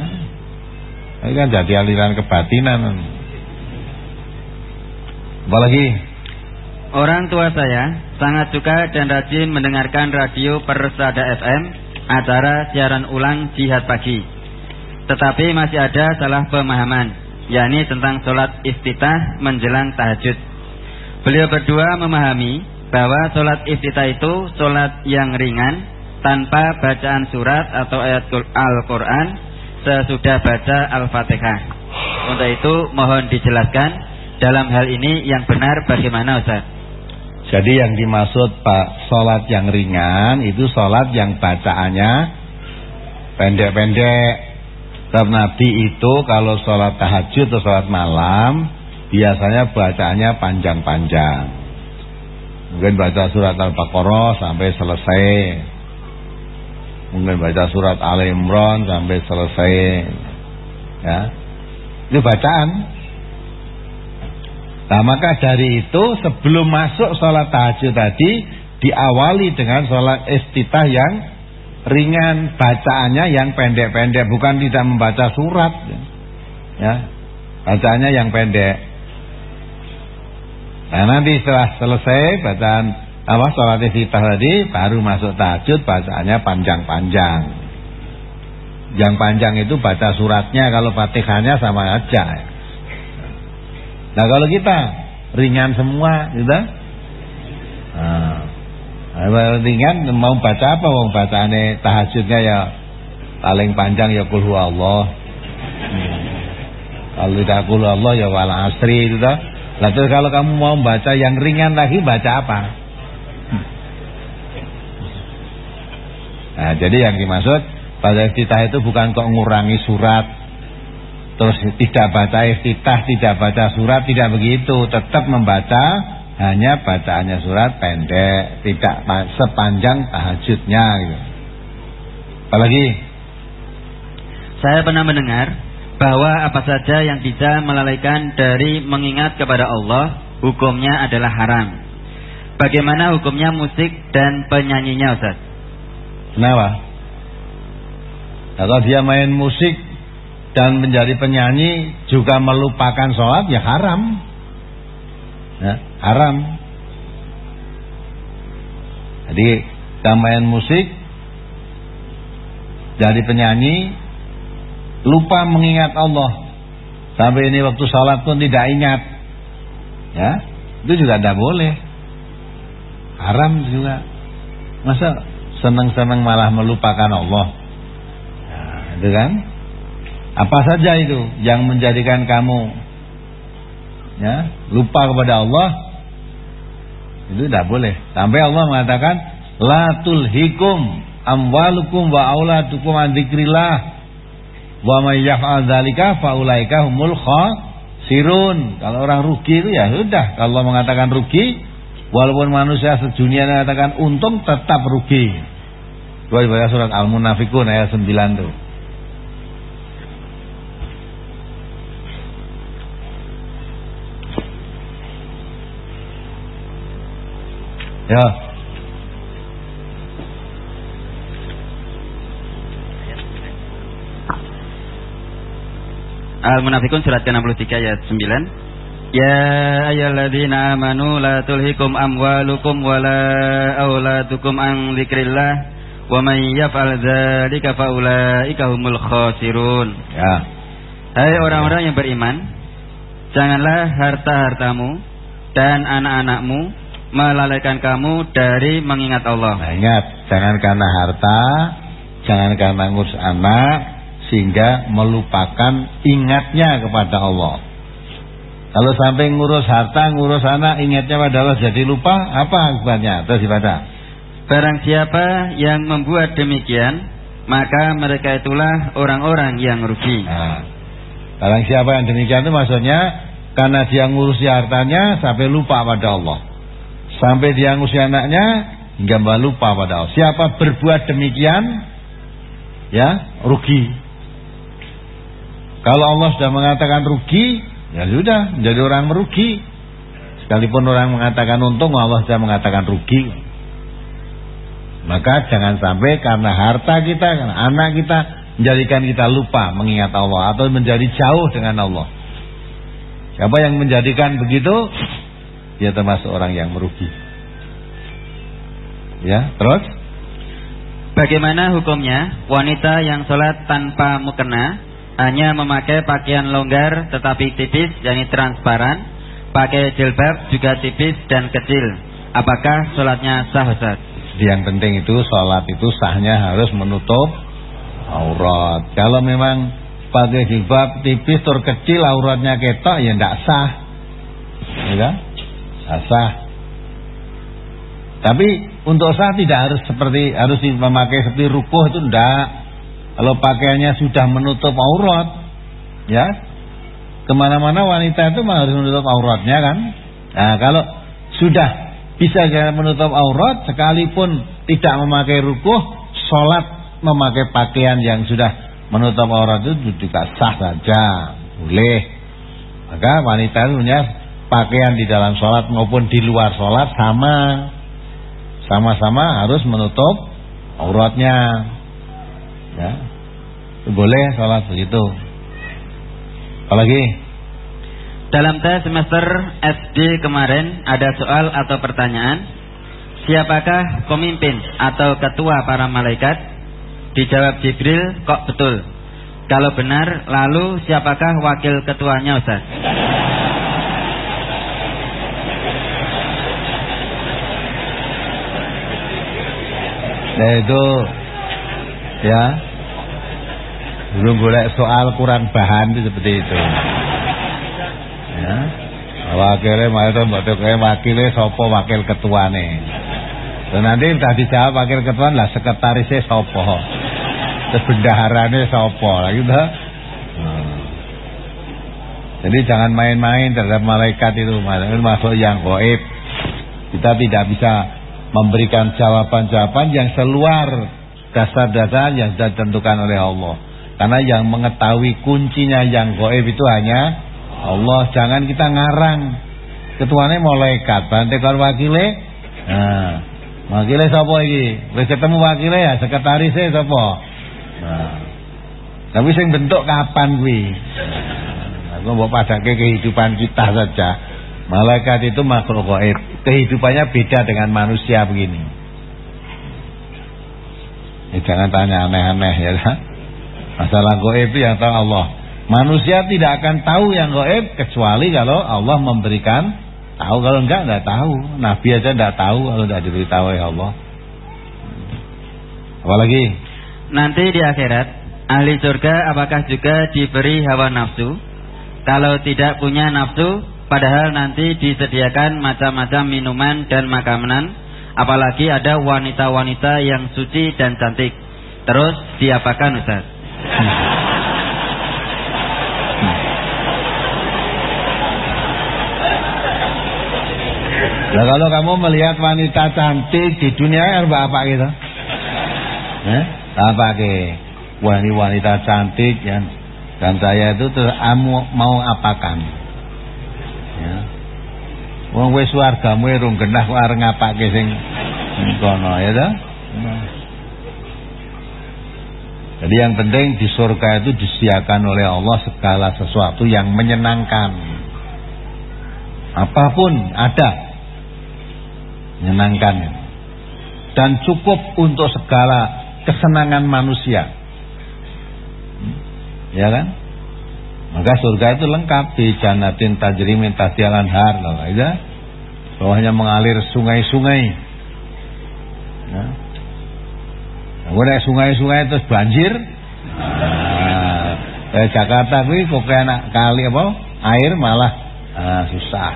Ini kan jadi aliran kebatinan. Apalagi orang tua saya sangat suka dan rajin mendengarkan radio Persada FM acara siaran ulang jihad pagi. Tetapi masih ada salah pemahaman, yakni tentang sholat iftitah menjelang tahajud. Beliau berdua memahami bahwa sholat iftitah itu sholat yang ringan tanpa bacaan surat atau ayat Al-Quran sesudah baca Al-Fatihah. Untuk itu mohon dijelaskan dalam hal ini yang benar bagaimana Ustaz? Jadi yang dimaksud Pak sholat yang ringan itu sholat yang bacaannya pendek-pendek. Sebab Nabi itu kalau sholat tahajud atau sholat malam biasanya bacaannya panjang-panjang. Mungkin baca surat Al-Baqarah sampai selesai. Mungkin baca surat Al-Imran sampai selesai. Ya. Itu bacaan. Nah maka dari itu sebelum masuk sholat tahajud tadi diawali dengan sholat istitah yang ringan bacaannya yang pendek-pendek bukan tidak membaca surat ya bacaannya yang pendek nah nanti setelah selesai bacaan apa sholat istitah tadi baru masuk tahajud bacaannya panjang-panjang yang panjang itu baca suratnya kalau fatihahnya sama aja. Nah kalau kita ringan semua, gitu. Nah, ringan mau baca apa? Mau bacaannya tahajudnya ya paling panjang ya kulhu Allah. Hmm. Kalau tidak kulhu Allah ya wal asri itu dah. Lalu kalau kamu mau baca yang ringan lagi baca apa? Nah, jadi yang dimaksud pada kita itu bukan kok ngurangi surat Terus tidak baca iftitah, tidak baca surat, tidak begitu. Tetap membaca hanya bacaannya surat pendek, tidak sepanjang tahajudnya. Gitu. Apalagi? Saya pernah mendengar bahwa apa saja yang bisa melalaikan dari mengingat kepada Allah, hukumnya adalah haram. Bagaimana hukumnya musik dan penyanyinya Ustaz? Kenapa? Kalau dia main musik dan menjadi penyanyi juga melupakan sholat ya haram ya, haram. Jadi kita musik jadi penyanyi lupa mengingat Allah. Sampai ini waktu sholat pun tidak ingat. Ya itu juga tidak boleh. Haram juga. Masa senang-senang malah melupakan Allah? Nah, itu kan? Apa saja itu yang menjadikan kamu ya lupa kepada Allah itu tidak boleh. Sampai Allah mengatakan la tulhikum amwalukum wa auladukum an dzikrillah wa may yaf'al dzalika fa ulaika humul khasirun. Kalau orang rugi itu ya sudah. Kalau Allah mengatakan rugi walaupun manusia sedunia mengatakan untung tetap rugi. Dua surat Al-Munafikun ayat 9 tuh. Ya. Al-Munafikun surat ke-63 ayat 9. Ya ayyuhalladzina amanu la tulhikum amwalukum wala auladukum an dzikrillah wa may yaf'al dzalika faulaika humul khasirun. Ya. Hai orang-orang yang beriman, janganlah harta-hartamu dan anak-anakmu melalaikan kamu dari mengingat Allah. Nah, ingat, jangan karena harta, jangan karena ngurus anak sehingga melupakan ingatnya kepada Allah. Kalau sampai ngurus harta, ngurus anak, ingatnya pada Allah jadi lupa, apa akibatnya? Terus ibadah. Barang siapa yang membuat demikian, maka mereka itulah orang-orang yang rugi. Nah, barang siapa yang demikian itu maksudnya karena dia ngurusi hartanya sampai lupa pada Allah. Sampai dia ngusir anaknya hingga lupa pada Allah. Siapa berbuat demikian ya rugi. Kalau Allah sudah mengatakan rugi, ya sudah menjadi orang merugi. Sekalipun orang mengatakan untung, Allah sudah mengatakan rugi. Maka jangan sampai karena harta kita, karena anak kita menjadikan kita lupa mengingat Allah atau menjadi jauh dengan Allah. Siapa yang menjadikan begitu dia termasuk orang yang merugi. Ya, terus? Bagaimana hukumnya wanita yang sholat tanpa mukena hanya memakai pakaian longgar tetapi tipis, yakni transparan, pakai jilbab juga tipis dan kecil. Apakah sholatnya sah Ustaz? Yang penting itu sholat itu sahnya harus menutup aurat. Kalau memang pakai jilbab tipis tur kecil auratnya ketok ya tidak sah. Ya, sah. Tapi untuk sah tidak harus seperti harus memakai seperti rukuh itu tidak. Kalau pakaiannya sudah menutup aurat, ya ke mana-mana wanita itu harus menutup auratnya kan. Nah kalau sudah bisa menutup aurat, sekalipun tidak memakai rukuh, sholat memakai pakaian yang sudah menutup aurat itu juga sah saja, boleh. Maka wanita itu punya pakaian di dalam sholat maupun di luar sholat sama, sama-sama harus menutup auratnya. Ya. Boleh sholat begitu. Apalagi? Dalam tes semester SD kemarin ada soal atau pertanyaan. Siapakah pemimpin atau ketua para malaikat? Dijawab Jibril, kok betul? Kalau benar, lalu siapakah wakil ketuanya Ustaz? Nah itu ya belum boleh soal kurang bahan itu seperti itu. Ya. Wakilnya malah mbak wakilnya sopo wakil ketua nih. Dan nanti entah dijawab wakil ketua lah sekretarisnya sopo. Terus bendaharanya sopo lagi gitu. Hmm. Jadi jangan main-main terhadap malaikat itu masuk yang goib. Kita tidak bisa memberikan jawaban-jawaban yang seluar dasar-dasar yang sudah ditentukan oleh Allah. Karena yang mengetahui kuncinya yang goib itu hanya Allah. Jangan kita ngarang. Ketuanya malaikat. Kalau wakile. Nah, wakile siapa lagi? Wis ketemu wakile ya sekretarisnya siapa? Nah. Tapi sing bentuk kapan kuwi? Nah, aku mau padake kehidupan kita saja. Malaikat itu makhluk goib. Kehidupannya beda dengan manusia begini. Ya, jangan tanya aneh-aneh ya? Masalah goib itu yang tahu Allah. Manusia tidak akan tahu yang goib kecuali kalau Allah memberikan tahu. Kalau enggak enggak tahu. Nabi aja enggak tahu kalau tidak diberitahu oleh Allah. Apalagi? Nanti di akhirat ahli surga apakah juga diberi hawa nafsu? Kalau tidak punya nafsu, padahal nanti disediakan macam-macam minuman dan makanan, apalagi ada wanita-wanita yang suci dan cantik. Terus diapakan Ustaz? Nah kalau kamu melihat wanita cantik di dunia apa apa gitu? Eh? Apa ke? Wah ini wanita cantik ya. Dan saya itu terus mau apakan? Ya. Wong wis wargamu irung genah kok arep ngapake sing kono ya ta? Jadi yang penting di surga itu disediakan oleh Allah segala sesuatu yang menyenangkan. Apa pun ada menyenangkan dan cukup untuk segala kesenangan manusia. Ya kan? Maka surga itu lengkap di janatin tajrimin tahtialan har ya. Bawahnya mengalir sungai-sungai. Ya. Ora sungai-sungai terus banjir. Nah, eh, Jakarta kuwi kok enak kali apa? Air malah ah, susah.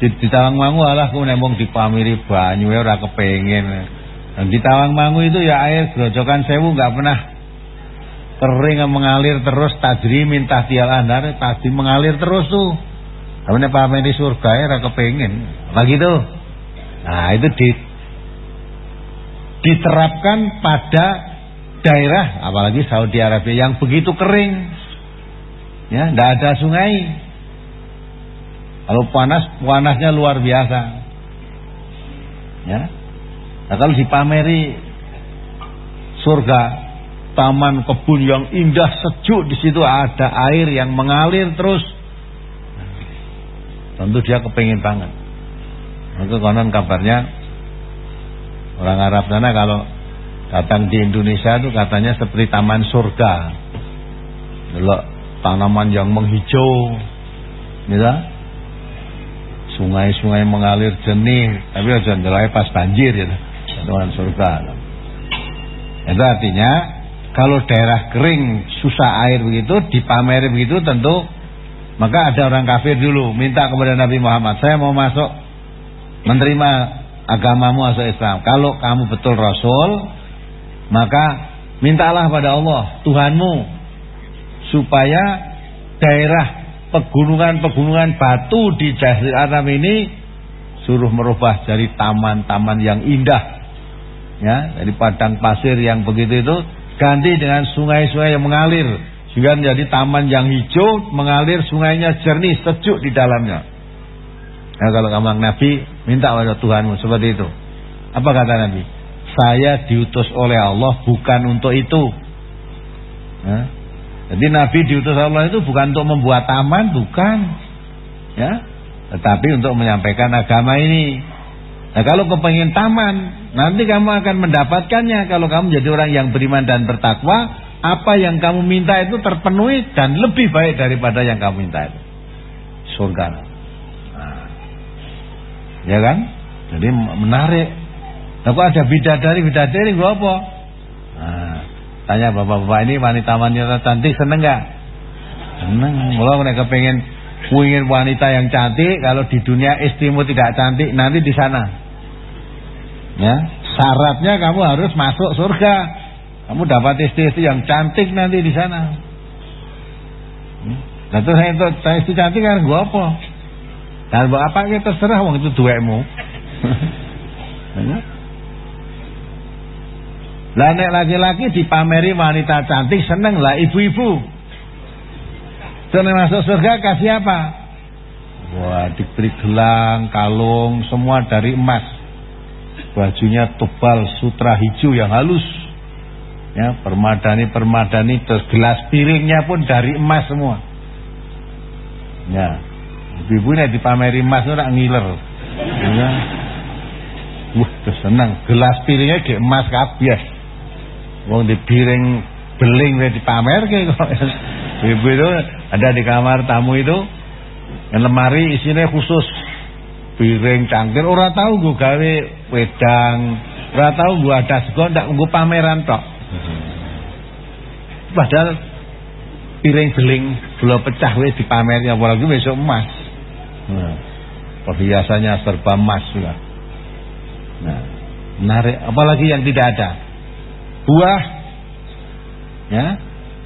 Di, di Tawangmangu alah ku nembong dipamiri banyu ya ora kepengin. Dan di Tawangmangu itu ya air grojokan sewu nggak pernah kering mengalir terus tajri minta tial andar tadi mengalir terus tuh. Tapi nek pamiri surga ya ora kepengin. Lagi tuh. Nah, itu di diterapkan pada daerah apalagi Saudi Arabia yang begitu kering ya tidak ada sungai kalau panas panasnya luar biasa ya nah, kalau dipameri surga taman kebun yang indah sejuk di situ ada air yang mengalir terus tentu dia kepingin banget Itu konon kabarnya orang Arab sana kalau datang di Indonesia itu katanya seperti taman surga. Delok tanaman yang menghijau. Gitu. Sungai-sungai mengalir jernih, tapi aja pas banjir ya. Taman surga. Itu artinya kalau daerah kering susah air begitu dipameri begitu tentu maka ada orang kafir dulu minta kepada Nabi Muhammad saya mau masuk menerima agamamu asal Islam. Kalau kamu betul Rasul maka mintalah pada Allah Tuhanmu supaya daerah pegunungan-pegunungan batu di Jazirah Arab ini suruh merubah jadi taman-taman yang indah ya dari padang pasir yang begitu itu ganti dengan sungai-sungai yang mengalir. Sehingga menjadi taman yang hijau mengalir sungainya jernih sejuk di dalamnya. Nah kalau kamu Nabi minta pada Tuhanmu seperti itu. Apa kata Nabi? Saya diutus oleh Allah bukan untuk itu. Ya. jadi Nabi diutus Allah itu bukan untuk membuat taman bukan. Ya tetapi untuk menyampaikan agama ini. Nah kalau kepengen taman Nanti kamu akan mendapatkannya kalau kamu jadi orang yang beriman dan bertakwa. Apa yang kamu minta itu terpenuhi dan lebih baik daripada yang kamu minta itu. Surga. Nah. Ya kan? Jadi menarik. Aku ada bidadari, bidadari gue apa? Nah, tanya bapak-bapak ini wanita wanita cantik seneng gak? Seneng. Kalau mereka pengen ingin wanita yang cantik, kalau di dunia istrimu tidak cantik, nanti di sana Ya, syaratnya kamu harus masuk surga. Kamu dapat istri-istri yang cantik nanti di sana. Nah, terus saya itu saya istri cantik kan gua apa? Dan buat apa kita terserah wong itu duwekmu. Lah nek laki-laki dipameri wanita cantik seneng lah ibu-ibu. Terus masuk surga kasih apa? Wah, diberi gelang, kalung, semua dari emas bajunya tebal sutra hijau yang halus. Ya permadani permadani terus gelas piringnya pun dari emas semua. Ya ibu ini dipameri emas itu ngiler. Ya. Wah terus senang gelas piringnya di emas kabeh. Wong di piring beling di pamer kayak ibu itu ada di kamar tamu itu yang lemari isinya khusus piring cangkir ora tahu gue gawe wedang ora tahu gue ada sego ndak gue pameran tok. Padahal piring beling belum pecah wis dipameri apalagi besok emas. Nah, perhiasannya serba emas juga. Nah menarik. Apalagi yang tidak ada. Buah. Ya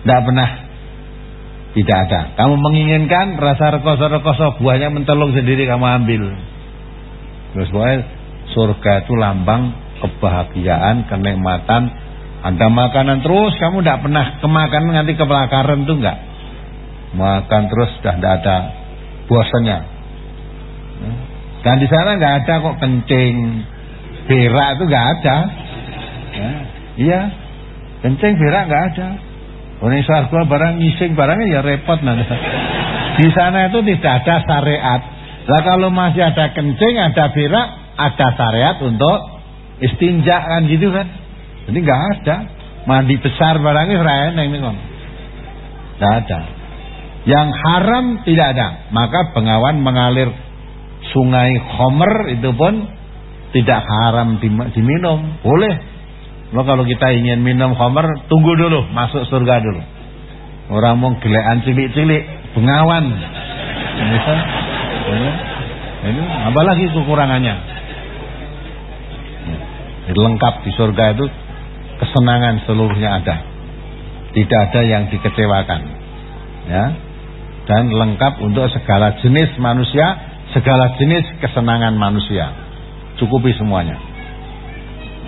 tidak pernah tidak ada. Kamu menginginkan rasa rekoso-rekoso buahnya mentelung sendiri kamu ambil Terus pokoknya surga itu lambang kebahagiaan, kenikmatan. Ada makanan terus, kamu tidak pernah kemakan nanti kebelakaran tuh enggak. Makan terus sudah tidak ada bosannya. Dan di sana nggak ada kok kencing, berak itu nggak ada. Ya, iya, kencing berak nggak ada. Orang surga barang ngising barangnya ya repot nanti. Di sana itu tidak ada syariat lah kalau masih ada kencing, ada berak, ada syariat untuk istinja kan gitu kan. Jadi nggak ada. Mandi besar barangnya seraya ini kan. Nggak ada. Yang haram tidak ada. Maka bengawan mengalir sungai Homer itu pun tidak haram diminum. Boleh. Lo kalau kita ingin minum Homer, tunggu dulu, masuk surga dulu. Orang mau gelean cilik-cilik, bengawan. Ya. Ini apalagi kekurangannya. Jadi lengkap di surga itu kesenangan seluruhnya ada. Tidak ada yang dikecewakan. Ya. Dan lengkap untuk segala jenis manusia, segala jenis kesenangan manusia. Cukupi semuanya.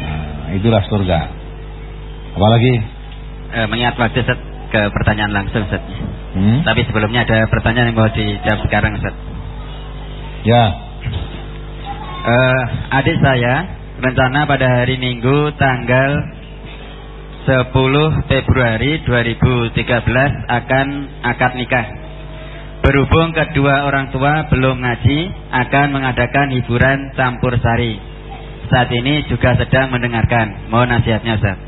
Nah, itulah surga. Apalagi eh, mengingat waktu set ke pertanyaan langsung Ustaz. Hmm? Tapi sebelumnya ada pertanyaan yang mau dijawab sekarang Ustaz. Ya. Uh, adik saya rencana pada hari Minggu tanggal 10 Februari 2013 akan akad nikah. Berhubung kedua orang tua belum ngaji, akan mengadakan hiburan campur sari. Saat ini juga sedang mendengarkan. Mohon nasihatnya Ustaz.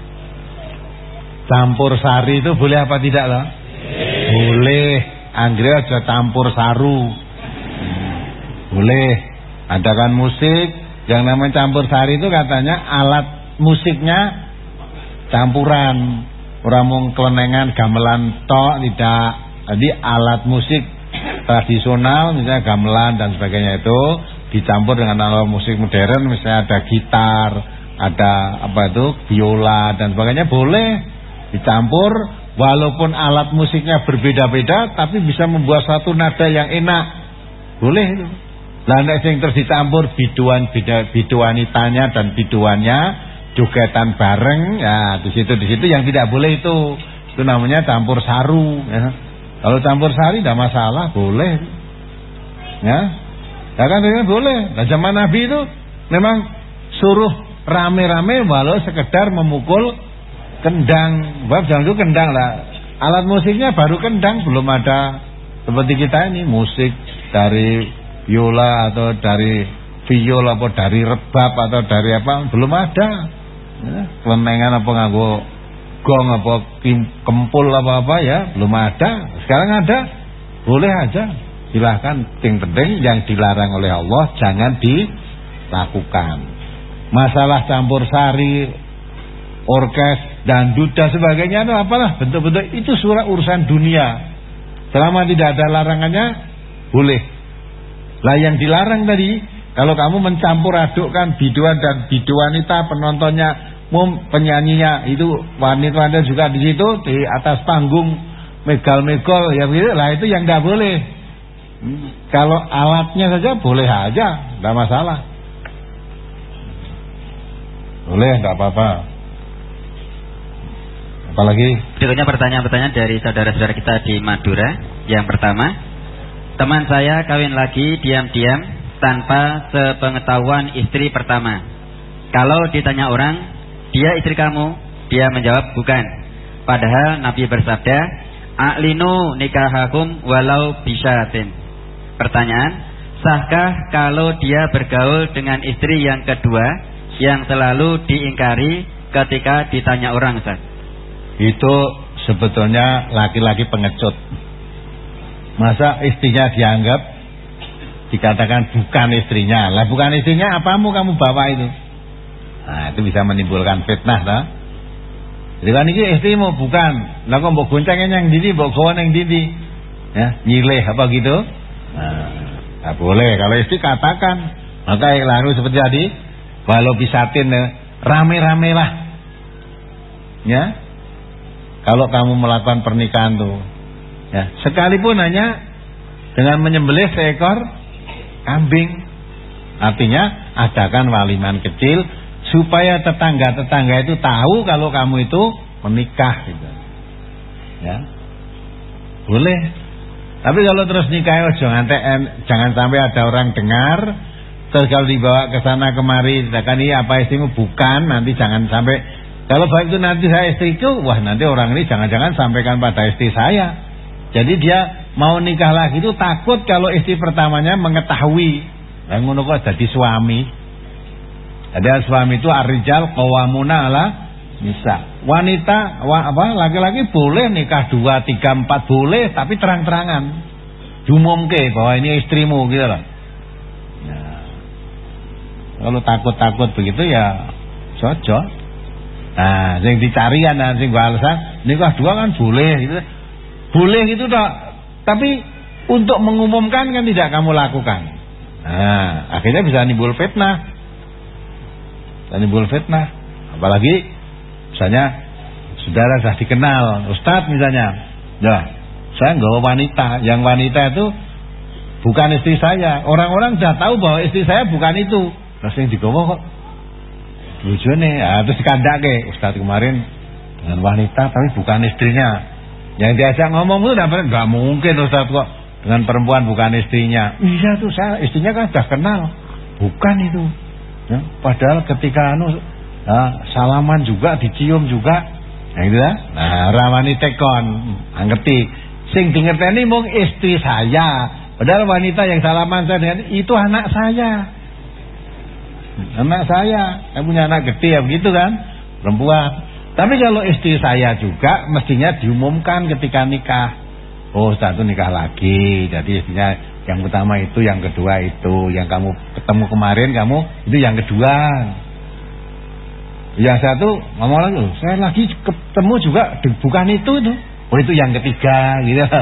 Campur sari itu boleh apa tidak loh? Boleh. Anggre aja campur saru. Boleh. Adakan musik. Yang namanya campur sari itu katanya alat musiknya campuran. Orang mung kelenengan gamelan tok tidak. Jadi alat musik tradisional misalnya gamelan dan sebagainya itu dicampur dengan alat musik modern misalnya ada gitar, ada apa itu biola dan sebagainya boleh dicampur walaupun alat musiknya berbeda-beda tapi bisa membuat satu nada yang enak. Boleh itu. Lah nek sing terus dicampur biduan biduanitanya dan biduannya jogetan bareng ya di situ di situ yang tidak boleh itu. Itu namanya campur saru ya. Kalau campur sari tidak masalah, boleh. Ya. Ya kan ini boleh. Nah zaman Nabi itu memang suruh rame-rame walau sekedar memukul kendang. Bab jangan itu kendang lah. Alat musiknya baru kendang, belum ada seperti kita ini musik dari biola atau dari viol atau dari rebab atau dari apa belum ada. Ya, kelenengan apa nganggo gong apa kempul apa apa ya belum ada. Sekarang ada boleh aja. Silahkan yang penting yang dilarang oleh Allah jangan dilakukan. Masalah campur sari orkes dan duda sebagainya itu apalah bentuk-bentuk itu surat urusan dunia. Selama tidak ada larangannya boleh lah yang dilarang tadi kalau kamu mencampur adukkan biduan dan biduanita penontonnya penyanyinya itu wanita-wanita juga di situ di atas panggung megal-megal ya begitu. Lah itu yang tidak boleh. Kalau alatnya saja boleh aja tidak masalah. Boleh tidak apa-apa. Apalagi? Berikutnya pertanyaan-pertanyaan dari saudara-saudara kita di Madura. Yang pertama teman saya kawin lagi diam-diam tanpa sepengetahuan istri pertama kalau ditanya orang dia istri kamu? Dia menjawab, bukan. Padahal Nabi bersabda, A'linu nikahakum walau bisyatin. Pertanyaan, sahkah kalau dia bergaul dengan istri yang kedua yang selalu diingkari ketika ditanya orang, Ustaz? Itu sebetulnya laki-laki pengecut. Masa istrinya dianggap dikatakan bukan istrinya. Lah bukan istrinya apamu kamu bawa itu? Nah, itu bisa menimbulkan fitnah tak? Jadi kan ini istrimu bukan. Lah kok mbok gonceng yang didi, mbok gawa yang didi. Ya, nyileh apa gitu? Nah, tak boleh. Kalau istri katakan, maka lalu seperti tadi, walau bisatin eh, rame-rame lah. Ya. Kalau kamu melakukan pernikahan tuh, ya, sekalipun hanya dengan menyembelih seekor kambing. Artinya adakan waliman kecil supaya tetangga-tetangga itu tahu kalau kamu itu menikah gitu. Ya. Boleh. Tapi kalau terus nikah jangan jangan sampai ada orang dengar terus kalau dibawa ke sana kemari kan ini apa istrimu bukan nanti jangan sampai kalau baik itu nanti saya istriku wah nanti orang ini jangan-jangan sampaikan pada istri saya jadi dia mau nikah lagi itu takut kalau istri pertamanya mengetahui yang ngono kok jadi suami ada suami itu arijal kawamuna ala nisa. Wanita wa, apa laki-laki boleh nikah dua, tiga, empat boleh tapi terang-terangan. Dumumke bahwa ini istrimu gitu loh. Ya. Kalau takut-takut begitu ya cocok. Nah, yang dicari kan nah, sing alasan nikah dua kan boleh gitu. Boleh gitu dok. Tapi untuk mengumumkan kan tidak kamu lakukan. Nah, akhirnya bisa nimbul fitnah dan timbul fitnah. Apalagi misalnya saudara sudah dikenal, ustadz misalnya, ya saya nggak wanita, yang wanita itu bukan istri saya. Orang-orang sudah tahu bahwa istri saya bukan itu. Terus yang digowo kok lucu nih, ya, terus ke ustadz kemarin dengan wanita tapi bukan istrinya. Yang diajak ngomong itu nggak mungkin ustadz kok dengan perempuan bukan istrinya. Iya tuh saya istrinya kan sudah kenal, bukan itu. Ya, padahal ketika anu ya, salaman juga dicium juga. Nah, gitu ya. Nah, ramani tekon, ngerti. Sing dingerteni mung istri saya. Padahal wanita yang salaman saya dengan itu anak saya. Anak saya. Saya punya anak gede ya begitu kan? Perempuan. Tapi kalau istri saya juga mestinya diumumkan ketika nikah. Oh satu nikah lagi. Jadi istrinya yang utama itu, yang kedua itu. Yang kamu ketemu kemarin kamu itu yang kedua. Yang satu ngomong lagi, saya lagi ketemu juga bukan itu itu. Oh itu yang ketiga gitu.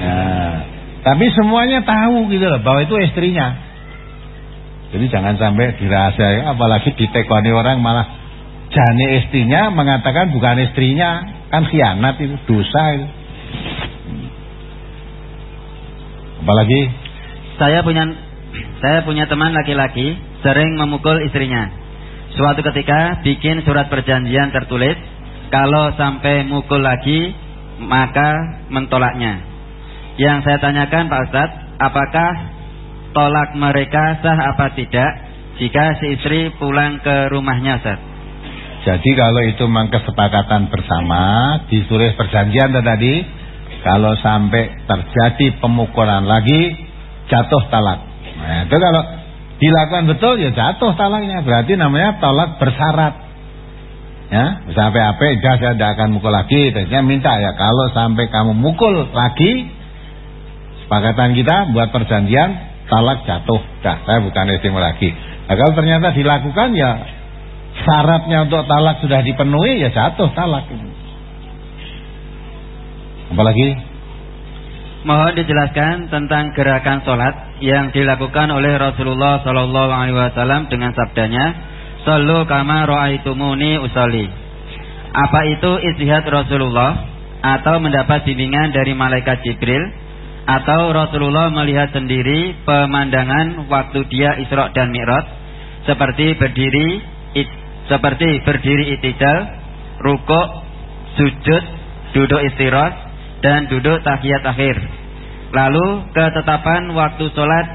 Nah, tapi semuanya tahu gitu loh bahwa itu istrinya. Jadi jangan sampai dirahasiakan apalagi ditekoni orang malah jane istrinya mengatakan bukan istrinya, kan khianat itu, dosa itu. Apalagi saya punya saya punya teman laki-laki sering memukul istrinya. Suatu ketika bikin surat perjanjian tertulis kalau sampai mukul lagi maka mentolaknya. Yang saya tanyakan Pak Ustadz, apakah tolak mereka sah apa tidak jika si istri pulang ke rumahnya Ustadz? Jadi kalau itu memang kesepakatan bersama di surat perjanjian tadi, kalau sampai terjadi pemukulan lagi jatuh talak. Nah, itu kalau dilakukan betul ya jatuh talaknya, berarti namanya tolak bersyarat. Ya, sampai apa dah saya tidak akan mukul lagi. Terusnya minta ya kalau sampai kamu mukul lagi, sepakatan kita buat perjanjian talak jatuh. Dah, saya bukan istimewa lagi. Nah, kalau ternyata dilakukan ya syaratnya untuk talak sudah dipenuhi ya jatuh talak. Apalagi? Mohon dijelaskan tentang gerakan sholat yang dilakukan oleh Rasulullah Shallallahu Alaihi Wasallam dengan sabdanya, Sallu kama ra'aitumuni usolli. Apa itu istihad Rasulullah atau mendapat bimbingan dari malaikat Jibril atau Rasulullah melihat sendiri pemandangan waktu dia Isra dan Mi'raj seperti berdiri seperti berdiri itidal, rukuk, sujud, duduk istirahat dan duduk tahiyat akhir. Lalu ketetapan waktu sholat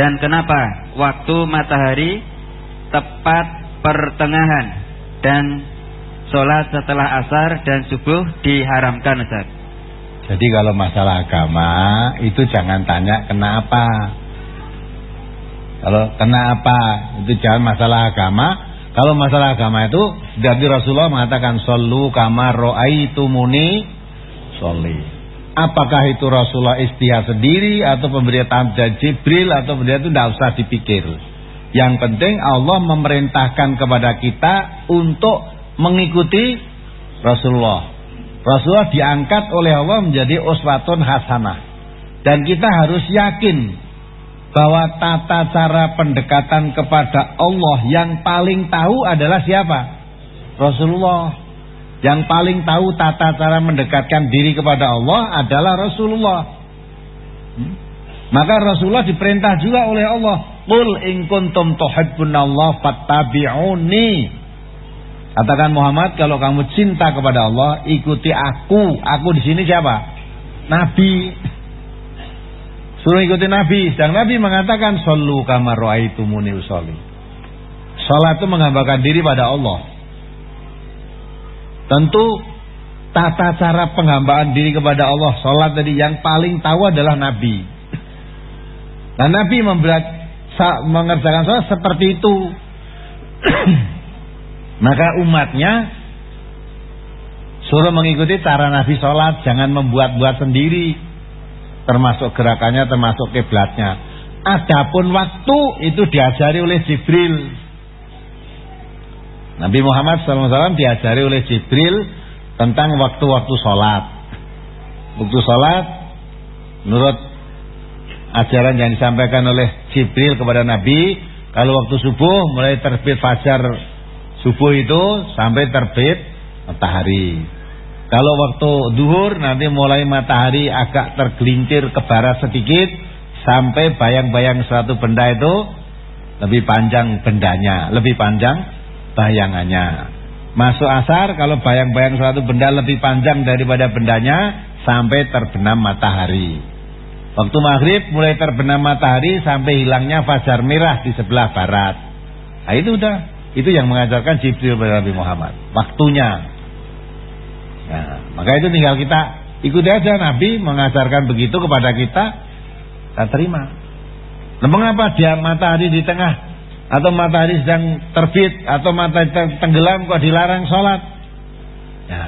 dan kenapa waktu matahari tepat pertengahan dan sholat setelah asar dan subuh diharamkan Ustaz. Jadi kalau masalah agama itu jangan tanya kenapa. Kalau kenapa itu jangan masalah agama. Kalau masalah agama itu dari Rasulullah mengatakan sallu kama muni sholli. Apakah itu Rasulullah istihad sendiri atau pemberitaan dari Jibril atau pemberitaan itu tidak usah dipikir. Yang penting Allah memerintahkan kepada kita untuk mengikuti Rasulullah. Rasulullah diangkat oleh Allah menjadi uswatun hasanah. Dan kita harus yakin bahwa tata cara pendekatan kepada Allah yang paling tahu adalah siapa? Rasulullah. Yang paling tahu tata cara mendekatkan diri kepada Allah adalah Rasulullah. Hmm? Maka Rasulullah diperintah juga oleh Allah Qul in kuntum tuhibbunallaha fattabi'uni. Katakan Muhammad kalau kamu cinta kepada Allah, ikuti aku. Aku di sini siapa? Nabi. Suruh ikuti Nabi. Dan Nabi mengatakan sallu kama raaitumuni usolli. Salat itu menghambakan diri pada Allah. Tentu tata cara penghambaan diri kepada Allah, salat tadi yang paling tahu adalah Nabi. Dan Nabi memberat mengerjakan sholat seperti itu. Maka umatnya suruh mengikuti cara Nabi sholat, jangan membuat-buat sendiri, termasuk gerakannya, termasuk kiblatnya. Adapun waktu itu diajari oleh Jibril. Nabi Muhammad SAW diajari oleh Jibril tentang waktu-waktu sholat. Waktu sholat menurut ajaran yang disampaikan oleh Jibril kepada Nabi kalau waktu subuh mulai terbit fajar subuh itu sampai terbit matahari kalau waktu duhur nanti mulai matahari agak tergelincir ke barat sedikit sampai bayang-bayang suatu benda itu lebih panjang bendanya lebih panjang bayangannya masuk asar kalau bayang-bayang suatu benda lebih panjang daripada bendanya sampai terbenam matahari Waktu maghrib mulai terbenam matahari sampai hilangnya fajar merah di sebelah barat. Nah itu udah, itu yang mengajarkan Jibril Nabi Muhammad. Waktunya. Nah, maka itu tinggal kita Ikuti aja Nabi mengajarkan begitu kepada kita, kita terima. Nah, mengapa dia matahari di tengah atau matahari sedang terbit atau matahari tenggelam kok dilarang sholat? Ya,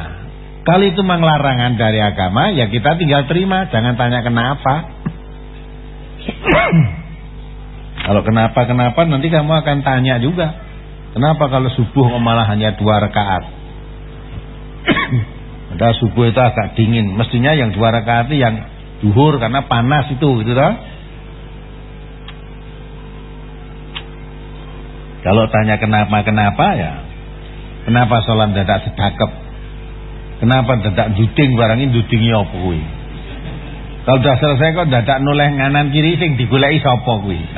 kali itu memang larangan dari agama, ya kita tinggal terima, jangan tanya kenapa. kalau kenapa kenapa nanti kamu akan tanya juga. Kenapa kalau subuh malah hanya dua rakaat? Padahal subuh itu agak dingin. Mestinya yang dua rakaat itu yang duhur karena panas itu gitu kan? Kalau tanya kenapa-kenapa ya Kenapa sholat dadak sedakep? Kenapa dadak juding barang ini judingi apa kuwi? Kalau sudah selesai kok dadak noleh nganan kiri sing digulai sapa kuwi?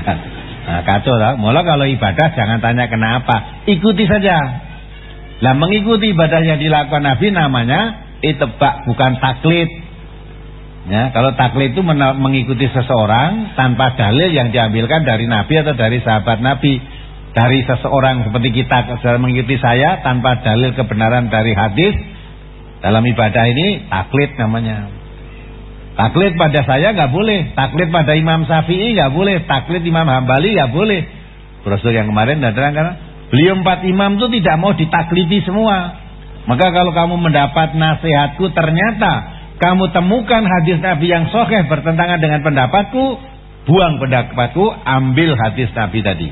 Nah kacau lah Mula kalau ibadah jangan tanya kenapa. Ikuti saja. Nah mengikuti ibadah yang dilakukan Nabi namanya itebak bukan taklid. Ya, kalau taklid itu mengikuti seseorang tanpa dalil yang diambilkan dari Nabi atau dari sahabat Nabi. Dari seseorang seperti kita mengikuti saya tanpa dalil kebenaran dari hadis dalam ibadah ini taklid namanya. Taklid pada saya nggak boleh, taklid pada Imam Syafi'i nggak boleh, taklid Imam Hambali nggak boleh. Brosur yang kemarin datang karena Beliau empat imam itu tidak mau ditakliti semua. Maka kalau kamu mendapat nasihatku ternyata kamu temukan hadis Nabi yang sahih bertentangan dengan pendapatku, buang pendapatku, ambil hadis Nabi tadi.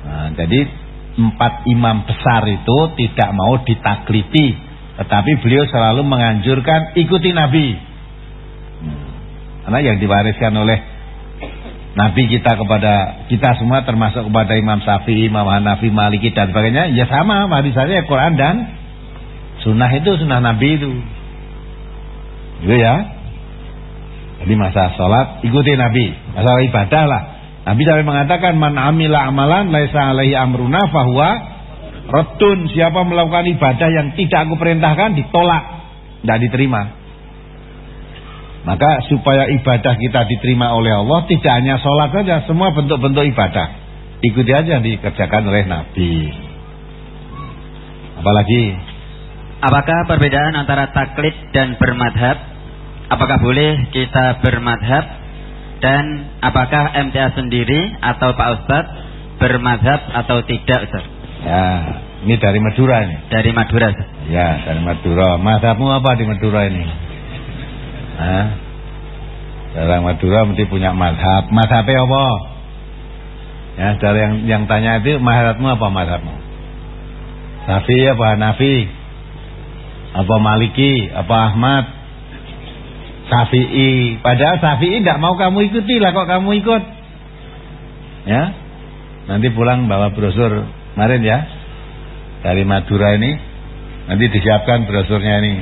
Nah, jadi empat imam besar itu tidak mau ditakliti, tetapi beliau selalu menganjurkan ikuti Nabi. Hmm. Karena yang diwariskan oleh Nabi kita kepada kita semua termasuk kepada Imam Syafi'i, Imam Hanafi, Maliki dan sebagainya ya sama warisannya Quran dan sunnah itu sunnah Nabi itu. Gitu ya. Jadi masa sholat ikuti Nabi, masalah ibadah lah. Nabi sampai mengatakan man amila amalan laisa alaihi amruna fahuwa raddun. Siapa melakukan ibadah yang tidak aku perintahkan ditolak, tidak diterima. Maka supaya ibadah kita diterima oleh Allah tidak hanya sholat saja, semua bentuk-bentuk ibadah. Ikuti aja dikerjakan oleh Nabi. Apalagi? Apakah perbedaan antara taklid dan bermadhab? Apakah boleh kita bermadhab? Dan apakah MTA sendiri atau Pak Ustadz bermadhab atau tidak Ustaz? Ya, ini dari Madura ini. Dari Madura Ustaz. Ya, dari Madura. Madhabmu apa di Madura ini? Hah? Orang Madura mesti punya madhab. Madhabnya apa? Ya, dari yang yang tanya itu madhabmu apa madhabmu? Safi apa Hanafi? Apa Maliki? Apa Ahmad? Safi'i. Padahal Safi'i tidak mau kamu ikuti lah kok kamu ikut. Ya. Nanti pulang bawa brosur kemarin ya. Dari Madura ini. Nanti disiapkan brosurnya ini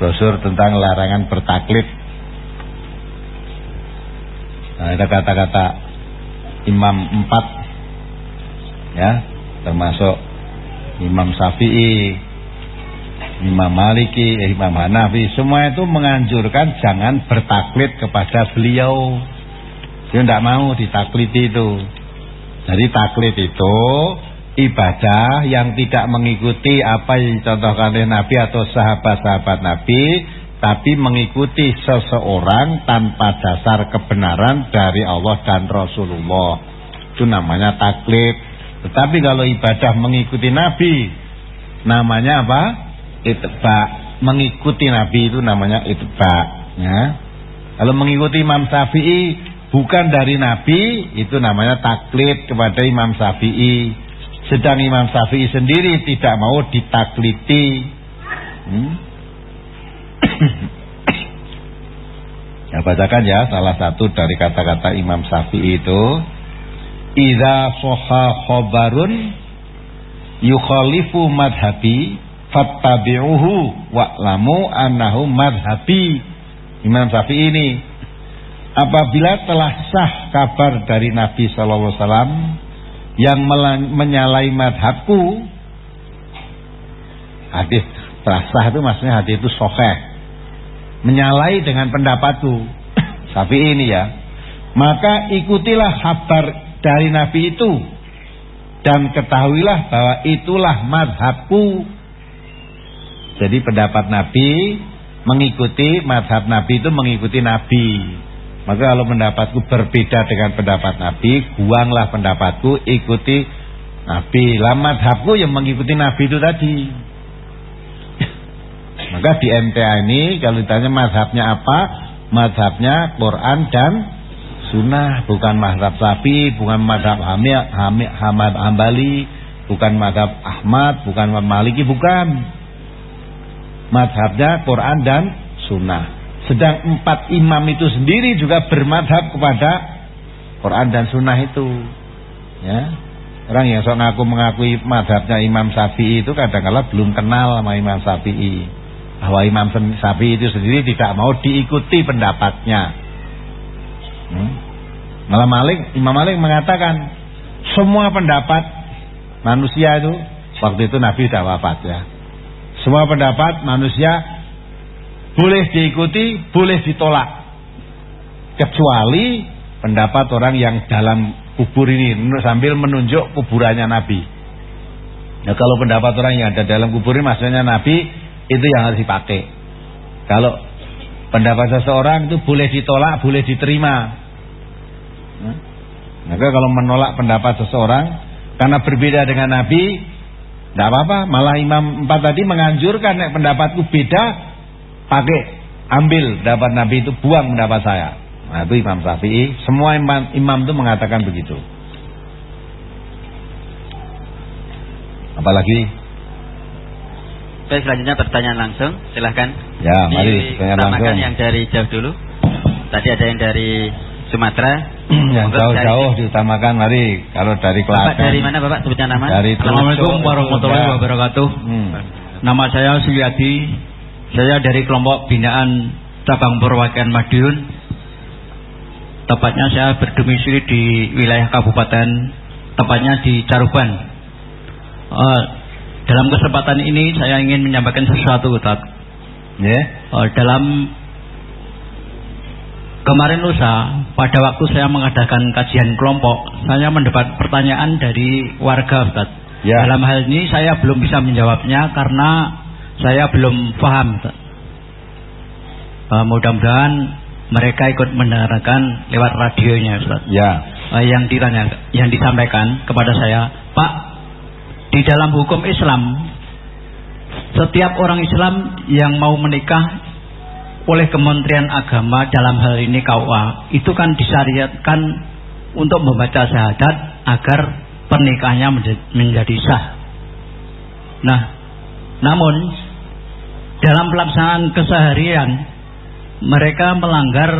brosur tentang larangan bertaklid. Nah, ada kata-kata Imam empat ya, termasuk Imam Syafi'i, Imam Maliki, Imam Hanafi, semua itu menganjurkan jangan bertaklid kepada beliau. Dia tidak mau ditakliti itu. Jadi taklid itu ibadah yang tidak mengikuti apa yang dicontohkan oleh Nabi atau sahabat-sahabat Nabi tapi mengikuti seseorang tanpa dasar kebenaran dari Allah dan Rasulullah itu namanya taklid tetapi kalau ibadah mengikuti Nabi namanya apa? Itba mengikuti Nabi itu namanya itba ya. kalau mengikuti Imam Syafi'i bukan dari Nabi itu namanya taklid kepada Imam Syafi'i sedang Imam Syafi'i sendiri tidak mau ditakliti. Hmm? ya bacakan ya salah satu dari kata-kata Imam Syafi'i itu Iza soha khobarun yukhalifu madhabi fattabi'uhu wa'lamu annahu madhabi Imam Syafi'i ini apabila telah sah kabar dari Nabi sallallahu alaihi wasallam yang menyalai madhabku hadis terasah itu maksudnya hadis itu sokeh menyalai dengan pendapatku. Tapi ini ya. Maka ikutilah kabar dari Nabi itu dan ketahuilah bahwa itulah madhabku jadi pendapat Nabi mengikuti madhab Nabi itu mengikuti Nabi. Maka kalau pendapatku berbeda dengan pendapat Nabi, buanglah pendapatku, ikuti Nabi. Lah madhabku yang mengikuti Nabi itu tadi. Maka di MTA ini kalau ditanya madhabnya apa, madhabnya Quran dan Sunnah, bukan madhab Sapi, bukan madhab Hamid, Hamid, Hamad Hambali, bukan madhab Ahmad, bukan Maliki, bukan. Madhabnya Quran dan Sunnah. Sedang empat imam itu sendiri juga bermadhab kepada Quran dan Sunnah itu. Ya, Orang yang sok ngaku mengakui madhabnya Imam Syafi'i itu kadang-kala belum kenal sama Imam Syafi'i. Bahwa Imam Syafi'i itu sendiri tidak mau diikuti pendapatnya. Hmm? Malah Malik, Imam Malik mengatakan semua pendapat manusia itu waktu itu Nabi sudah wafat ya. Semua pendapat manusia boleh diikuti, boleh ditolak. Kecuali pendapat orang yang dalam kubur ini sambil menunjuk kuburannya Nabi. Nah kalau pendapat orang yang ada dalam kubur ini maksudnya Nabi itu yang harus dipakai. Kalau pendapat seseorang itu boleh ditolak, boleh diterima. Nah, maka kalau menolak pendapat seseorang karena berbeda dengan Nabi, tidak apa-apa. Malah Imam empat tadi menganjurkan nek pendapatku beda, pakai ambil pendapat Nabi itu buang pendapat saya. Nah, itu Imam Syafi'i. Semua imam, imam itu mengatakan begitu. Apalagi? Baik, selanjutnya pertanyaan langsung. Silahkan. Ya, mari pertanyaan langsung. yang dari jauh dulu. Tadi ada yang dari Sumatera. Yang jauh-jauh diutamakan mari. Kalau dari Klaten. Bapak dari mana Bapak sebutnya nama? Dari Assalamualaikum warahmatullahi ya. wabarakatuh. Hmm. Nama saya Suyadi. Saya dari kelompok binaan cabang perwakilan Madiun Tepatnya saya berdomisili di wilayah kabupaten, tepatnya di Caruban. Uh, dalam kesempatan ini saya ingin menyampaikan sesuatu, Ustaz. Yeah. Uh, dalam kemarin lusa, pada waktu saya mengadakan kajian kelompok, saya mendapat pertanyaan dari warga, Ustaz. Yeah. Dalam hal ini saya belum bisa menjawabnya karena saya belum paham. Uh, mudah-mudahan mereka ikut mendengarkan lewat radionya Ustaz. Ya. Uh, yang ditanya yang disampaikan kepada saya, Pak, di dalam hukum Islam setiap orang Islam yang mau menikah oleh Kementerian Agama dalam hal ini KUA itu kan disyariatkan untuk membaca syahadat agar pernikahannya menjadi sah. Nah, namun dalam pelaksanaan keseharian mereka melanggar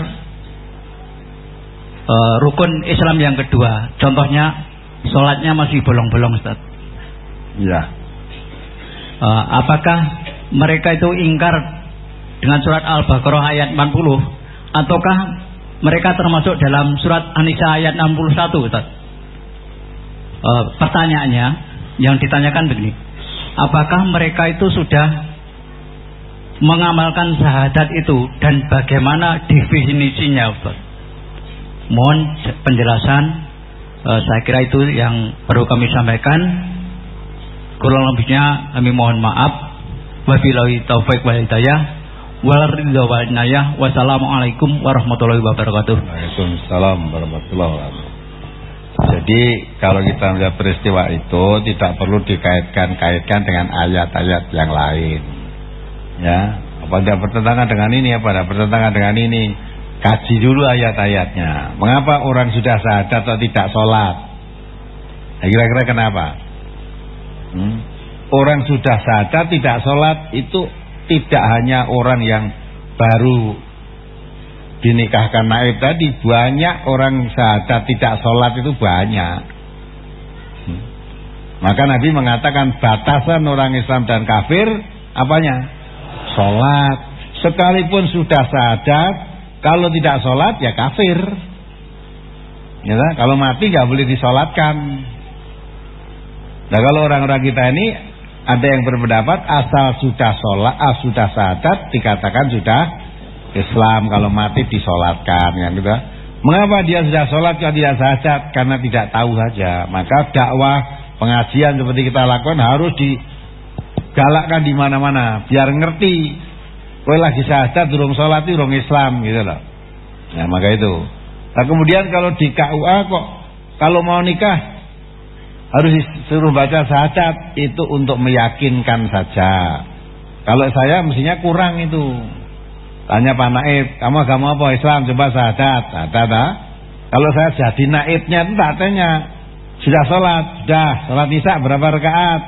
uh, rukun Islam yang kedua. Contohnya sholatnya masih bolong-bolong Ustaz. Ya. Uh, apakah mereka itu ingkar dengan surat Al-Baqarah ayat 40 ataukah mereka termasuk dalam surat An-Nisa ayat 61 Ustaz? Uh, pertanyaannya yang ditanyakan begini. Apakah mereka itu sudah mengamalkan syahadat itu dan bagaimana definisinya Ustaz. Mohon penjelasan uh, saya kira itu yang perlu kami sampaikan. Kurang lebihnya kami mohon maaf. Wabillahi taufik wal hidayah. Wassalamualaikum warahmatullahi wabarakatuh. Waalaikumsalam warahmatullahi wabarakatuh. Jadi kalau kita melihat peristiwa itu tidak perlu dikaitkan-kaitkan dengan ayat-ayat yang lain ya apa tidak bertentangan dengan ini apa tidak bertentangan dengan ini kaji dulu ayat-ayatnya mengapa orang sudah sadar atau tidak sholat nah, kira-kira kenapa hmm? orang sudah sadar tidak sholat itu tidak hanya orang yang baru dinikahkan naib tadi banyak orang sadar tidak sholat itu banyak hmm? maka Nabi mengatakan batasan orang Islam dan kafir apanya sholat. Sekalipun sudah sadar, kalau tidak sholat ya kafir. Ya, kan? kalau mati nggak boleh disolatkan. Nah kalau orang-orang kita ini ada yang berpendapat asal sudah sholat, ah, sudah sadar dikatakan sudah Islam kalau mati disolatkan ya gitu. Mengapa dia sudah sholat kalau tidak sadar? Karena tidak tahu saja. Maka dakwah pengajian seperti kita lakukan harus digalakkan di mana-mana biar ngerti Kowe lagi syahadat durung salat durung Islam gitu loh. Nah, maka itu. Nah, kemudian kalau di KUA kok kalau mau nikah harus suruh baca syahadat itu untuk meyakinkan saja. Kalau saya mestinya kurang itu. Tanya Pak Naib, kamu agama apa Islam? Coba. Syahadat ah. Kalau saya jadi naibnya itu tak tanya. Sudah sholat? Sudah. Sholat isya berapa rakaat?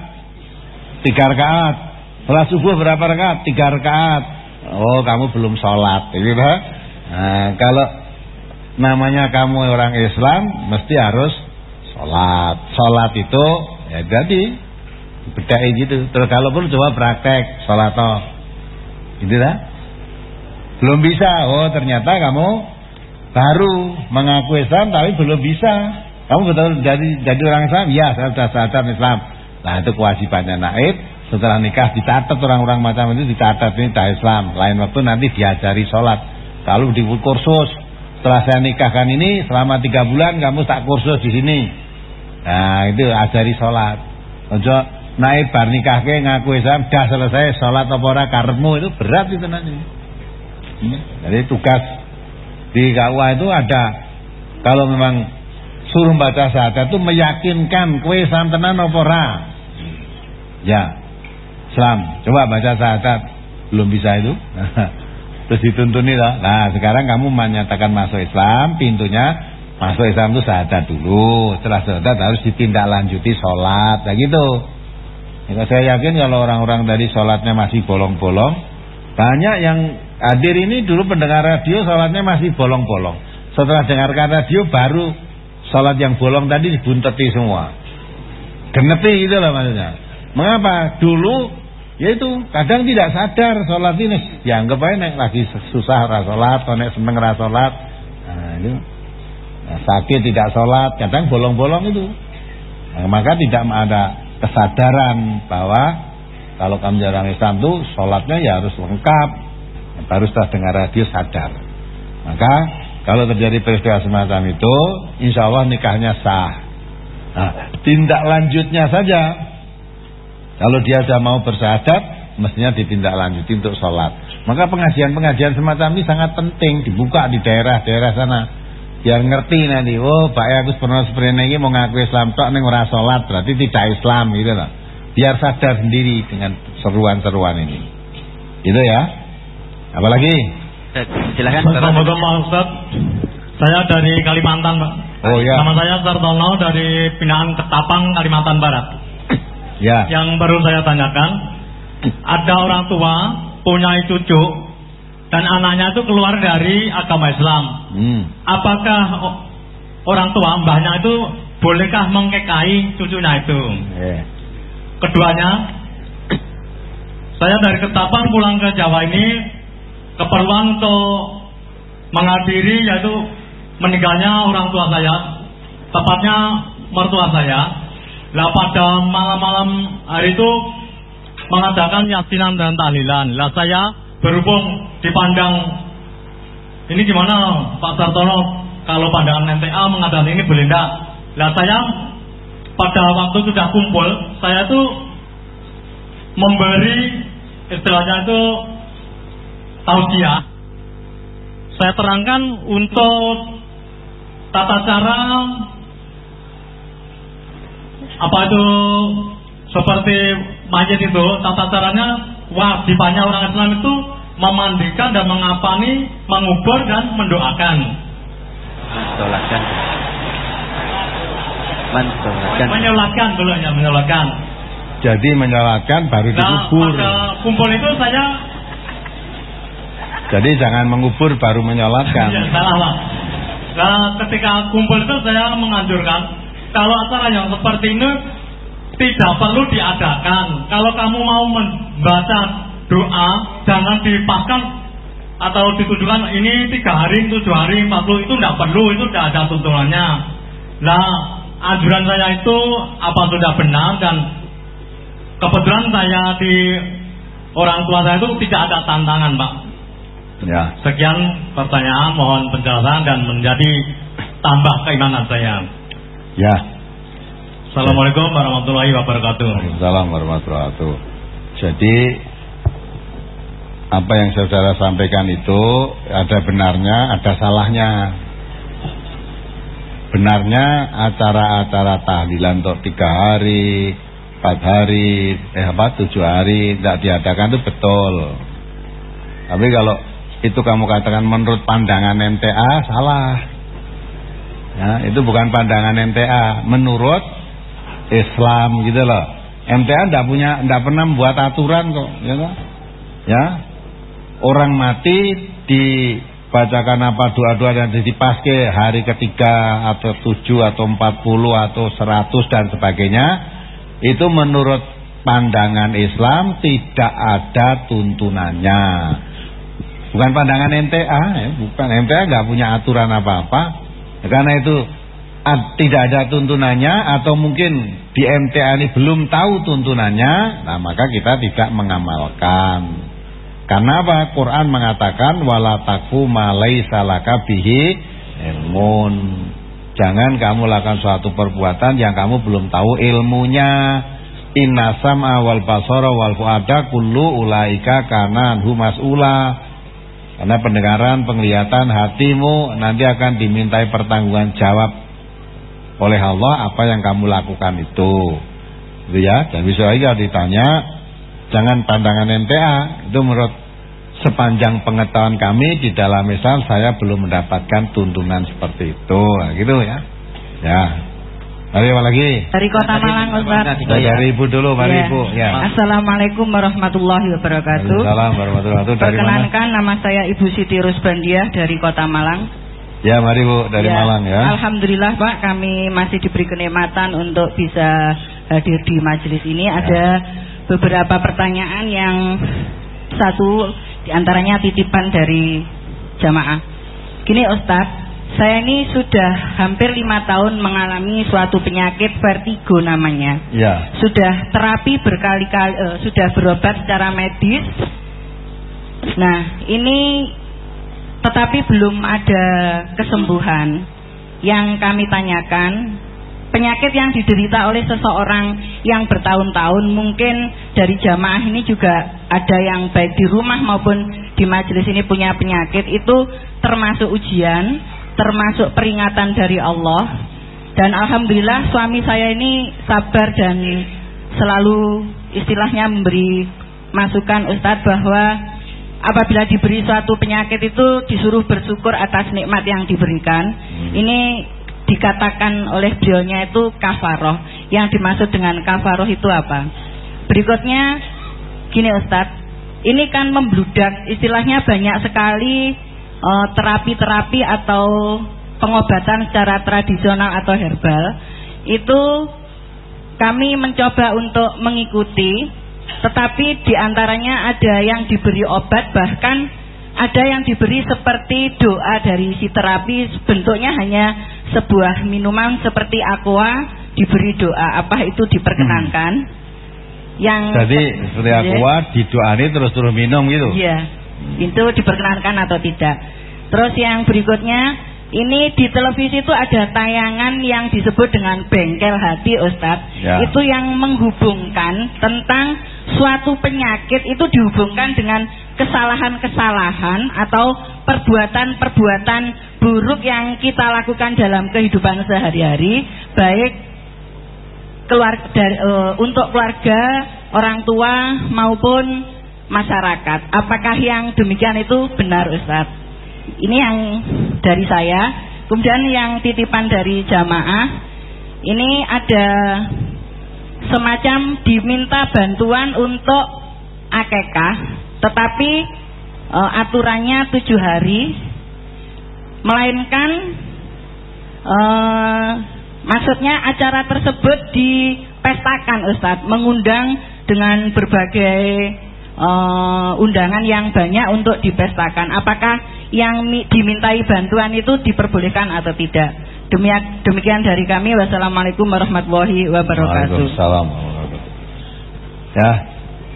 Tiga rakaat. Sholat subuh berapa rakaat? Tiga rakaat. Oh kamu belum sholat. Gitu, nah, kalau namanya kamu orang Islam mesti harus sholat. Sholat itu ya jadi bedai gitu. Terus kalau pun coba praktek sholat toh. Gitu lah. Belum bisa. Oh ternyata kamu baru mengaku Islam tapi belum bisa. Kamu betul jadi jadi orang Islam? Ya, saya sudah sadar Islam. Nah, itu kewajibannya naib. Setelah nikah dicatat orang-orang macam itu dicatat ini dah Islam. Lain waktu nanti diajari sholat. Kalau di kursus. Setelah saya nikahkan ini selama tiga bulan kamu tak kursus di sini. Nah, itu ajari sholat. Ojo naib bar nikah ke ngaku Islam dah selesai sholat apa ora karemu itu berat itu nanti. Hmm? Jadi tugas di KUA itu ada kalau memang suruh baca syahadat itu meyakinkan kue santenan apa ora. Ya. Islam, coba baca syahadat. Belum bisa itu. Terus dituntuni lah. Nah, sekarang kamu menyatakan masuk Islam, pintunya masuk Islam itu syahadat dulu. Setelah syahadat harus ditindaklanjuti sholat, kayak gitu. Ya, saya yakin kalau orang-orang dari sholatnya masih bolong-bolong, banyak yang hadir ini dulu pendengar radio sholatnya masih bolong-bolong. Setelah dengarkan radio baru Salat yang bolong tadi dibunteti semua. Geneti itu lah maksudnya. Mengapa? Dulu yaitu kadang tidak sadar sholat ini aja nek lagi susah ra sholat atau nek seneng ra sholat nah, itu nah, sakit tidak sholat kadang bolong-bolong itu nah, maka tidak ada kesadaran bahwa kalau kamu jarang Islam itu sholatnya ya harus lengkap baru setelah dengar radio sadar maka kalau terjadi peristiwa semacam itu, insya Allah nikahnya sah. Nah, tindak lanjutnya saja, kalau dia sudah mau bersahadat, mestinya ditindaklanjuti untuk sholat. Maka pengajian-pengajian semacam ini sangat penting dibuka di daerah-daerah sana. Biar ngerti nanti, oh Pak Agus pernah seperti ini mau ngaku Islam tok neng ora sholat berarti tidak Islam gitu loh. Biar sadar sendiri dengan seruan-seruan ini. Itu ya. Apalagi? Silakan. Assalamualaikum Ustaz. Saya dari Kalimantan, Pak. Oh ya. Nama saya Sartono dari Pinaan Ketapang, Kalimantan Barat. Ya. Yang baru saya tanyakan, ada orang tua punya cucu dan anaknya itu keluar dari agama Islam. Hmm. Apakah orang tua mbahnya itu bolehkah mengkekai cucunya itu? Yeah. Keduanya, saya dari Ketapang pulang ke Jawa ini keperluan untuk menghadiri yaitu meninggalnya orang tua saya, tepatnya mertua saya. Lah pada malam-malam hari itu mengadakan yasinan dan tahlilan. Lah saya berhubung dipandang ini gimana Pak Sartono kalau pandangan NTA mengadakan ini boleh enggak? Lah saya pada waktu sudah kumpul saya tuh memberi istilahnya itu tausiah saya terangkan untuk tata cara apa itu seperti mayat itu tata caranya wajibannya orang Islam itu memandikan dan mengapani, mengubur dan mendoakan. Mensolatkan. Mensolatkan. Menyolatkan belum ya, menyolatkan. Jadi menyolatkan baru Nah, dikubur. pada kumpul itu saya Jadi jangan mengubur baru menyolatkan. Ya, salah Pak. Nah, ketika kumpul itu saya menganjurkan kalau acara yang seperti ini tidak perlu diadakan. Kalau kamu mau membaca doa, jangan dipaskan atau ditujukan ini tiga hari, tujuh hari, empat puluh itu tidak perlu, itu tidak ada tuntunannya. Nah, anjuran saya itu apa sudah benar dan kebetulan saya di orang tua saya itu tidak ada tantangan, Pak. Ya. Sekian pertanyaan, mohon penjelasan dan menjadi tambah keimanan saya. Ya. Assalamualaikum warahmatullahi wabarakatuh. Waalaikumsalam warahmatullahi wabarakatuh. Jadi apa yang saudara sampaikan itu ada benarnya, ada salahnya. Benarnya acara-acara tahlilan untuk tiga hari, empat hari, eh apa tujuh hari tidak diadakan itu betul. Tapi kalau itu kamu katakan menurut pandangan MTA salah. Ya, itu bukan pandangan MTA, menurut Islam gitu loh. MTA tidak punya, tidak pernah membuat aturan kok, ya Ya, orang mati dibacakan apa doa-doa yang dipaske hari ketiga atau tujuh atau empat puluh atau seratus dan sebagainya itu menurut pandangan Islam tidak ada tuntunannya. Bukan pandangan MTA ya, bukan MTA nggak punya aturan apa-apa. Karena itu tidak ada tuntunannya atau mungkin di MTA ini belum tahu tuntunannya nah maka kita tidak mengamalkan karena apa? Quran mengatakan wala takfu ma laisa laka bihi ilmun. Jangan kamu lakukan suatu perbuatan yang kamu belum tahu ilmunya. Inna sam'a wal basara wal fuada kullu ulaika kana anhu mas'ula. Karena pendengaran, penglihatan, hatimu nanti akan dimintai pertanggungan jawab oleh Allah apa yang kamu lakukan itu. Gitu ya. Dan bisa lagi ditanya Jangan pandangan NTA Itu menurut sepanjang pengetahuan kami Di dalam misal saya belum mendapatkan tuntunan seperti itu nah, Gitu ya Ya Mari apa lagi? Dari Kota Malang Ustaz. Dari Ibu dulu, mari ya. Ibu. Ya. Assalamualaikum warahmatullahi wabarakatuh. Assalamualaikum warahmatullahi wabarakatuh. Dari Perkenankan nama saya Ibu Siti Rusbandiah dari Kota Malang. Ya, mari Bu dari ya. Malang ya. Alhamdulillah Pak, kami masih diberi kenikmatan untuk bisa hadir di majelis ini. Ya. Ada beberapa pertanyaan yang satu di antaranya titipan dari jamaah. Gini Ustadz, saya ini sudah hampir lima tahun mengalami suatu penyakit vertigo namanya. Ya. Sudah terapi berkali-kali, uh, sudah berobat secara medis. Nah, ini tetapi belum ada kesembuhan. Yang kami tanyakan, penyakit yang diderita oleh seseorang yang bertahun-tahun mungkin dari jamaah ini juga ada yang baik di rumah maupun di majelis ini punya penyakit itu termasuk ujian, termasuk peringatan dari Allah dan alhamdulillah suami saya ini sabar dan selalu istilahnya memberi masukan Ustadz bahwa apabila diberi suatu penyakit itu disuruh bersyukur atas nikmat yang diberikan. Hmm. Ini dikatakan oleh beliaunya itu kafaroh. Yang dimaksud dengan kafaroh itu apa? Berikutnya, gini Ustadz, ini kan membludak, istilahnya banyak sekali eh, terapi-terapi uh, atau pengobatan secara tradisional atau herbal. Itu kami mencoba untuk mengikuti, tetapi di antaranya ada yang diberi obat bahkan ada yang diberi seperti doa dari si terapi bentuknya hanya sebuah minuman seperti aqua diberi doa. Apa itu diperkenankan? Hmm. yang jadi seperti iya. aqua didoani terus terus minum gitu? Iya. Itu diperkenankan atau tidak. Terus yang berikutnya ini di televisi itu ada tayangan yang disebut dengan bengkel hati Ustadz ya. itu yang menghubungkan tentang suatu penyakit itu dihubungkan dengan kesalahan-kesalahan atau perbuatan-perbuatan buruk yang kita lakukan dalam kehidupan sehari-hari baik keluarga dari, uh, untuk keluarga, orang tua maupun masyarakat. Apakah yang demikian itu benar Ustaz? Ini yang dari saya. Kemudian yang titipan dari jamaah ini ada semacam diminta bantuan untuk akekah tetapi e, aturannya tujuh hari, melainkan e, maksudnya acara tersebut dipestakan Ustadz, mengundang dengan berbagai e, undangan yang banyak untuk dipestakan. Apakah yang dimintai bantuan itu diperbolehkan atau tidak? Demikian dari kami. Wassalamualaikum warahmatullahi wabarakatuh. Waalaikumsalam. Ya,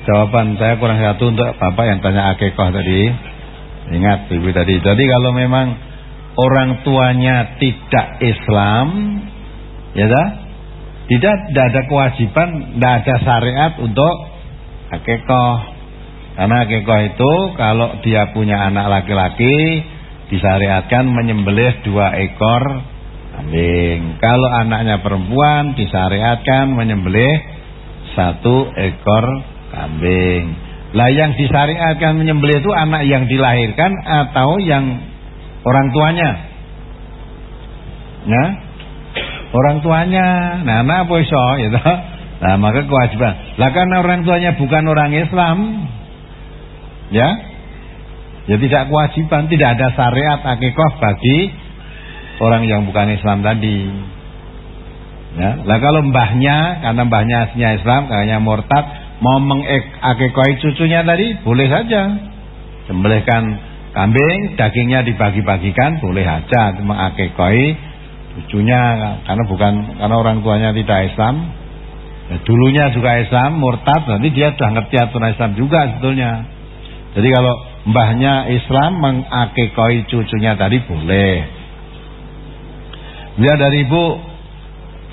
jawaban saya kurang satu untuk Bapak yang tanya akekah tadi. Ingat Ibu tadi. Jadi kalau memang orang tuanya tidak Islam, ya dah, tidak, tidak ada kewajiban, tidak ada syariat untuk akekah. Karena akikoh itu kalau dia punya anak laki-laki disyariatkan menyembelih dua ekor kambing. Kalau anaknya perempuan disyariatkan menyembelih satu ekor kambing. Lah yang disyariatkan menyembelih itu anak yang dilahirkan atau yang orang tuanya. Ya? Orang tuanya. Nah, apa iso gitu. Nah, maka kewajiban. Lah karena orang tuanya bukan orang Islam, Ya. Ya tidak kewajiban, tidak ada syariat akikoh bagi orang yang bukan Islam tadi. Ya, lah kalau mbahnya karena mbahnya aslinya Islam, kayaknya murtad, mau mengakikoi cucunya tadi boleh saja. Sembelihkan kambing, dagingnya dibagi-bagikan boleh saja mengakikoi cucunya karena bukan karena orang tuanya tidak Islam. Ya, dulunya juga Islam, murtad, nanti dia sudah ngerti aturan Islam juga sebetulnya. Jadi kalau mbahnya Islam mengakekoi cucunya tadi boleh. Dia dari ibu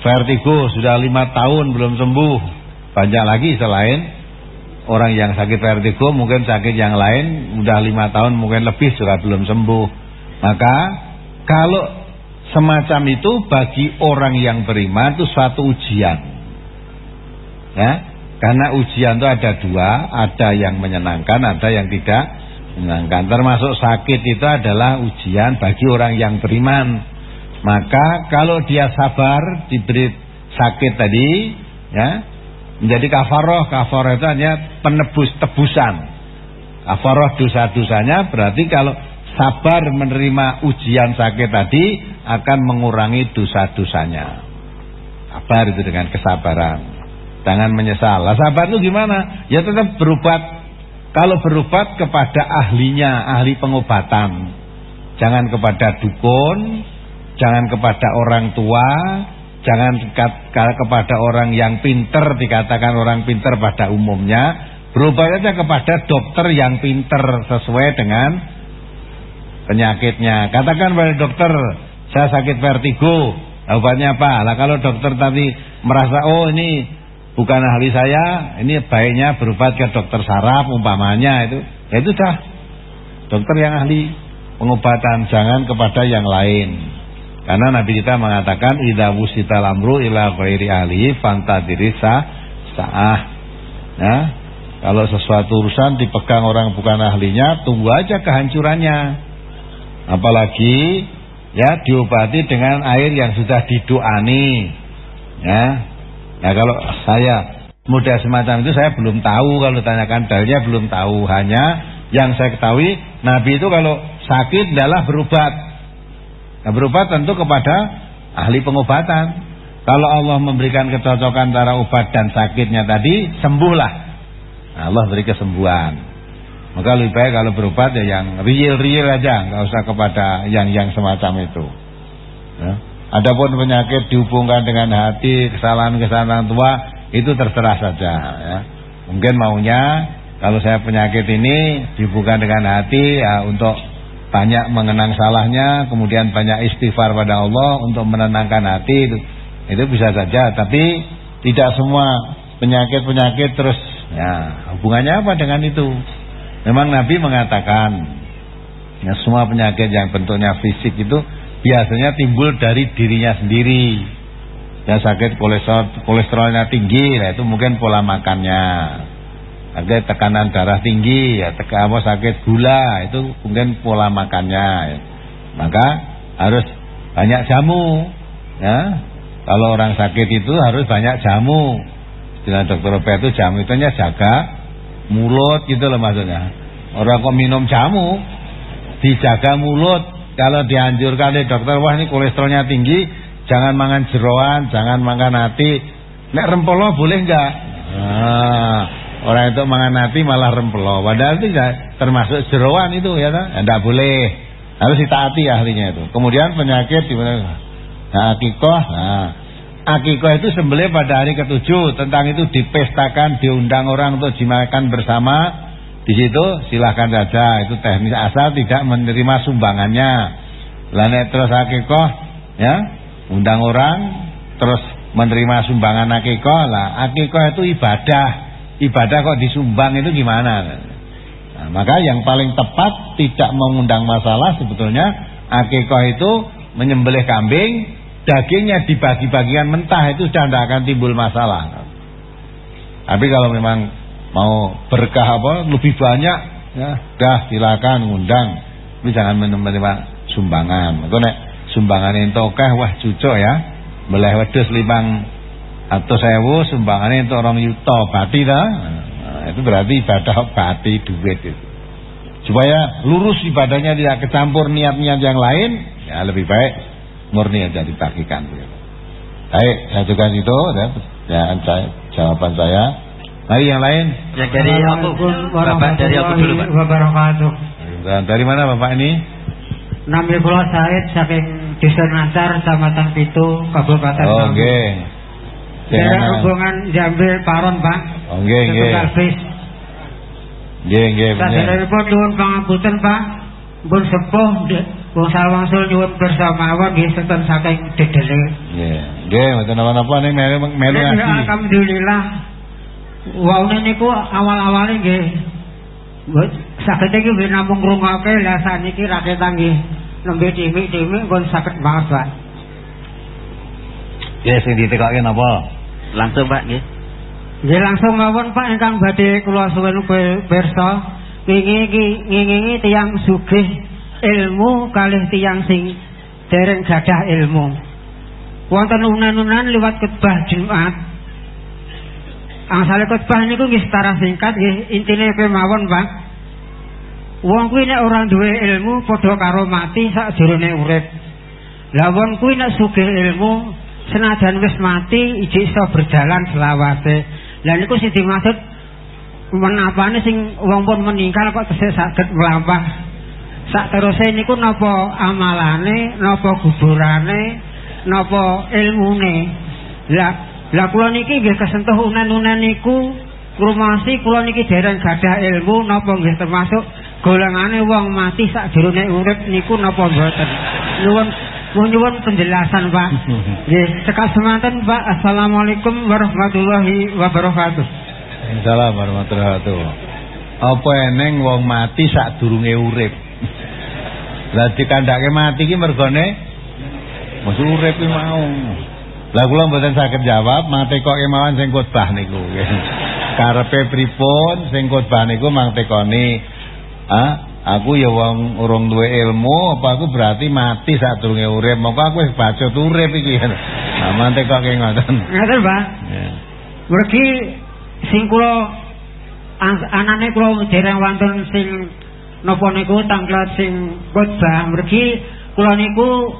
vertigo sudah lima tahun belum sembuh. Banyak lagi selain orang yang sakit vertigo mungkin sakit yang lain udah lima tahun mungkin lebih sudah belum sembuh. Maka kalau semacam itu bagi orang yang beriman itu suatu ujian. Ya, karena ujian itu ada dua, ada yang menyenangkan, ada yang tidak menyenangkan. Termasuk sakit itu adalah ujian bagi orang yang beriman. Maka kalau dia sabar diberi sakit tadi, ya menjadi kafaroh. Kafaroh itu hanya penebus tebusan. Kafaroh dosa-dosanya berarti kalau sabar menerima ujian sakit tadi akan mengurangi dosa-dosanya. Sabar itu dengan kesabaran. Jangan menyesal. Lah sabar itu gimana? Ya tetap berobat. Kalau berobat kepada ahlinya, ahli pengobatan. Jangan kepada dukun, jangan kepada orang tua, jangan kepada orang yang pinter dikatakan orang pinter pada umumnya. Berobat saja kepada dokter yang pinter sesuai dengan penyakitnya. Katakan pada dokter, saya sakit vertigo. Obatnya apa? Lah kalau dokter tadi merasa oh ini bukan ahli saya, ini baiknya berobat ke dokter saraf umpamanya itu. Ya itu dah dokter yang ahli pengobatan, jangan kepada yang lain. Karena Nabi kita mengatakan idza wusita lamru ila ghairi ahli fantadirisa sa'ah. Ya, kalau sesuatu urusan dipegang orang bukan ahlinya, tunggu aja kehancurannya. Apalagi ya diobati dengan air yang sudah didoani. Ya, Nah kalau saya muda semacam itu saya belum tahu kalau tanyakan dalilnya belum tahu hanya yang saya ketahui Nabi itu kalau sakit adalah berobat. Nah, berobat tentu kepada ahli pengobatan. Kalau Allah memberikan kecocokan antara obat dan sakitnya tadi sembuhlah. Nah, Allah beri kesembuhan. Maka lebih baik kalau berobat ya yang real-real aja, nggak usah kepada yang yang semacam itu. Ya. Adapun penyakit dihubungkan dengan hati, kesalahan-kesalahan tua itu terserah saja ya. Mungkin maunya kalau saya penyakit ini dihubungkan dengan hati ya untuk banyak mengenang salahnya, kemudian banyak istighfar pada Allah untuk menenangkan hati itu. Itu bisa saja, tapi tidak semua penyakit-penyakit terus ya hubungannya apa dengan itu? Memang Nabi mengatakan ya semua penyakit yang bentuknya fisik itu biasanya timbul dari dirinya sendiri. Yang sakit kolesterol, kolesterolnya tinggi, nah itu mungkin pola makannya. Ada tekanan darah tinggi, ya teka apa sakit gula, itu mungkin pola makannya. Ya. Maka harus banyak jamu, ya. Kalau orang sakit itu harus banyak jamu. Dengan dokter obat itu jamu itu hanya jaga mulut gitu loh maksudnya. Orang kok minum jamu, dijaga mulut, kalau dianjurkan oleh dokter, wah ini kolesterolnya tinggi, jangan makan jeroan, jangan makan hati. Nek rempelo boleh enggak? Nah, orang itu makan hati malah rempelo. Padahal itu enggak termasuk jeroan itu ya, enggak boleh. Harus ditaati ahlinya itu. Kemudian penyakit di mana? Nah, akikoh. Nah, akikoh itu sembelih pada hari ketujuh. Tentang itu dipestakan, diundang orang untuk dimakan bersama di situ silahkan saja itu teknis asal tidak menerima sumbangannya. Lanet terus akikoh ya undang orang terus menerima sumbangan akikoh lah akikoh itu ibadah ibadah kok disumbang itu gimana? Nah, maka yang paling tepat tidak mengundang masalah sebetulnya akikah itu menyembelih kambing, dagingnya dibagi-bagikan mentah itu sudah tidak akan timbul masalah. Tapi kalau memang mau berkah apa lebih banyak, ya, dah silakan ngundang. Tapi jangan menerima sumbangan. Itu nek sumbangan itu oke, wah cucuk ya. Boleh wedhus limang atau sewu sumbangannya itu orang yuto bati dah. Nah, itu berarti ibadah bati duit itu. Supaya lurus ibadahnya tidak kecampur niat-niat yang lain, ya lebih baik murni aja dibagikan. Baik, saya juga itu ya, ya saya, jawaban saya. Mari yang lain. Yang dari aku, Bapak dari aku dulu, Pak. Wabarakatuh. Dan dari mana Bapak ini? Nami kula Said saking Desa Nasar, Kecamatan Pitu, Kabupaten Oh, nggih. Daerah Dengan hubungan Jambil Paron, Pak. Oh, nggih, nggih. Nggih, nggih, bener. Saderepun nuwun pangapunten, Pak. Pun sepuh wong sawangsul nyuwun bersamawan nggih senten saking dedele. Nggih. Nggih, mboten napa-napa ning melu melu Ya, ngaji. Alhamdulillah. Waune niku awal-awale nggih Mbok saged iki nggih namung ngrungokke lah saniki rakyat nggih nembe timik-timik pun saged banget, Pak. Nggih, sing ditekokke napa? Langsung Pak nggih. Nggih langsung mawon Pak ingkang badhe kula suwun pirsa wingi iki ngingingi tiyang sugih ilmu kalih tiyang sing dereng gadah ilmu. Wonten unan-unan liwat khotbah Jumat. Angsale khotbah niku nggih setara singkat nggih intine kemawon Pak. Wong kuwi nek ora duwe ilmu padha karo mati sakjroning urip. Lah wong kuwi nek sugih ilmu senajan wis mati ijik iso berjalan selawase. Lah niku sing dimaksud menapane sing wong pun meninggal kok tesih saged mlampah. Sak teruse niku napa amalane, napa kuburane, napa ilmune. Lah lah kula niki nggih kesentuh unen-unen niku krumasi kula niki dereng gadah ilmu napa nggih termasuk golongane wong mati sakjroning urip niku napa mboten. Nuwun nyuwun penjelasan Pak. Nggih, cekap semanten Pak. Assalamualaikum warahmatullahi wabarakatuh. Assalamualaikum warahmatullahi wabarakatuh. Apa eneng wong mati sadurunge urip? Lah dikandhake mati ki mergone mesti urip ki mau. Lah kula mboten saged jawab, mate kok kemawon sing khotbah niku. Karepe pripun sing khotbah niku mang tekoni. Ah, aku ya wong urung duwe ilmu, apa aku berarti mati sadurunge urip. Mongko aku wis baca urip iki. Nah, mate kok ngoten. Ngaten Pak. Ya. Mergi sing kula an- anane kula dereng wonten sing napa niku tanglet sing khotbah mergi kula niku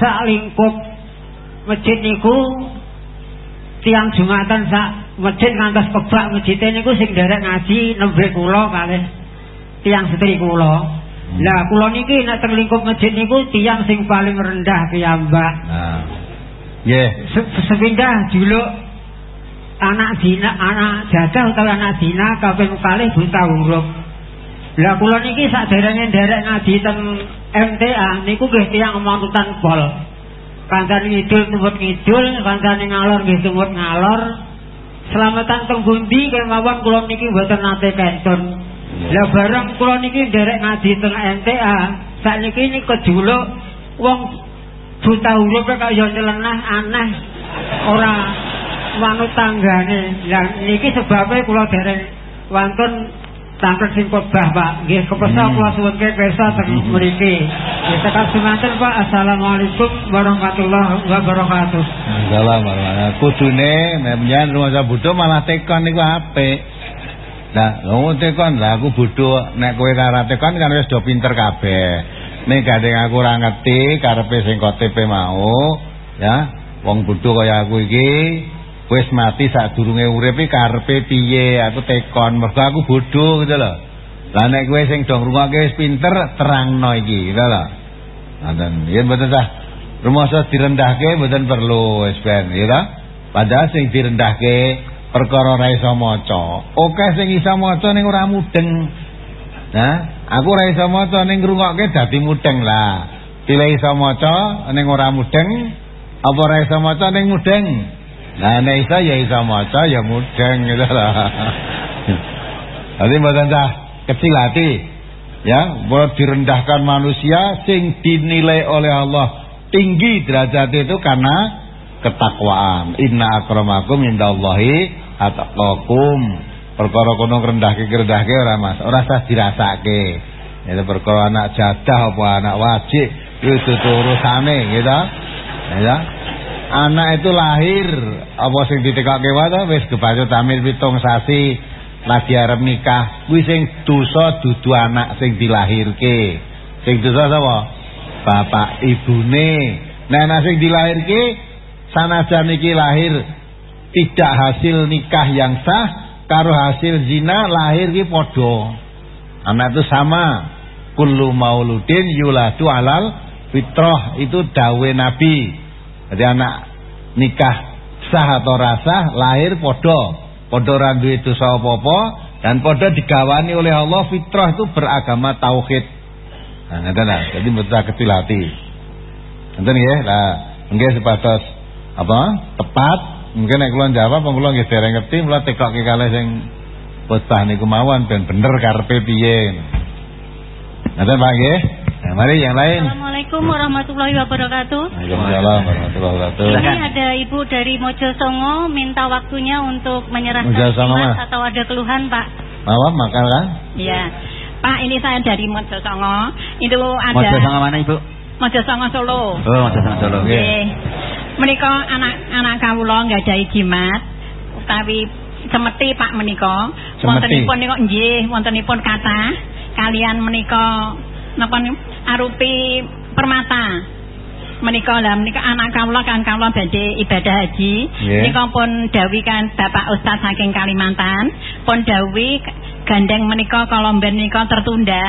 sak lingkup masjid niku tiang Jumatan sak masjid ngantos kebak masjid niku sing derek ngaji nembe kula kalih tiang setri kula. Lah kula niki nek teng lingkup masjid niku tiang sing paling rendah piyambak. Nah. Nggih. Se- sepindah juluk anak zina anak jadah utawa anak zina kaping kalih buta huruf lah kula niki saderenge nderek ngaji teng MTA niku nggih tiyang mantutan pol kancane ngidul tumut ngidul kancane ngalor nggih tumut ngalor selamatan teng bundi kemawon kula niki mboten nate kentun lah bareng kula niki nderek ngaji teng MTA sakniki ini kejuluk wong buta huruf kaya nyelenah aneh ora manut tanggane. Lah niki sebabnya kula dereng wonten tangkep sing khotbah Pak. Nggih kepesa Hmm. kula suwunke pirsa teng mriki. Nggih tekan semanten Pak. Assalamualaikum warahmatullahi wabarakatuh. Salam warahmatullahi Kudune menyan rumah budo malah tekon niku apik. Nah, lho tekon lah aku budo nek kowe karo tekon kan wis do pinter kabeh. Nek gandeng aku ora ngerti karepe sing KTP mau, ya. Wong budo kaya aku iki wis mati sadurunge urip iki karepe piye? Aku tekon mergo aku bodoh gitu lho. Lah nek kowe sing do ngrungokke wis pinter terangno iki, gitu lho. Ngoten. Yen mboten sah rumasa direndahke mboten perlu wis ben, ya? Padahal sing direndahke perkara ora iso maca. Oke sing iso maca ning ora mudeng. Nah, aku ora iso maca ning ngrungokke dadi mudeng lah. Pilih iso maca ning ora mudeng, apa ora iso maca ning mudeng? Lah nek iso ya iso maca ya mudeng gitu lah. Dadi mboten sah kecil hati. Ya, boleh direndahkan manusia sing dinilai oleh Allah tinggi derajat itu karena ketakwaan. Inna akramakum indallahi atqakum. Perkara kono rendahke rendahke ora Mas, ora sah dirasake. Itu perkara anak jadah apa anak wajib itu urusane gitu. Ya. Anak itu lahir apa sing ditekake wae wis kebaca tamil pitung sasi lagi arep nikah kuwi sing dosa dudu anak sing dilahirke. Sing dosa sapa? Bapak ibune. Nah anak sing dilahirke sanajan iki lahir tidak hasil nikah yang sah karo hasil zina lahir ki padha. Anak itu sama. Kullu mauludin yuladu alal fitrah itu dawe Nabi. Jadi anak nikah sah atau rasa lahir podo, podo randu itu apa dan podo digawani oleh Allah fitrah itu beragama tauhid. Nah, ngeten lah. Jadi betul kecil hati. Ngeten ya, lah nggih sepatos apa? Tepat. Mungkin nek kula jawab kula nggih dereng ngerti, mula tekokke kalih sing bocah niku mawon ben bener karepe piye. Ngeten Pak nggih? Nah, mari yang lain. Assalamualaikum warahmatullahi wabarakatuh. Waalaikumsalam warahmatullahi wabarakatuh. Ini ada ibu dari Mojo Songo minta waktunya untuk menyerahkan Mojo Songo, jimat Mas. atau ada keluhan Pak. Maaf makan kan? Iya. Pak ini saya dari Mojo Songo. Itu ada Mojo sama mana Ibu? Mojo Songo Solo. Oh, Mojo sama Solo. Oke. Nggih. Menika anak-anak kawula nggadahi jimat utawi semeti Pak menika. Wontenipun niku nggih, wontenipun kata kalian menika napa arupi permata. Menika lah menika anak kawula kan kawula badhe ibadah haji. Nggih. Menika pun dawuh kan Bapak Ustaz saking Kalimantan, pun dawuh gandeng menika kolomben menika tertunda.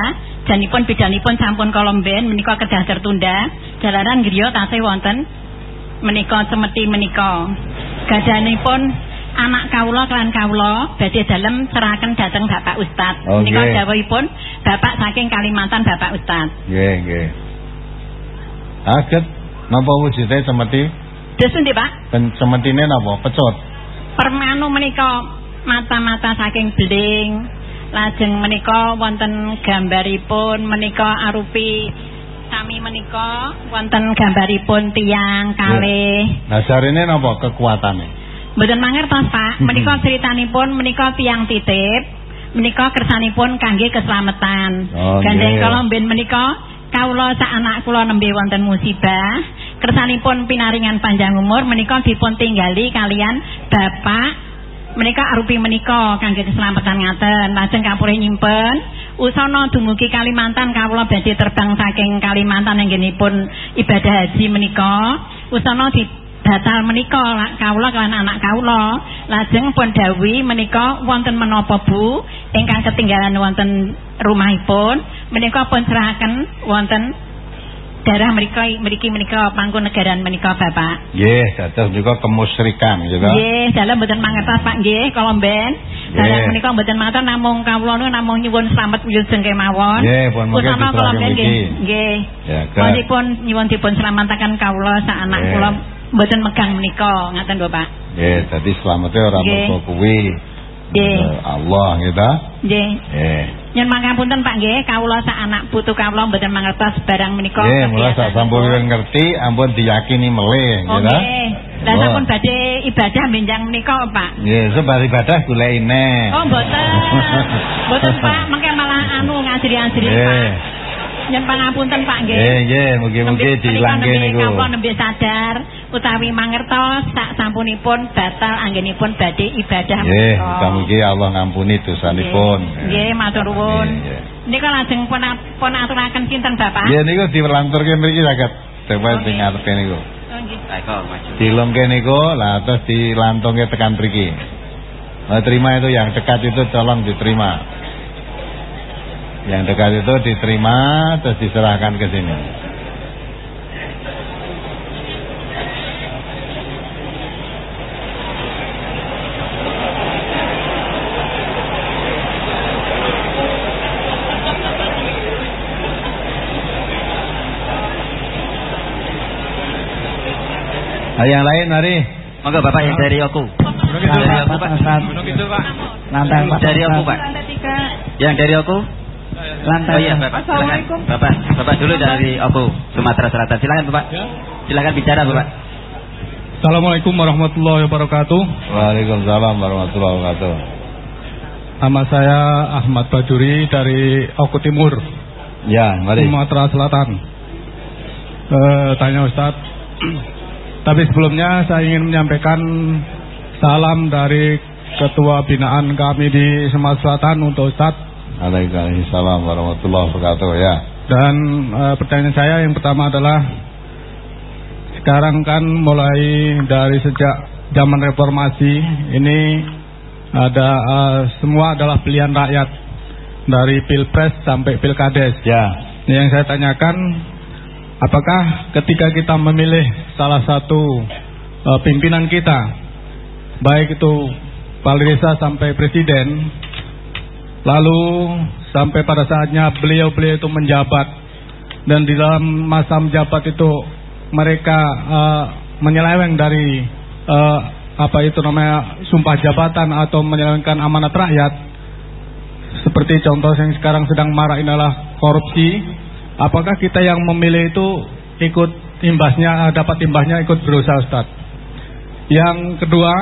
Janipun bidanipun sampun kolomben menika kedah tertunda. Jalaran griya tasih wonten menika semeti menika. Gadanipun anak kawula kelan kawula badhe dalem seraken dhateng Bapak Ustaz. Oh, Menika dawuhipun Bapak saking Kalimantan Bapak Ustaz. Nggih, nggih. Aget napa wujude semeti? Desun Pak. Ben semetine napa? Pecut. Permanu menika mata-mata saking beling. Lajeng menika wonten gambaripun menika arupi sami menika wonten gambaripun tiang kalih. Nah, jarine napa kekuatane? Mboten mangertos Pak, Mhm. menika critanipun menika tiang titip, menika kersanipun kangge keselamatan. Oh, Gandeng kala mben menika kawula sak anak kula nembe wonten musibah, kersanipun pinaringan panjang umur menika dipun tinggali kalian bapak menika arupi menika kangge keselamatan ngaten. Lajeng kapurih nyimpen usana dumugi Kalimantan kawula badhe terbang saking Kalimantan anggenipun ibadah haji menika. Usana di batal menika la- kawula kawan anak kawula lajeng pun dawuhi menika wonten menapa Bu ingkang ketinggalan wonten rumahipun menika pun serahaken wonten daerah mereka mriki menika pangku negaran menika Bapak Nggih, dados juga kemusyrikan gitu. Nggih, dalam mboten mangertos Pak nggih, kala mben. Dalam menika mboten mangertos namung kawula niku namung nyuwun slamet wilujeng kemawon. Nggih, pun mungkin Utama kala diserahkan mben nggih. Nggih. Ya. Pun nyuwun dipun slametaken kawula sak anak kula mboten megang menika, ngaten lho Pak. Nggih, dadi slamete ora Nggih. mergo kuwi. Nggih. Eh, Allah gitu. Nggih. Nggih. Nyun mangapunten Pak nggih, kawula sak anak putu kawula mboten mangertos barang menika. Nggih, mula sak sampun ngerti ampun diyakini melih Oh gitu. nggih. Lah Oh. sampun badhe ibadah benjang menika Pak. Nggih, sebab ibadah goleki neh. Oh mboten. Mboten Pak, mengke malah anu ngajri-ajri Nggih. Pak. Nyun pangapunten Pak nggih. Nggih, nggih, mugi-mugi menika niku. Kawula nembe sadar utawi mangertos sak sampunipun batal anggenipun badhe ibadah Nggih, menika. mugi-mugi Allah ngampuni dosanipun. Nggih, Nggih, matur nuwun. Nggih, Nika lajeng pun pun aturaken sinten Bapak? Nggih niku dilanturke mriki saged. Oke. sing ngarepe niku. Oh, nggih. Dilongke niku, lah terus dilantungke tekan mriki. Nah, terima itu yang dekat itu tolong diterima. Yang dekat itu diterima terus diserahkan ke sini. Nah, yang lain mari. Monggo Bapak yang dari aku. Dari aku Pak. Lantai Pak. Dari aku Pak. Yang dari aku? Lantas. Oh iya, Bapak. Silakan. Assalamualaikum. Bapak, Bapak dulu dari Oku, Sumatera Selatan. Silakan, Bapak. Silakan bicara, Bapak. Assalamualaikum warahmatullahi wabarakatuh. Waalaikumsalam warahmatullahi wabarakatuh. Nama saya Ahmad Bajuri dari Oku Timur, Ya, mari. Sumatera Selatan. Eh, tanya Ustadz. Tapi sebelumnya saya ingin menyampaikan salam dari Ketua Binaan kami di Sumatera Selatan untuk Ustadz. Waalaikumsalam warahmatullahi wabarakatuh ya. Dan eh, pertanyaan saya yang pertama adalah sekarang kan mulai dari sejak zaman reformasi ini ada eh, semua adalah pilihan rakyat dari pilpres sampai pilkades. Ya. Yang saya tanyakan, apakah ketika kita memilih salah satu eh, pimpinan kita, baik itu kepala desa sampai presiden, lalu sampai pada saatnya beliau-beliau itu menjabat. Dan di dalam masa menjabat itu mereka eh, menyeleweng dari eh, apa itu namanya sumpah jabatan atau menyelewengkan amanat rakyat. Seperti contoh yang sekarang sedang marah ini adalah korupsi. Apakah kita yang memilih itu ikut imbasnya eh, dapat imbasnya ikut berusaha Ustaz? Yang kedua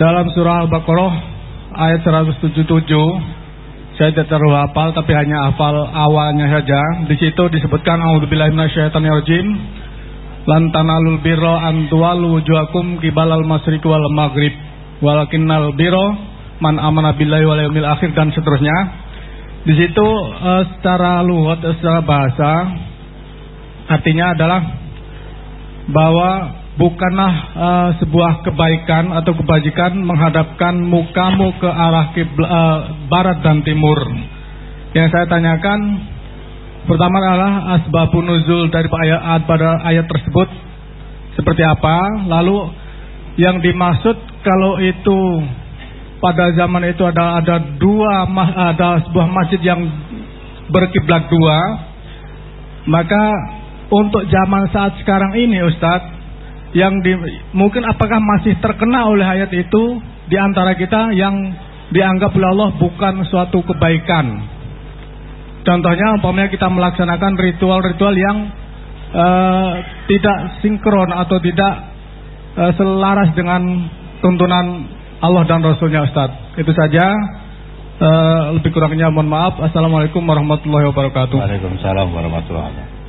dalam surah Al-Baqarah ayat 177 saya tidak terlalu hafal tapi hanya hafal awalnya saja. Di situ disebutkan auzubillahi minasyaitonirrajim. Lan tanalul birra an tuwallu wujuhakum qibalal masyriqi wal maghrib walakinnal birra man amana billahi wal yaumil akhir dan seterusnya. Di situ eh, secara lugat secara bahasa artinya adalah bahwa bukanlah eh, sebuah kebaikan atau kebajikan menghadapkan mukamu ke arah kibla, eh, barat dan timur. Yang saya tanyakan pertama adalah asbabun nuzul dari ayat pada ayat tersebut seperti apa? Lalu yang dimaksud kalau itu pada zaman itu ada ada dua ada sebuah masjid yang berkiblat dua, maka untuk zaman saat sekarang ini Ustadz yang di, mungkin apakah masih terkena oleh ayat itu di antara kita yang dianggap oleh Allah bukan suatu kebaikan. Contohnya umpamanya kita melaksanakan ritual-ritual yang eh, tidak sinkron atau tidak eh, selaras dengan tuntunan Allah dan Rasulnya Ustadz. Itu saja. Eh, lebih kurangnya mohon maaf. Assalamualaikum warahmatullahi wabarakatuh. Waalaikumsalam warahmatullahi wabarakatuh.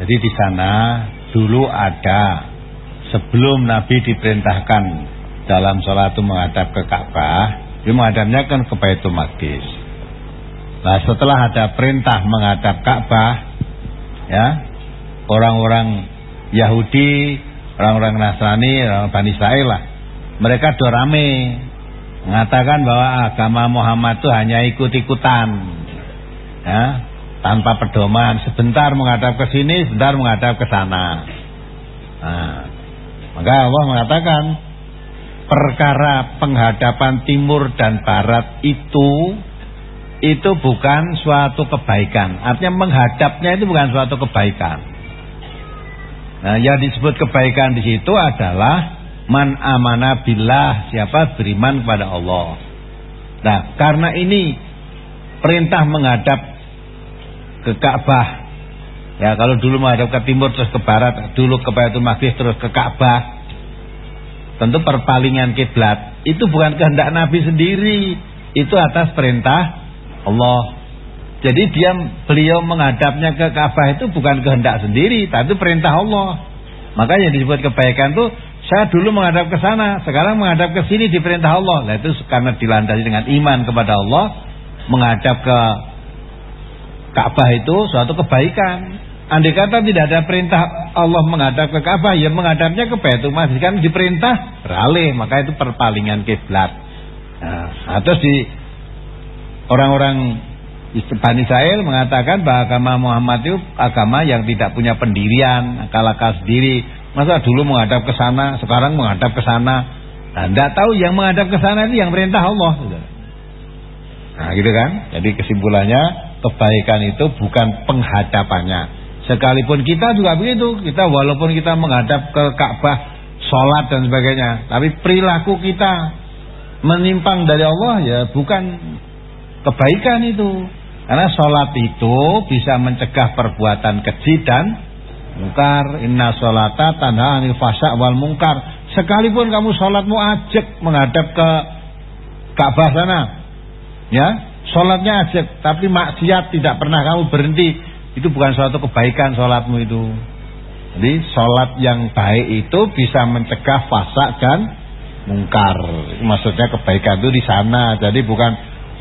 Jadi di sana dulu ada sebelum Nabi diperintahkan dalam sholat itu menghadap ke Ka'bah, dia menghadapnya kan ke Baitul Maqdis. Nah setelah ada perintah menghadap Ka'bah, ya orang-orang Yahudi, orang-orang Nasrani, orang Bani Israel lah, mereka dorame mengatakan bahwa agama Muhammad itu hanya ikut-ikutan, ya tanpa pedoman. Sebentar menghadap ke sini, sebentar menghadap ke sana. Nah, maka Allah mengatakan perkara penghadapan timur dan barat itu itu bukan suatu kebaikan. Artinya menghadapnya itu bukan suatu kebaikan. Nah, yang disebut kebaikan di situ adalah man amana billah, siapa beriman kepada Allah. Nah, karena ini perintah menghadap ke Ka'bah Ya kalau dulu menghadap ke timur terus ke barat, dulu ke Baitul Maqdis terus ke Ka'bah. Tentu perpalingan kiblat itu bukan kehendak Nabi sendiri, itu atas perintah Allah. Jadi dia beliau menghadapnya ke Ka'bah itu bukan kehendak sendiri, tapi perintah Allah. Makanya disebut kebaikan itu saya dulu menghadap ke sana, sekarang menghadap ke sini di perintah Allah. Nah itu karena dilandasi dengan iman kepada Allah, menghadap ke Ka'bah itu suatu kebaikan. Andai kata tidak ada perintah Allah menghadap ke Ka'bah, ya menghadapnya ke Baitul Maqdis kan diperintah beralih, maka itu perpalingan kiblat. Nah, terus di orang-orang Bani Israel mengatakan bahwa agama Muhammad itu agama yang tidak punya pendirian, akal-akal sendiri. Masa dulu menghadap ke sana, sekarang menghadap ke sana. Nah, tidak tahu yang menghadap ke sana itu yang perintah Allah. Nah, gitu kan? Jadi kesimpulannya kebaikan itu bukan penghadapannya. Sekalipun kita juga begitu, kita walaupun kita menghadap ke Ka'bah, sholat dan sebagainya, tapi perilaku kita menyimpang dari Allah ya bukan kebaikan itu. Karena sholat itu bisa mencegah perbuatan keji dan mungkar. Inna sholata tanha anil fasa wal mungkar. Sekalipun kamu sholatmu ajak menghadap ke Ka'bah sana. Ya, sholatnya ajak. Tapi maksiat tidak pernah kamu berhenti. Itu bukan suatu kebaikan sholatmu itu. Jadi sholat yang baik itu bisa mencegah fasa dan mungkar. Maksudnya kebaikan itu di sana. Jadi bukan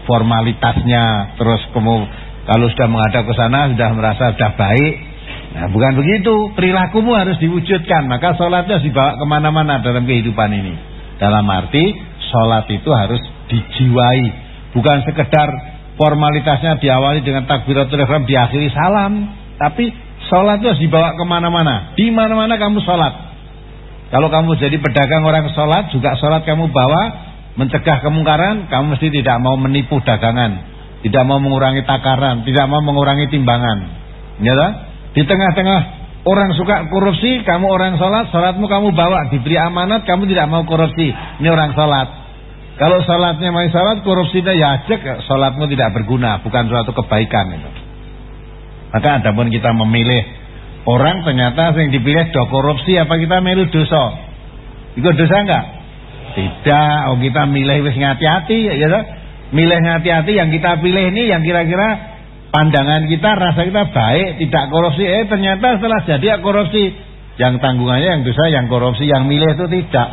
formalitasnya. Terus kamu kalau sudah menghadap ke sana sudah merasa sudah baik. Nah bukan begitu. Perilakumu harus diwujudkan. Maka sholatnya harus dibawa ke mana-mana dalam kehidupan ini. Dalam arti sholat itu harus dijiwai. Bukan sekedar formalitasnya diawali dengan takbiratul ihram diakhiri salam. Tapi Sholat itu harus dibawa ke mana-mana. Di mana-mana kamu sholat. Kalau kamu jadi pedagang orang sholat, juga sholat kamu bawa, mencegah kemungkaran, kamu mesti tidak mau menipu dagangan. Tidak mau mengurangi takaran, tidak mau mengurangi timbangan. Ya? Di tengah-tengah orang suka korupsi, kamu orang sholat, sholatmu kamu bawa, diberi amanat, kamu tidak mau korupsi. Ini orang sholat. Kalau sholatnya mau sholat, korupsinya ya cek, sholatmu tidak berguna, bukan suatu kebaikan itu. Maka adapun kita memilih orang ternyata yang dipilih do korupsi apa kita milih dosa? Itu dosa enggak? Tidak, oh kita milih wis ngati-hati ya. Milih ngati-hati yang kita pilih ini yang kira-kira pandangan kita, rasa kita baik, tidak korupsi. Eh ternyata setelah jadi ya korupsi. Yang tanggungannya yang dosa, yang korupsi, yang milih itu tidak.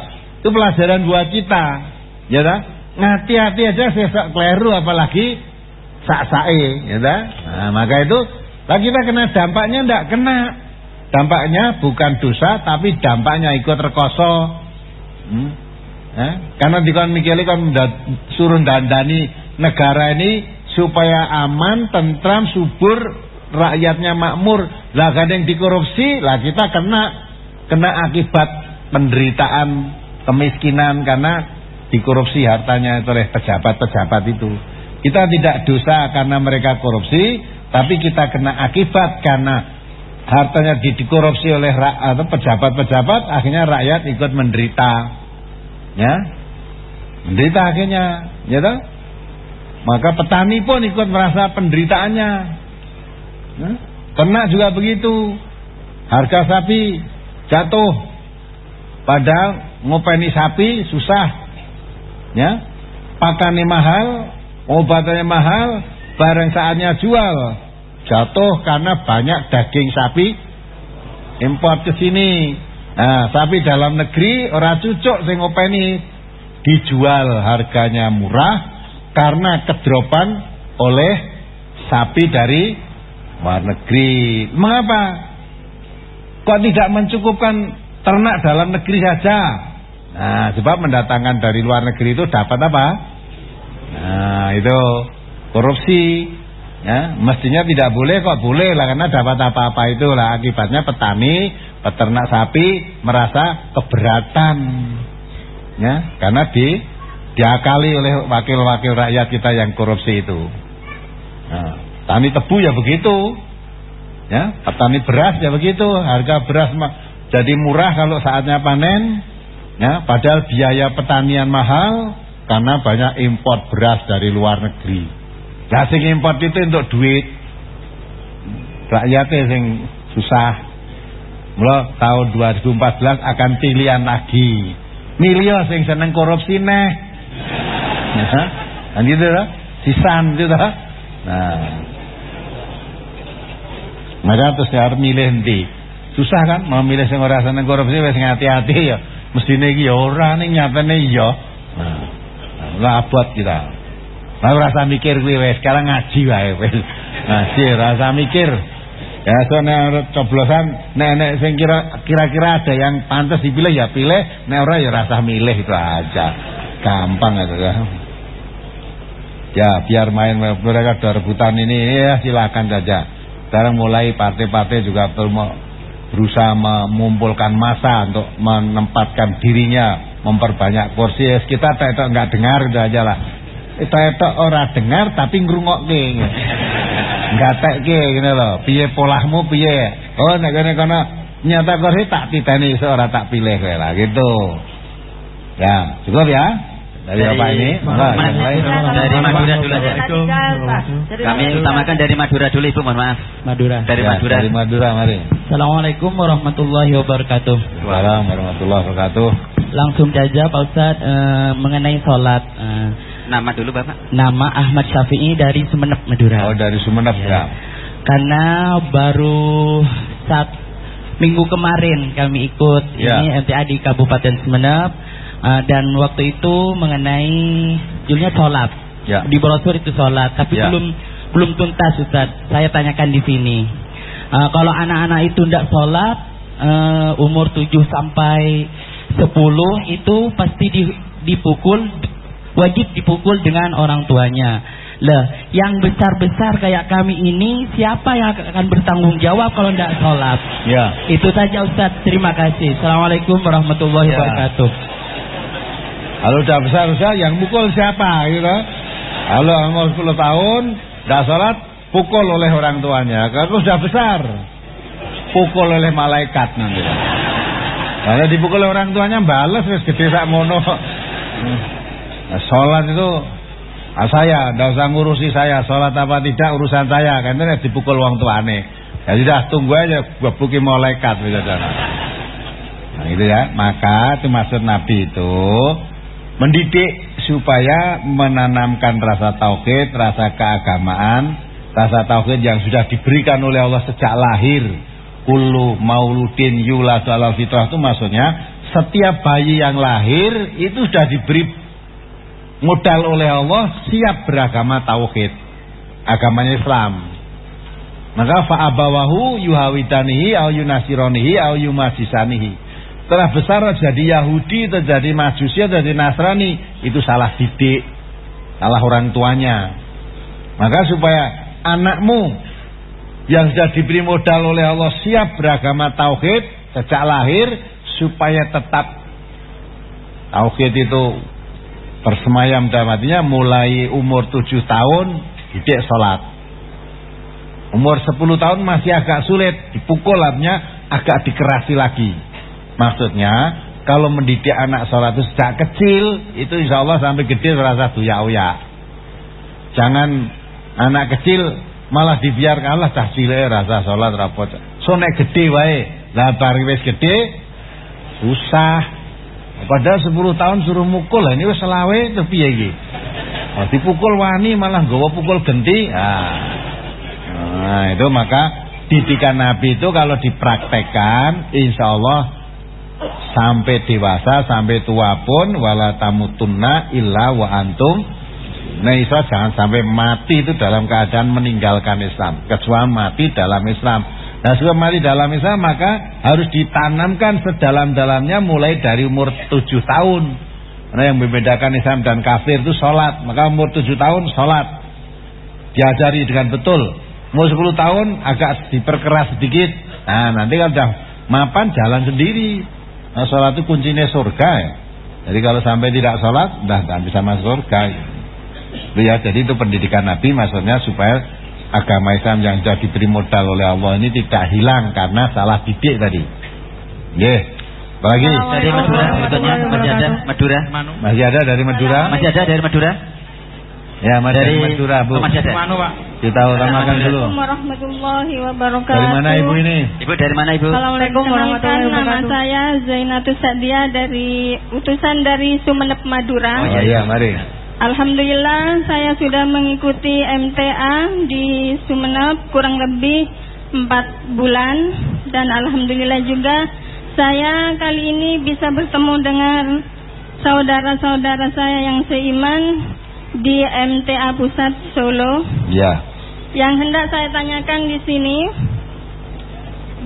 Itu pelajaran buat kita. Ya toh? Ngati-hati aja sesok keliru apalagi sak-sae, ya toh? Nah, maka itu lah kita kena dampaknya ndak kena. Dampaknya bukan dosa tapi dampaknya ikut rekoso. Hmm? Eh? Karena dikon mikirnya kan suruh dandani negara ini supaya aman, tentram, subur, rakyatnya makmur. Lah kadang dikorupsi, lah kita kena kena akibat penderitaan kemiskinan karena dikorupsi hartanya oleh pejabat-pejabat itu. Kita tidak dosa karena mereka korupsi, tapi kita kena akibat karena hartanya dikorupsi oleh pejabat-pejabat, akhirnya rakyat ikut menderita. Ya. Menderita akhirnya, ya toh? Maka petani pun ikut merasa penderitaannya. Ya? Ternak juga begitu. Harga sapi jatuh. Padahal ngopeni sapi susah. Ya. Pakannya mahal, obatnya mahal, bareng saatnya jual jatuh karena banyak daging sapi import ke sini. Nah, sapi dalam negeri orang cucuk sing openi dijual harganya murah karena kedropan oleh sapi dari luar negeri. Mengapa? Kok tidak mencukupkan ternak dalam negeri saja? Nah, sebab mendatangkan dari luar negeri itu dapat apa? Nah, itu korupsi. Ya mestinya tidak boleh kok boleh lah karena dapat apa-apa itulah. Akibatnya petani peternak sapi merasa keberatan. Ya karena di diakali oleh wakil-wakil rakyat kita yang korupsi itu. Nah, tani tebu ya begitu. Ya petani beras ya begitu. Harga beras jadi murah kalau saatnya panen ya padahal biaya pertanian mahal karena banyak import beras dari luar negeri lah sing import itu untuk duit. Rakyatnya sing susah. Mula tahun 2014 akan pilihan lagi. Milio sing seneng korupsi neh. Ya, kan gitu lah. Sisan gitu lah. Nah. Maka terus harus milih nanti. Susah kan mau milih sing ora seneng korupsi wis ngati-hati ya. Mestine iki ya ora ning nyatane iya. Nah, lah abot kita. Lalu rasa mikir gue wes sekarang ngaji wae wes. Ngaji rasa mikir. Ya so nek coblosan nek nek sing kira kira-kira ada yang pantas dipilih ya pilih, nek ora ya rasa milih itu aja. Gampang itu ya. Ya biar main mereka rebutan ini ya silakan saja. Sekarang mulai partai-partai juga perlu berusaha mengumpulkan masa untuk menempatkan dirinya memperbanyak kursi. Kita tak nggak dengar itu aja lah itu ora dengar tapi ngrungokke. Gatekke ngene lho. Piye polahmu piye? Oh kene kono nyata kok tak titeni ora tak pilih lah gitu. Ya, cukup ya. Dari apa ini? Enggak, yang lain. Dari Madura dulu aja. Kami utamakan dari Madura dulu Ibu, mohon maaf. Madura. Dari Ya, Madura. Dari Madura, mari. Assalamualaikum warahmatullahi wabarakatuh. Waalaikumsalam warahmatullahi wabarakatuh. Langsung saja Pak Ustadz eh, mengenai sholat. eh, Nama dulu Bapak. nama Ahmad Syafi'i dari Sumeneb Madura. Oh, dari Sumeneb ya. Karena baru saat minggu kemarin kami ikut Ya. ini MTA di Kabupaten Sumeneb eh, dan waktu itu mengenai judulnya sholat. Ya. Di brosur itu sholat, tapi Ya. belum belum tuntas Ustaz. Saya tanyakan di sini. Eh, kalau anak-anak itu tidak sholat eh, umur 7 sampai 10 itu pasti di- dipukul wajib dipukul dengan orang tuanya. Lah, yang besar-besar kayak kami ini siapa yang akan bertanggung jawab kalau tidak sholat? Ya. Itu saja Ustaz. Terima kasih. Assalamualaikum warahmatullahi Ya. wabarakatuh. Kalau udah besar besar yang mukul siapa gitu? Kalau umur 10 tahun tidak sholat pukul oleh orang tuanya. Kalau sudah besar pukul oleh malaikat nanti. Kalau dipukul oleh orang tuanya balas wis gede sak mono. Nah, sholat itu ah, saya, tidak usah ngurusi saya. Sholat apa tidak urusan saya. Kan itu dipukul orang tuane. Ya sudah tunggu aja gua buki malaikat gitu Nah itu ya, maka itu maksud Nabi itu mendidik supaya menanamkan rasa tauhid, rasa keagamaan, rasa tauhid yang sudah diberikan oleh Allah sejak lahir. Kullu mauludin yuladu ala fitrah itu maksudnya setiap bayi yang lahir itu sudah diberi modal oleh Allah siap beragama tauhid, agamanya Islam. Maka fa'abawahu yuhawidanihi au yunasironihi au yumasisanihi. Setelah besar jadi Yahudi, terjadi Majusi, jadi Nasrani, itu salah didik, salah orang tuanya. Maka supaya anakmu yang sudah diberi modal oleh Allah siap beragama tauhid sejak lahir supaya tetap tauhid itu bersemayam dalam hatinya mulai umur 7 tahun didik sholat. Umur 10 tahun masih agak sulit, dipukul artinya agak dikerasi lagi. Maksudnya kalau mendidik anak sholat itu sejak kecil itu insya Allah sampai gede terasa uya-uya. Jangan anak kecil malah dibiarkan Allah rasa sholat rapot. So nek gede wae, lah wis gede susah. Padahal 10 tahun suruh mukul ini wis selawe terus piye iki? Oh, dipukul wani malah nggawa pukul genti. Ah. Nah, itu maka didikan Nabi itu kalau dipraktekkan insya Allah sampai dewasa sampai tua pun wala tamutunna illa wa antum. Nah Islam jangan sampai mati itu dalam keadaan meninggalkan Islam. Kecuali mati dalam Islam. Nah sebelum mati dalam Islam maka harus ditanamkan sedalam-dalamnya mulai dari umur 7 tahun. Karena yang membedakan Islam dan kafir itu sholat. Maka umur 7 tahun sholat. Diajari dengan betul. Umur 10 tahun agak diperkeras sedikit. Nah nanti kalau sudah mapan jalan sendiri Nah, sholat itu kuncinya surga ya. Jadi kalau sampai tidak sholat, udah nggak bisa masuk surga. Itu ya, jadi itu pendidikan Nabi maksudnya supaya agama Islam yang sudah diberi modal oleh Allah ini tidak hilang karena salah didik tadi. Nggih. Apalagi? Dari Madura berikutnya masih ada Madura. Masih ada dari Madura? Masih ada dari Madura? Ya, masih dari Dari Madura, Bu. Oh, masih ada. Kita utamakan dulu. Assalamualaikum warahmatullahi wabarakatuh. Dari mana Ibu ini? Ibu dari mana Ibu? Assalamualaikum warahmatullahi wabarakatuh. Nama saya Zainatus Sadia dari utusan dari Sumeneb Madura. Oh iya, mari. Alhamdulillah saya sudah mengikuti MTA di Sumeneb kurang lebih 4 bulan dan alhamdulillah juga saya kali ini bisa bertemu dengan saudara-saudara saya yang seiman di MTA Pusat Solo. Ya. Yang hendak saya tanyakan di sini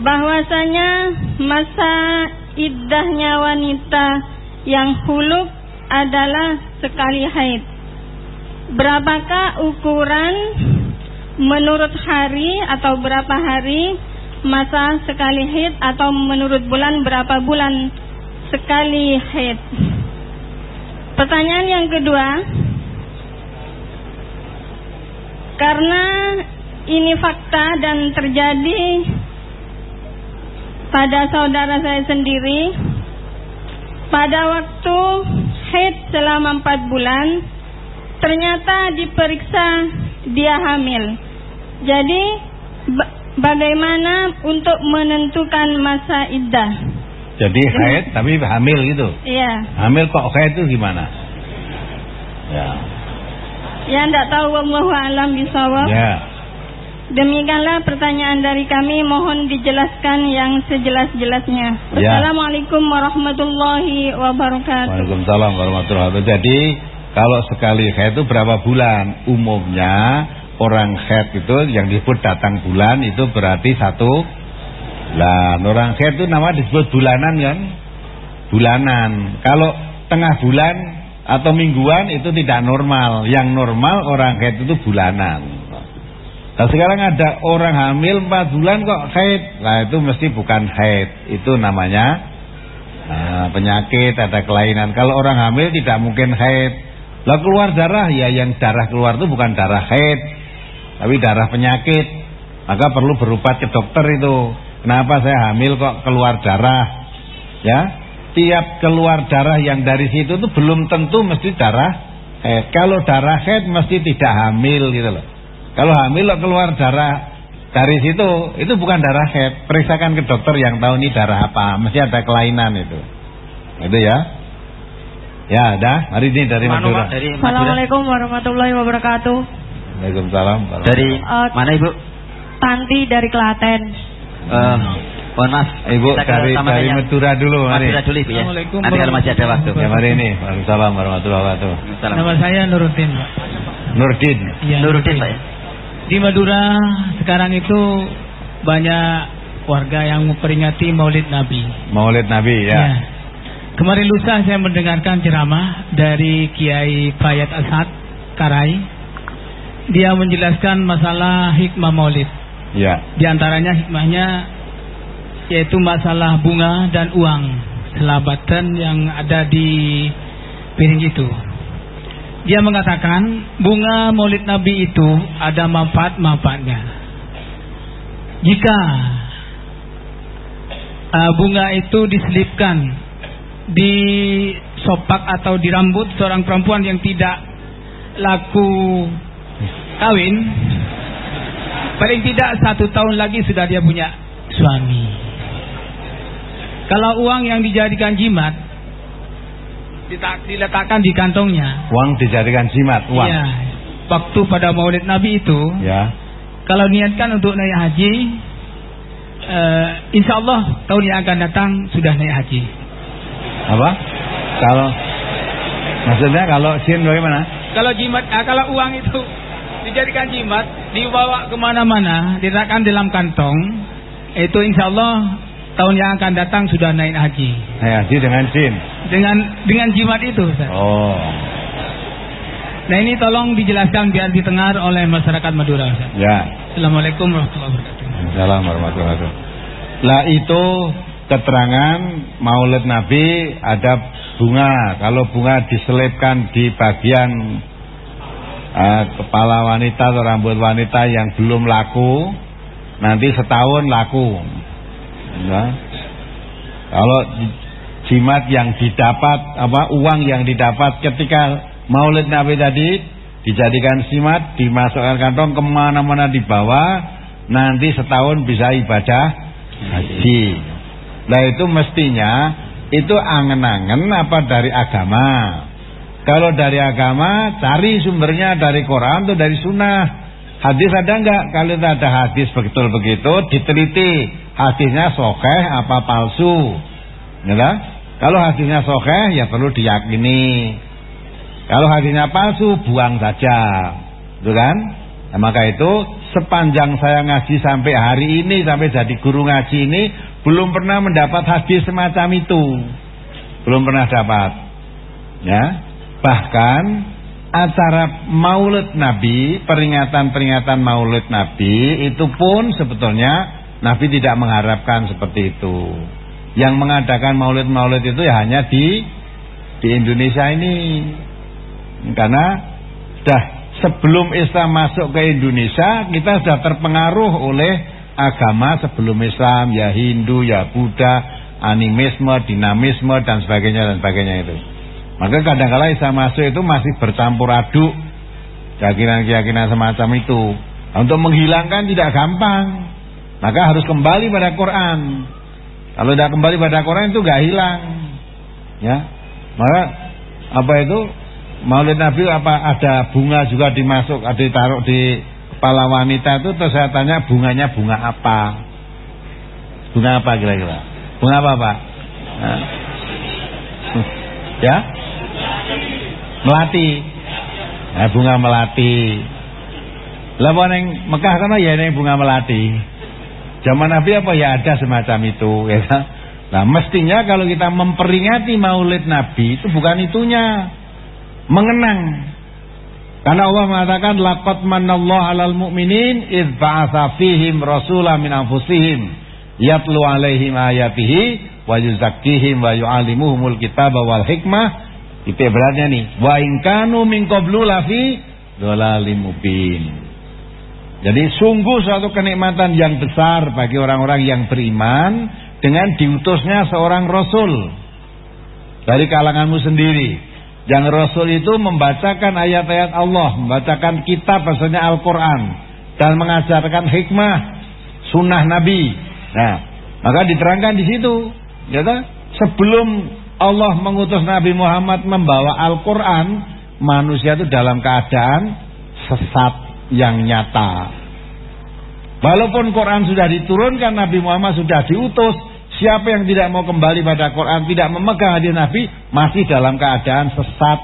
bahwasanya masa iddahnya wanita yang huluk adalah sekali haid. Berapakah ukuran menurut hari atau berapa hari masa sekali haid atau menurut bulan berapa bulan sekali haid? Pertanyaan yang kedua, karena ini fakta dan terjadi pada saudara saya sendiri pada waktu haid selama empat bulan. Ternyata diperiksa dia hamil. Jadi ba bagaimana untuk menentukan masa iddah? Jadi haid tapi hamil gitu. Iya. Hamil kok haid itu gimana? Ya. Ya enggak tahu wallahu alam bisawab. Ya. Demikianlah pertanyaan dari kami mohon dijelaskan yang sejelas-jelasnya. Ya. Assalamualaikum warahmatullahi wabarakatuh. Waalaikumsalam warahmatullahi wabarakatuh. Jadi kalau sekali haid itu berapa bulan? Umumnya orang haid itu yang disebut datang bulan itu berarti satu bulan. Orang haid itu nama disebut bulanan kan? Bulanan. Kalau tengah bulan atau mingguan itu tidak normal. Yang normal orang haid itu bulanan. Nah sekarang ada orang hamil 4 bulan kok haid. Nah itu mesti bukan haid. Itu namanya nah, penyakit, ada kelainan. Kalau orang hamil tidak mungkin haid. Lah keluar darah, ya yang darah keluar itu bukan darah haid. Tapi darah penyakit. Maka perlu berobat ke dokter itu. Kenapa saya hamil kok keluar darah? Ya, tiap keluar darah yang dari situ itu belum tentu mesti darah haid. Kalau darah haid mesti tidak hamil gitu loh. Kalau hamil lo keluar darah dari situ, itu bukan darah head. Periksakan ke dokter yang tahu ini darah apa. Mesti ada kelainan itu. Itu ya. Ya, ada. Hari ini dari Madura. Dari Madura. Assalamualaikum warahmatullahi wabarakatuh. Waalaikumsalam. Dari Uh, mana Ibu? Tanti dari Klaten. Eh, mohon maaf. Ibu Kita ke dari sama dari. Madura dulu, mari. Madura dulu Ibu ya. Assalamualaikum Nanti kalau masih ada waktu. Ya, mari ini. Waalaikumsalam warahmatullahi wabarakatuh. Nama saya Nuruddin, Pak. Nurdin. Iya, Nuruddin Pak ya. Di Madura sekarang itu banyak warga yang memperingati Maulid Nabi. Maulid Nabi ya. Ya. Kemarin lusa saya mendengarkan ceramah dari Kiai Fayat Asad Karai. Dia menjelaskan masalah hikmah Maulid. Ya. Di antaranya hikmahnya yaitu masalah bunga dan uang selabatan yang ada di piring itu. Dia mengatakan bunga maulid Nabi itu ada manfaat-manfaatnya. Jika uh, bunga itu diselipkan di sopak atau di rambut seorang perempuan yang tidak laku kawin, paling tidak satu tahun lagi sudah dia punya suami. Kalau uang yang dijadikan jimat diletakkan di kantongnya, Uang dijadikan jimat, uang. Iya. Waktu pada Maulid Nabi itu, Ya. kalau niatkan untuk naik haji, eh, insya Allah tahun yang akan datang sudah naik haji. Apa? Kalau maksudnya kalau jin bagaimana? Kalau jimat, ah, kalau uang itu dijadikan jimat, dibawa ke mana-mana, diletakkan dalam kantong, itu insya Allah tahun yang akan datang sudah naik haji. Naik haji dengan jin. Dengan dengan jimat itu, Ustaz. Oh. Nah ini tolong dijelaskan biar ditengar oleh masyarakat Madura, Ustaz. Ya. Assalamualaikum warahmatullahi wabarakatuh. Assalamualaikum warahmatullahi wabarakatuh. Lah itu keterangan Maulid Nabi ada bunga. Kalau bunga diselipkan di bagian eh, kepala wanita atau rambut wanita yang belum laku, nanti setahun laku. Ya. Kalau jimat yang didapat apa uang yang didapat ketika Maulid Nabi tadi dijadikan jimat dimasukkan kantong ke mana-mana dibawa nanti setahun bisa ibadah haji. Nah itu mestinya itu angen-angen apa dari agama. Kalau dari agama cari sumbernya dari Quran atau dari Sunnah. Hadis ada enggak? Kalau ada hadis betul begitu diteliti hadisnya sokeh apa palsu. Ya kan? Kalau hadisnya sokeh ya perlu diyakini. Kalau hadisnya palsu buang saja. Itu kan? Nah, maka itu sepanjang saya ngaji sampai hari ini sampai jadi guru ngaji ini belum pernah mendapat hadis semacam itu. Belum pernah dapat. Ya. Bahkan acara Maulid Nabi, peringatan-peringatan Maulid Nabi itu pun sebetulnya Nabi tidak mengharapkan seperti itu. Yang mengadakan Maulid-Maulid itu ya hanya di di Indonesia ini. Karena sudah sebelum Islam masuk ke Indonesia kita sudah terpengaruh oleh agama sebelum Islam ya Hindu ya Buddha animisme dinamisme dan sebagainya dan sebagainya itu Maka kadang-kala Isa masuk itu masih bercampur aduk keyakinan-keyakinan semacam itu. Untuk menghilangkan tidak gampang. Maka harus kembali pada Quran. Kalau tidak kembali pada Quran itu gak hilang. Ya. Maka apa itu? Maulid Nabi apa ada bunga juga dimasuk, ada ditaruh di kepala wanita itu terus saya tanya bunganya bunga apa? Bunga apa kira-kira? Bunga apa Pak? Ya? Melati. Nah, bunga melati. Lah neng Mekah kan ya neng bunga melati. Zaman Nabi apa ya ada semacam itu ya. Kan? Nah, mestinya kalau kita memperingati Maulid Nabi itu bukan itunya. Mengenang. Karena Allah mengatakan laqad manallahu 'alal mu'minin idz ba'atsa fihim rasulan min anfusihim yatlu alaihim ayatihi wa yuzakkihim wa yu'allimuhumul kitaba wal hikmah itu beratnya nih wa in kanu min qablu lafi mubin jadi sungguh suatu kenikmatan yang besar bagi orang-orang yang beriman dengan diutusnya seorang rasul dari kalanganmu sendiri. Yang Rasul itu membacakan ayat-ayat Allah, membacakan kitab maksudnya Al-Quran dan mengajarkan hikmah sunnah Nabi. Nah, maka diterangkan di situ, ya sebelum Allah mengutus Nabi Muhammad membawa Al-Quran, manusia itu dalam keadaan sesat yang nyata. Walaupun Quran sudah diturunkan, Nabi Muhammad sudah diutus, siapa yang tidak mau kembali pada Quran, tidak memegang hadis Nabi, masih dalam keadaan sesat.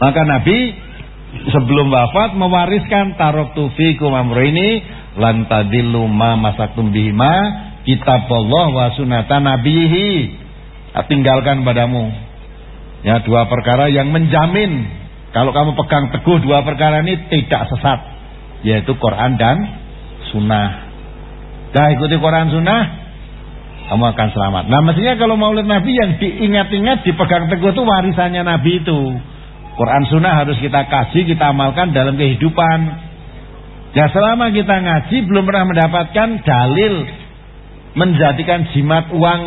Maka Nabi sebelum wafat mewariskan tarok tufikum ini lan tadillu ma masakum bihima kitab Allah wa sunata nabihi tinggalkan padamu ya dua perkara yang menjamin kalau kamu pegang teguh dua perkara ini tidak sesat yaitu Quran dan sunnah. Nah ikuti Quran sunnah kamu akan selamat. Nah mestinya kalau maulid Nabi yang diingat-ingat dipegang teguh itu warisannya Nabi itu. Quran sunnah harus kita kasih kita amalkan dalam kehidupan. Ya selama kita ngaji belum pernah mendapatkan dalil menjadikan jimat uang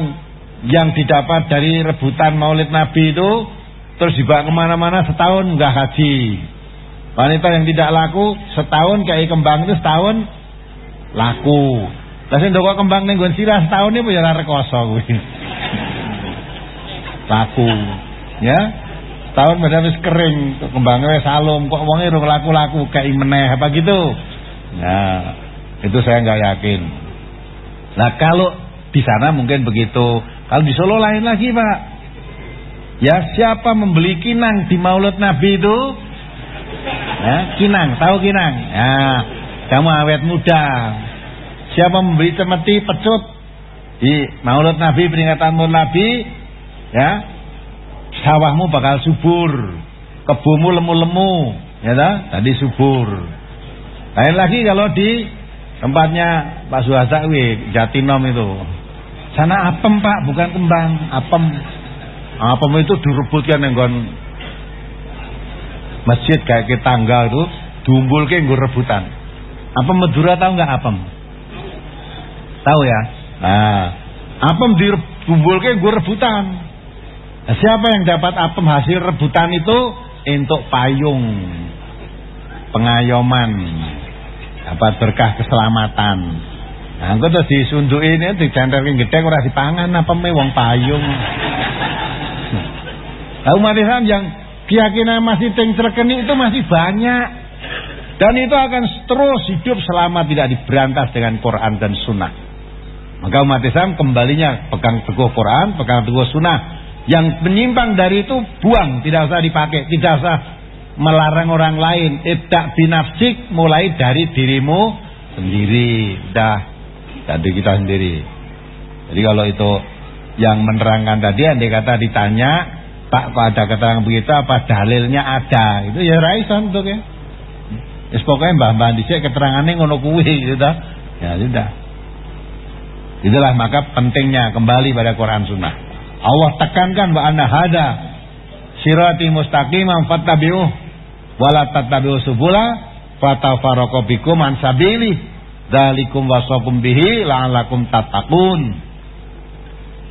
yang didapat dari rebutan maulid nabi itu terus dibawa ke mana-mana setahun nggak haji. Wanita yang tidak laku setahun kayak kembang itu setahun laku. Tapi ndoko kembang ning sirah setahun ini ya rekoso kuwi. laku. Ya. Setahun padahal wis kering, kembangnya salum, kok wonge urung laku-laku kayak meneh apa gitu. Nah, itu saya nggak yakin. Nah, kalau di sana mungkin begitu. Kalau di Solo lain lagi, Pak. Ya, siapa membeli kinang di Maulid Nabi itu? Ya, kinang, tahu kinang? Ya, kamu awet muda. Siapa membeli cemeti pecut di Maulid Nabi peringatan Maulid Nabi? Ya, sawahmu bakal subur, kebumu lemu-lemu, ya tadi subur. Lain lagi kalau di tempatnya Pak Suhasa Jatinom itu. Sana apem Pak, bukan kembang, apem. Apem itu direbutkan yang masjid kayak ke tangga itu dumbul ke nggon rebutan. Apem Madura tahu nggak apem? Tahu ya? Nah, apem dumbul ke nggon rebutan. Nah, siapa yang dapat apem hasil rebutan itu untuk payung pengayoman apa berkah keselamatan. Nah, engko terus disunduki ini dicentelke gedhe ora dipangan apa me wong payung. Nah, umat Islam yang keyakinan masih ting itu masih banyak. Dan itu akan terus hidup selama tidak diberantas dengan Quran dan Sunnah. Maka umat Islam kembalinya pegang teguh Quran, pegang teguh Sunnah. Yang menyimpang dari itu buang, tidak usah dipakai, tidak usah melarang orang lain ibda binafsik mulai dari dirimu sendiri dah dari kita sendiri jadi kalau itu yang menerangkan tadi andai kata ditanya Pak pada keterangan begitu apa dalilnya ada itu ya raisan tuh ya Yes, pokoknya mbah-mbah dicek keterangannya ngono kuwi gitu. Ya sudah. Itulah maka pentingnya kembali pada Quran Sunnah. Allah tekankan wa anna hada sirati mustaqimam fattabi'uh wala tattabi'u subula fatafaraqu bikum an sabili dzalikum bihi la'allakum tattaqun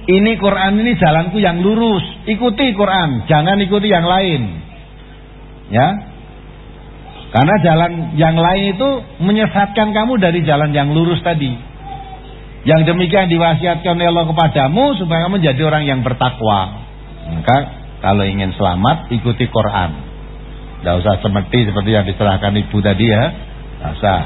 Ini Quran ini jalanku yang lurus. Ikuti Quran, jangan ikuti yang lain. Ya. Karena jalan yang lain itu menyesatkan kamu dari jalan yang lurus tadi. Yang demikian diwasiatkan oleh Allah kepadamu supaya kamu jadi orang yang bertakwa. Maka kalau ingin selamat ikuti Quran. Tidak usah seperti seperti yang diserahkan ibu tadi ya. Usah.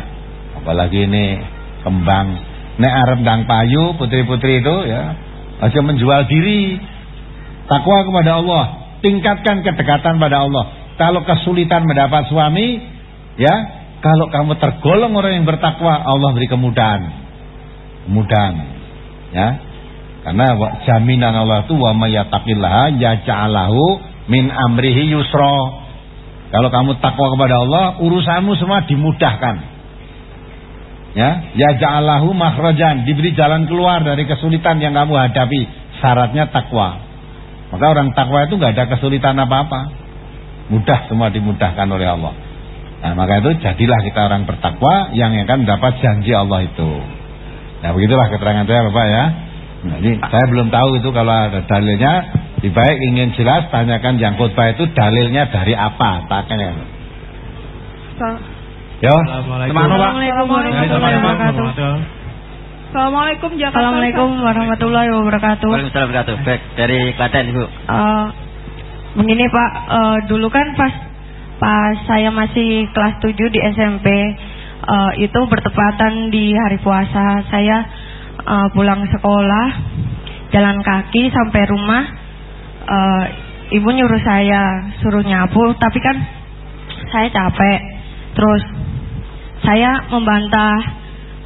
Apalagi ini kembang. Nek Arab dang payu putri-putri itu ya aja menjual diri. Takwa kepada Allah, tingkatkan kedekatan pada Allah. Kalau kesulitan mendapat suami, ya, kalau kamu tergolong orang yang bertakwa, Allah beri kemudahan. Kemudahan. Ya. Karena jaminan Allah itu wa mayyataqillaha yaj'alahu min amrihi yusra. Kalau kamu takwa kepada Allah, urusanmu semua dimudahkan. Ya, ya ja'alahu makhrajan, diberi jalan keluar dari kesulitan yang kamu hadapi. Syaratnya takwa. Maka orang takwa itu nggak ada kesulitan apa-apa. Mudah semua dimudahkan oleh Allah. Nah, maka itu jadilah kita orang bertakwa yang akan mendapat janji Allah itu. Nah, begitulah keterangan saya Bapak ya. Nah, ini saya belum tahu itu kalau ada dalilnya. Lebih baik ingin jelas tanyakan yang khutbah itu dalilnya dari apa? Tanya. Yo. Assalamualaikum warahmatullahi wabarakatuh. Assalamualaikum Jakarta. Assalamualaikum warahmatullahi wabarakatuh. Waalaikumsalam warahmatullahi wabarakatuh. Baik, dari Klaten Ibu. Uh, begini Pak, uh, dulu kan pas pas saya masih kelas 7 di SMP uh, itu bertepatan di hari puasa. Saya uh, pulang sekolah jalan kaki sampai rumah uh, ibu nyuruh saya suruh nyapu tapi kan saya capek. Terus saya membantah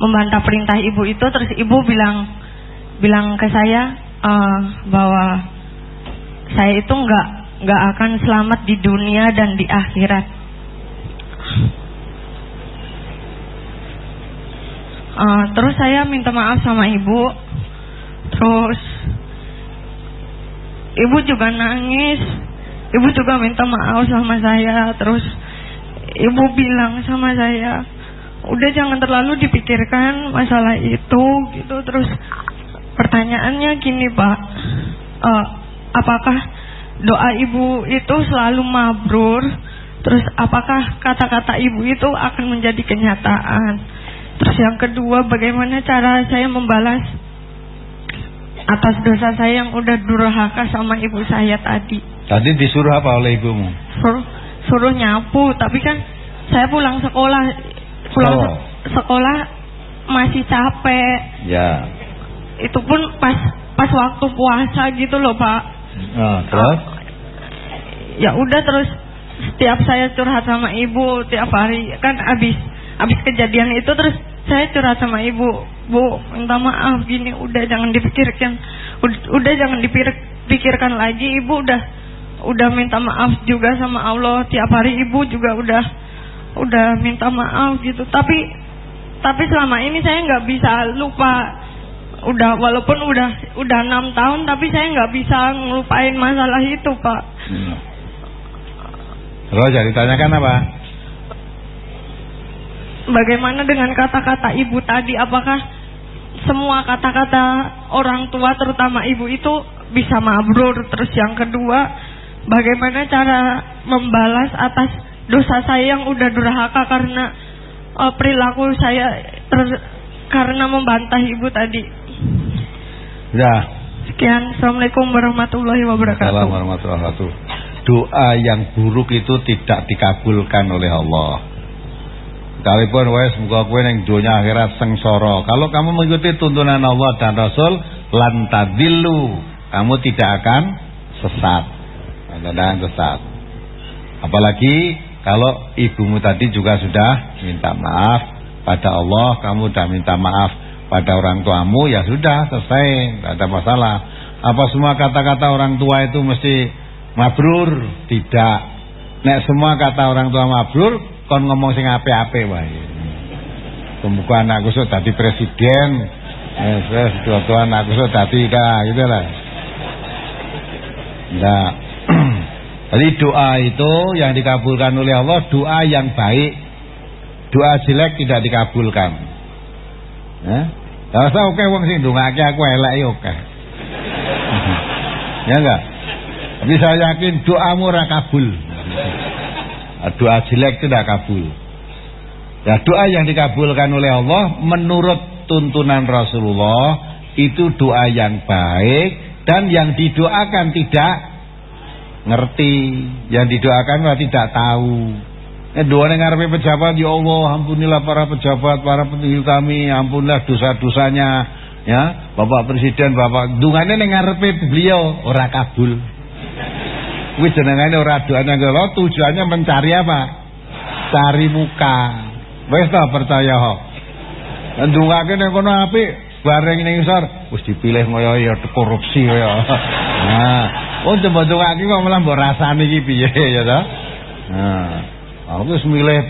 membantah perintah ibu itu terus ibu bilang bilang ke saya uh, bahwa saya itu nggak nggak akan selamat di dunia dan di akhirat. Uh, terus saya minta maaf sama ibu. Terus ibu juga nangis. Ibu juga minta maaf sama saya. Terus ibu bilang sama saya, udah jangan terlalu dipikirkan masalah itu gitu. Terus pertanyaannya gini pak, uh, apakah doa ibu itu selalu mabrur? Terus apakah kata-kata ibu itu akan menjadi kenyataan? Terus yang kedua, bagaimana cara saya membalas atas dosa saya yang udah durhaka sama ibu saya tadi? Tadi disuruh apa oleh ibumu? Suruh, suruh nyapu, tapi kan saya pulang sekolah, pulang Oh. se- sekolah masih capek. Ya. Itu pun pas pas waktu puasa gitu loh pak. Nah, terus? Ya udah terus setiap saya curhat sama ibu tiap hari kan abis abis kejadian itu terus saya curhat sama ibu bu minta maaf gini udah jangan dipikirkan udah, udah jangan dipikirkan lagi ibu udah udah minta maaf juga sama Allah tiap hari ibu juga udah udah minta maaf gitu tapi tapi selama ini saya nggak bisa lupa udah walaupun udah udah enam tahun tapi saya nggak bisa ngelupain masalah itu pak Hmm. Terus jadi tanyakan apa? Bagaimana dengan kata-kata ibu tadi? Apakah semua kata-kata orang tua terutama ibu itu bisa mabrur? Terus yang kedua, bagaimana cara membalas atas dosa saya yang udah durhaka karena eh, perilaku saya ter- karena membantah ibu tadi? Ya. Sekian, Assalamualaikum warahmatullahi wabarakatuh. Assalamualaikum warahmatullahi wabarakatuh. Doa yang buruk itu tidak dikabulkan oleh Allah. Sekalipun wes muga kowe ning donya akhirat sengsara. Kalau kamu mengikuti tuntunan Allah dan Rasul, lan tadillu, kamu tidak akan sesat. Akan sesat. Apalagi kalau ibumu tadi juga sudah minta maaf pada Allah, kamu sudah minta maaf pada orang tuamu, ya sudah selesai, tidak ada masalah. Apa semua kata-kata orang tua itu mesti mabrur? Tidak. Nek semua kata orang tua mabrur, kon ngomong sing ape-ape wae. Semoga anakku sok dadi presiden. Eh, wes dua anakku sok dadi dah gitu lah. Nah, jadi doa itu yang dikabulkan oleh Allah doa yang baik. Doa jelek tidak dikabulkan. Ya. Lah usah oke wong sing ndongake aku elek ya oke. ya enggak? Tapi saya yakin doamu ora kabul. Doa jelek tidak kabul. Ya doa yang dikabulkan oleh Allah menurut tuntunan Rasulullah itu doa yang baik dan yang didoakan tidak ngerti, yang didoakan tidak tahu. Eh doa ngarepe pejabat ya Allah ampunilah para pejabat, para petinggi kami, ampunilah dosa-dosanya ya. Bapak Presiden, Bapak dungane ngarepe beliau ora kabul. Kuwi jenengane ora doane Allah, tujuannya mencari apa? Cari muka. Wis ta percaya ho. Ndungake ning kono apik, bareng ning isor wis dipilih ngoyo ya korupsi kaya. Nah, oh coba ndungake kok malah mbok rasani iki piye ya ta? Nah, aku wis milih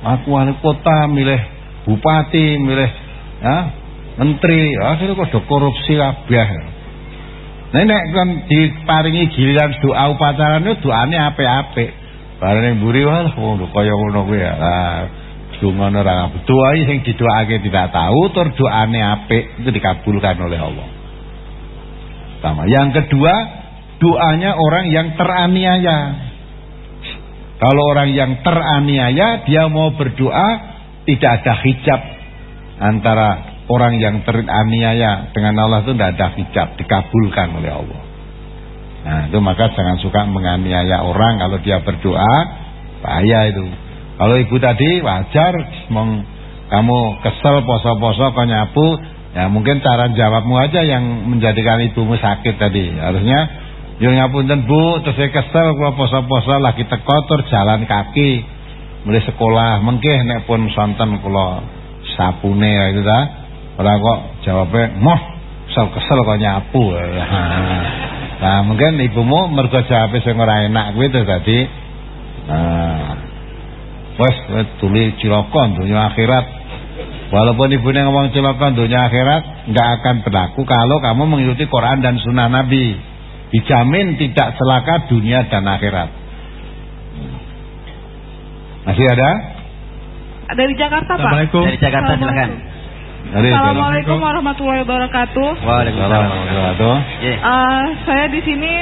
aku wali kota, milih bupati, milih ya, menteri, akhirnya kok do korupsi kabeh. Nah nek kan diparingi giliran doa upacara itu doane apik-apik. Bareng mburi wah kaya ngono kuwi ya. Dongono ora doa sing didoake tidak tahu tur doane apik itu dikabulkan oleh Allah. Pertama, yang kedua doanya orang yang teraniaya. Kalau orang yang teraniaya dia mau berdoa tidak ada hijab antara orang yang teraniaya dengan Allah itu tidak ada hijab dikabulkan oleh Allah. Nah itu maka jangan suka menganiaya orang kalau dia berdoa bahaya itu. Kalau ibu tadi wajar mong, kamu kesel poso-poso kau nyapu, ya mungkin cara jawabmu aja yang menjadikan ibumu sakit tadi. Harusnya yo ngapunten Bu, terus saya kesel kalau poso-poso lagi tekotor jalan kaki mulai sekolah, mengke nek pun sonten kula sapune itu ta. Ora kok jawabnya moh kesel-kesel kok nyapu. Nah, mungkin ibumu mergo jawab sing ora enak kuwi to tadi. Nah, Wes tuli cilokon dunia akhirat. Walaupun ibunya ngomong cilokon dunia akhirat nggak akan berlaku kalau kamu mengikuti Quran dan Sunnah Nabi. Dijamin tidak celaka dunia dan akhirat. Masih ada? Dari Jakarta Pak. Assalamualaikum. Dari Jakarta silakan. Dari Assalamualaikum warahmatullahi wabarakatuh. Waalaikumsalam warahmatullahi wabarakatuh. Uh, saya di sini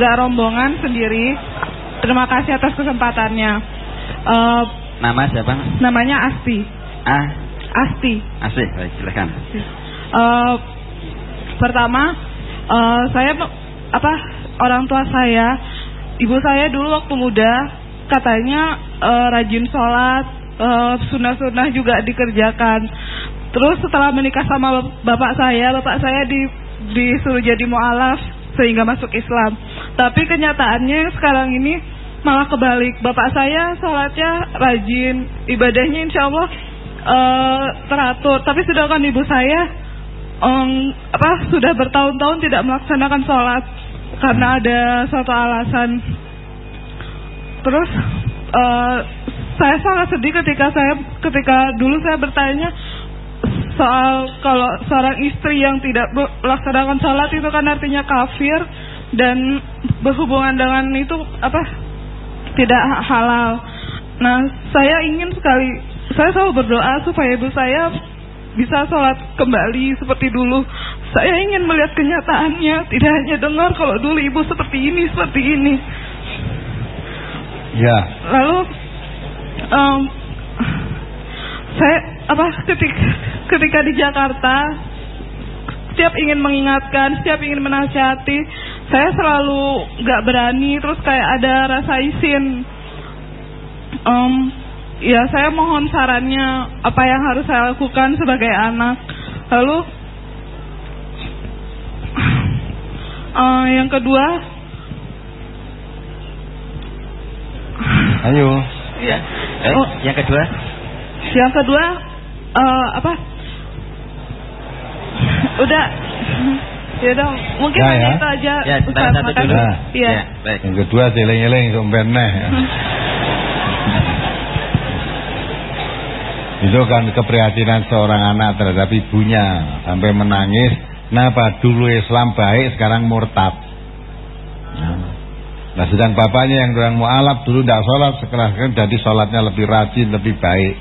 nggak rombongan sendiri. Terima kasih atas kesempatannya. Uh, Nama siapa? namanya Asti. Ah, Asti. asik. Baik, silakan. Uh, pertama, uh, saya apa orang tua saya, ibu saya dulu waktu muda katanya uh, rajin sholat, uh, sunnah-sunnah juga dikerjakan. Terus setelah menikah sama bapak saya, bapak saya di, disuruh jadi mualaf sehingga masuk Islam. Tapi kenyataannya sekarang ini malah kebalik. Bapak saya sholatnya rajin, ibadahnya insya Allah uh, teratur. Tapi sedangkan ibu saya um, apa sudah bertahun-tahun tidak melaksanakan sholat karena ada suatu alasan. Terus uh, saya sangat sedih ketika saya ketika dulu saya bertanya soal kalau seorang istri yang tidak melaksanakan sholat itu kan artinya kafir dan berhubungan dengan itu apa tidak halal. Nah, saya ingin sekali, saya selalu berdoa supaya ibu saya bisa sholat kembali seperti dulu. Saya ingin melihat kenyataannya, tidak hanya dengar kalau dulu ibu seperti ini, seperti ini. Ya. Lalu um, saya apa ketika ketika di Jakarta setiap ingin mengingatkan, setiap ingin menasihati, saya selalu nggak berani, terus kayak ada rasa isin. Um, ya saya mohon sarannya apa yang harus saya lakukan sebagai anak. Lalu uh, yang kedua, Ayo. Ya. Eh, Oh. yang kedua? yang kedua uh, apa? Udah. Ya udah, mungkin Ya, hanya ya. itu aja. Ya, Ustaz. satu dulu. Iya. Ya, baik. Yang kedua eling-eling sampai neh. Itu kan keprihatinan seorang anak terhadap ibunya sampai menangis. Kenapa dulu Islam baik sekarang murtad? Nah, nah sedang bapaknya yang orang mualaf dulu tidak sholat sekarang jadi sholatnya lebih rajin lebih baik.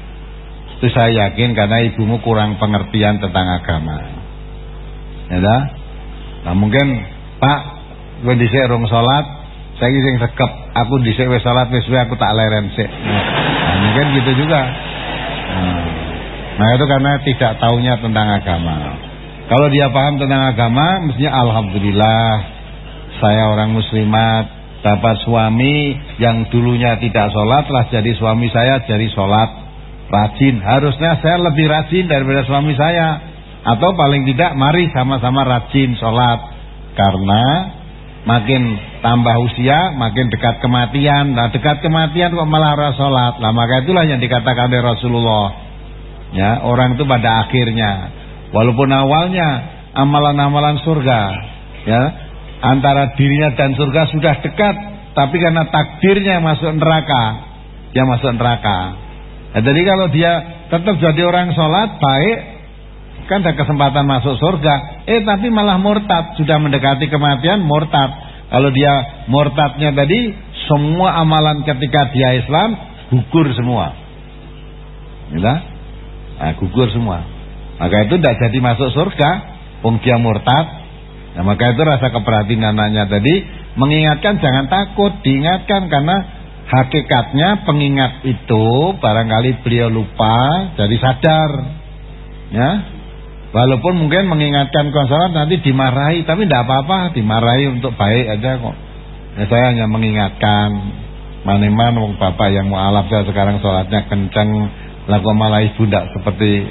Itu saya yakin karena ibumu kurang pengertian tentang agama. Ya dah? Nah mungkin Pak, gue dhisik rong salat, saiki sing sekep, aku dhisik wis salat wis aku tak leren sik. Nah, mungkin gitu juga. Nah, nah, itu karena tidak taunya tentang agama. Kalau dia paham tentang agama, mestinya alhamdulillah saya orang muslimat, dapat suami yang dulunya tidak sholat, telah jadi suami saya jadi sholat rajin. Harusnya saya lebih rajin daripada suami saya. Atau paling tidak mari sama-sama rajin sholat. Karena makin tambah usia, makin dekat kematian. Nah dekat kematian kok malah harus sholat. Nah maka itulah yang dikatakan oleh Rasulullah. Ya, orang itu pada akhirnya Walaupun awalnya amalan-amalan surga ya antara dirinya dan surga sudah dekat, tapi karena takdirnya masuk neraka, dia masuk neraka. Nah, jadi kalau dia tetap jadi orang sholat baik, kan ada kesempatan masuk surga. Eh tapi malah murtad, sudah mendekati kematian murtad. Kalau dia murtadnya tadi, semua amalan ketika dia Islam gugur semua. Ya, nah, gugur semua. Maka itu tidak jadi masuk surga. Wong dia murtad. Nah, maka itu rasa keperhatian anaknya tadi mengingatkan jangan takut, diingatkan karena hakikatnya pengingat itu barangkali beliau lupa jadi sadar. Ya. Walaupun mungkin mengingatkan konsolat nanti dimarahi, tapi tidak apa-apa, dimarahi untuk baik aja kok. Ya, saya hanya mengingatkan Maneman wong bapak yang mualaf saya sekarang sholatnya kenceng lagu malah ibu tidak seperti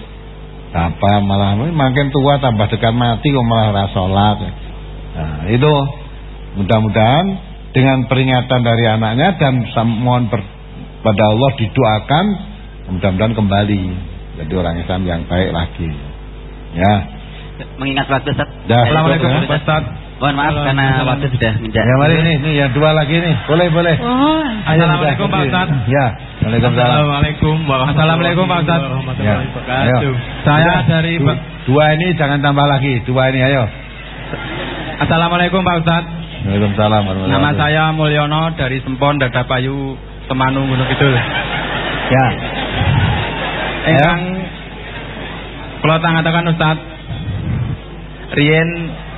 apa malah makin tua tambah dekat mati kok malah rasolat. Nah, itu mudah-mudahan dengan peringatan dari anaknya dan mohon pada Allah didoakan mudah-mudahan kembali jadi orang Islam yang baik lagi. Ya. Mengingat waktu Ustaz. Ya, Assalamualaikum Ustaz. Mohon maaf karena waktu sudah menjadi. Ya mari nih, nih yang dua lagi nih. Boleh, boleh. Oh. Assalamualaikum Pak Ustaz. Ya. Waalaikumsalam. Assalamualaikum Assalamualaikum Pak Ustaz. Ya. Ayo. Saya dari dua ini jangan tambah lagi. Dua ini ayo. Assalamualaikum Pak Ustaz. Waalaikumsalam. Nama saya Mulyono dari Sempon Dadapayu Temanu Gunung Kidul. Ya. Engkang kula tangatakan Ustaz. Rien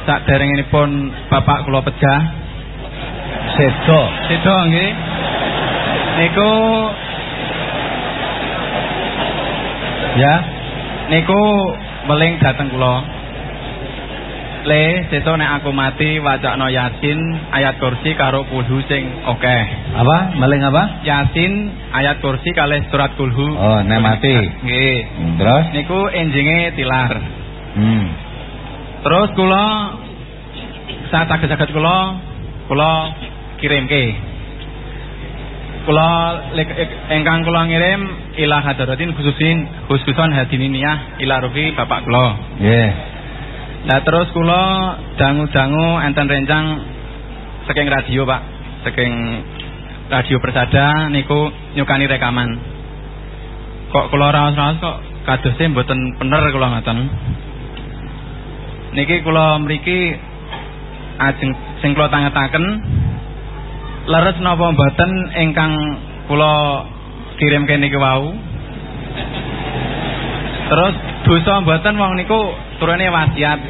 sak pun Bapak kula pecah. Sedo. Sedo nggih. Niku Ya. Niku meling dateng kula. Le, sesuk nek aku mati wacana Yasin ayat kursi karo kulhu sing oke. Okay. Apa? Meling apa? Yasin ayat kursi kalih surat kulhu. Oh, nek mati. Nggih. Terus niku enjinge tilar. Hmm. Terus kula saged-saged kula kula kirimke. Kula engkang kula ngirim ila hadaratin khususin khususan hadininiyah ila rufi bapak kula. Nggih. Yeah. Nah terus kula dangu-dangu enten rencang saking radio, Pak. Saking radio Persada niku nyukani rekaman. Kok kula raos-raos kok kadose mboten bener kula ngoten niki kula mriki ajeng sing kula tangetaken leres napa mboten ingkang kula kirimke niki wau terus dosa mboten wong niku turune wasiat